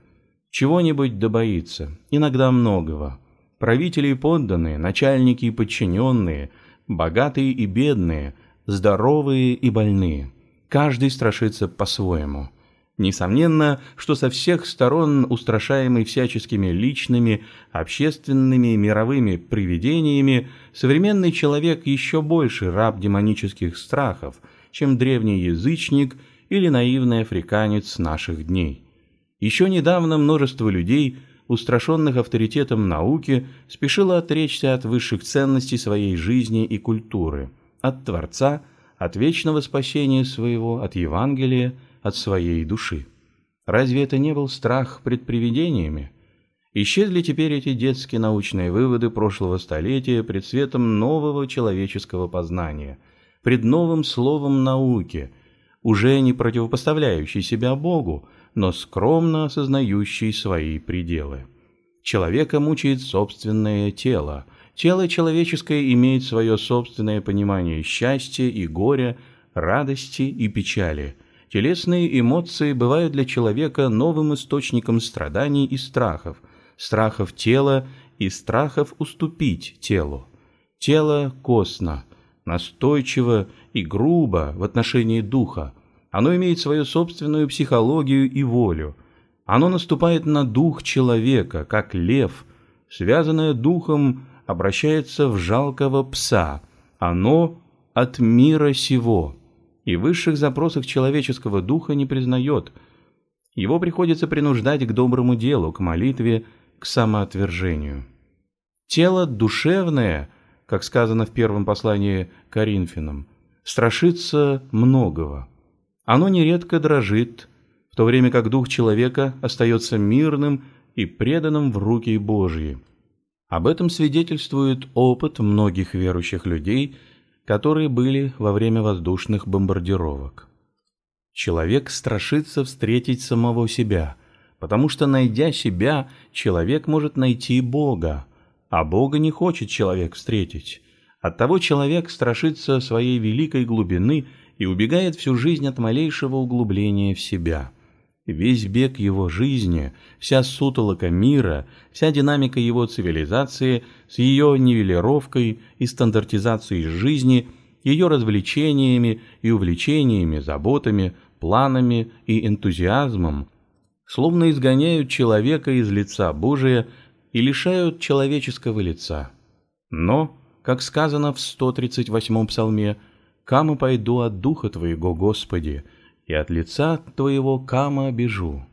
чего-нибудь добоится, иногда многого. Правители и подданные, начальники и подчиненные, богатые и бедные, здоровые и больные. Каждый страшится по-своему. Несомненно, что со всех сторон устрашаемый всяческими личными, общественными мировыми привидениями, современный человек еще больше раб демонических страхов, чем древний язычник или наивный африканец наших дней. Еще недавно множество людей, устрашенных авторитетом науки, спешило отречься от высших ценностей своей жизни и культуры, от Творца, от вечного спасения своего, от Евангелия, от своей души. Разве это не был страх пред привидениями? Исчезли теперь эти детские научные выводы прошлого столетия пред светом нового человеческого познания, пред новым словом науки, уже не противопоставляющий себя Богу, но скромно осознающий свои пределы. Человека мучает собственное тело. Тело человеческое имеет свое собственное понимание счастья и горя, радости и печали. Телесные эмоции бывают для человека новым источником страданий и страхов, страхов тела и страхов уступить телу. Тело костно, настойчиво и грубо в отношении духа, оно имеет свою собственную психологию и волю. Оно наступает на дух человека, как лев, связанное духом, обращается в жалкого пса. Оно от мира сего и высших запросов человеческого духа не признает. Его приходится принуждать к доброму делу, к молитве, к самоотвержению. Тело душевное, как сказано в первом послании Коринфянам, страшится многого. Оно нередко дрожит, в то время как дух человека остается мирным и преданным в руки Божьи. Об этом свидетельствует опыт многих верующих людей, которые были во время воздушных бомбардировок. Человек страшится встретить самого себя, потому что, найдя себя, человек может найти Бога, а Бога не хочет человек встретить. Оттого человек страшится своей великой глубины и убегает всю жизнь от малейшего углубления в себя. Весь бег его жизни, вся сутолока мира, вся динамика его цивилизации с ее нивелировкой и стандартизацией жизни, ее развлечениями и увлечениями, заботами, планами и энтузиазмом, словно изгоняют человека из лица Божия и лишают человеческого лица. Но, как сказано в 138-м псалме, Кама пойду от духа Твоего, Господи, и от лица Твоего кама бежу.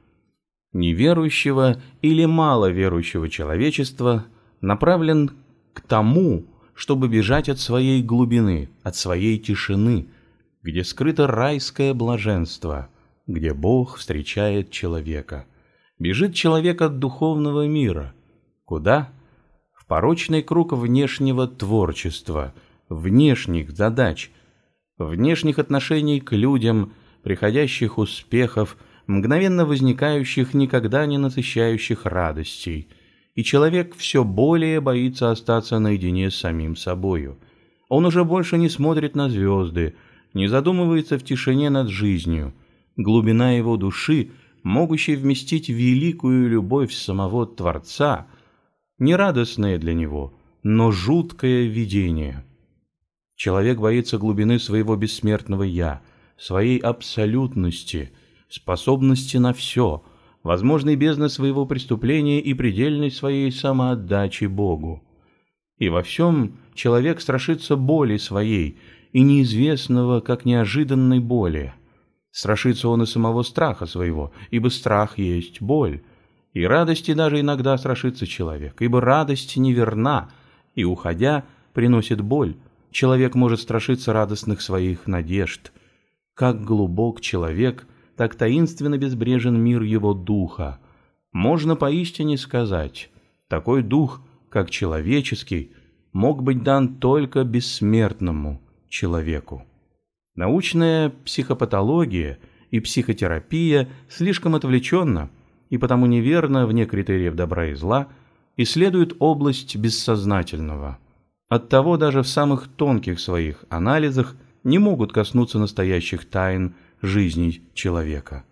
Неверующего или маловерующего человечества направлен к тому, чтобы бежать от своей глубины, от своей тишины, где скрыто райское блаженство, где Бог встречает человека. Бежит человек от духовного мира. Куда? В порочный круг внешнего творчества, внешних задач – внешних отношений к людям, приходящих успехов, мгновенно возникающих, никогда не насыщающих радостей. И человек все более боится остаться наедине с самим собою. Он уже больше не смотрит на звезды, не задумывается в тишине над жизнью. Глубина его души, могущей вместить великую любовь самого Творца, не радостное для него, но жуткое видение – Человек боится глубины своего бессмертного «я», своей абсолютности, способности на все, возможной бездны своего преступления и предельной своей самоотдачи Богу. И во всем человек страшится боли своей и неизвестного, как неожиданной боли. Страшится он и самого страха своего, ибо страх есть боль. И радости даже иногда страшится человек, ибо радость неверна, и, уходя, приносит боль. Человек может страшиться радостных своих надежд. Как глубок человек, так таинственно безбрежен мир его духа. Можно поистине сказать, такой дух, как человеческий, мог быть дан только бессмертному человеку. Научная психопатология и психотерапия слишком отвлеченно и потому неверно вне критериев добра и зла исследуют область бессознательного. Оттого даже в самых тонких своих анализах не могут коснуться настоящих тайн жизни человека.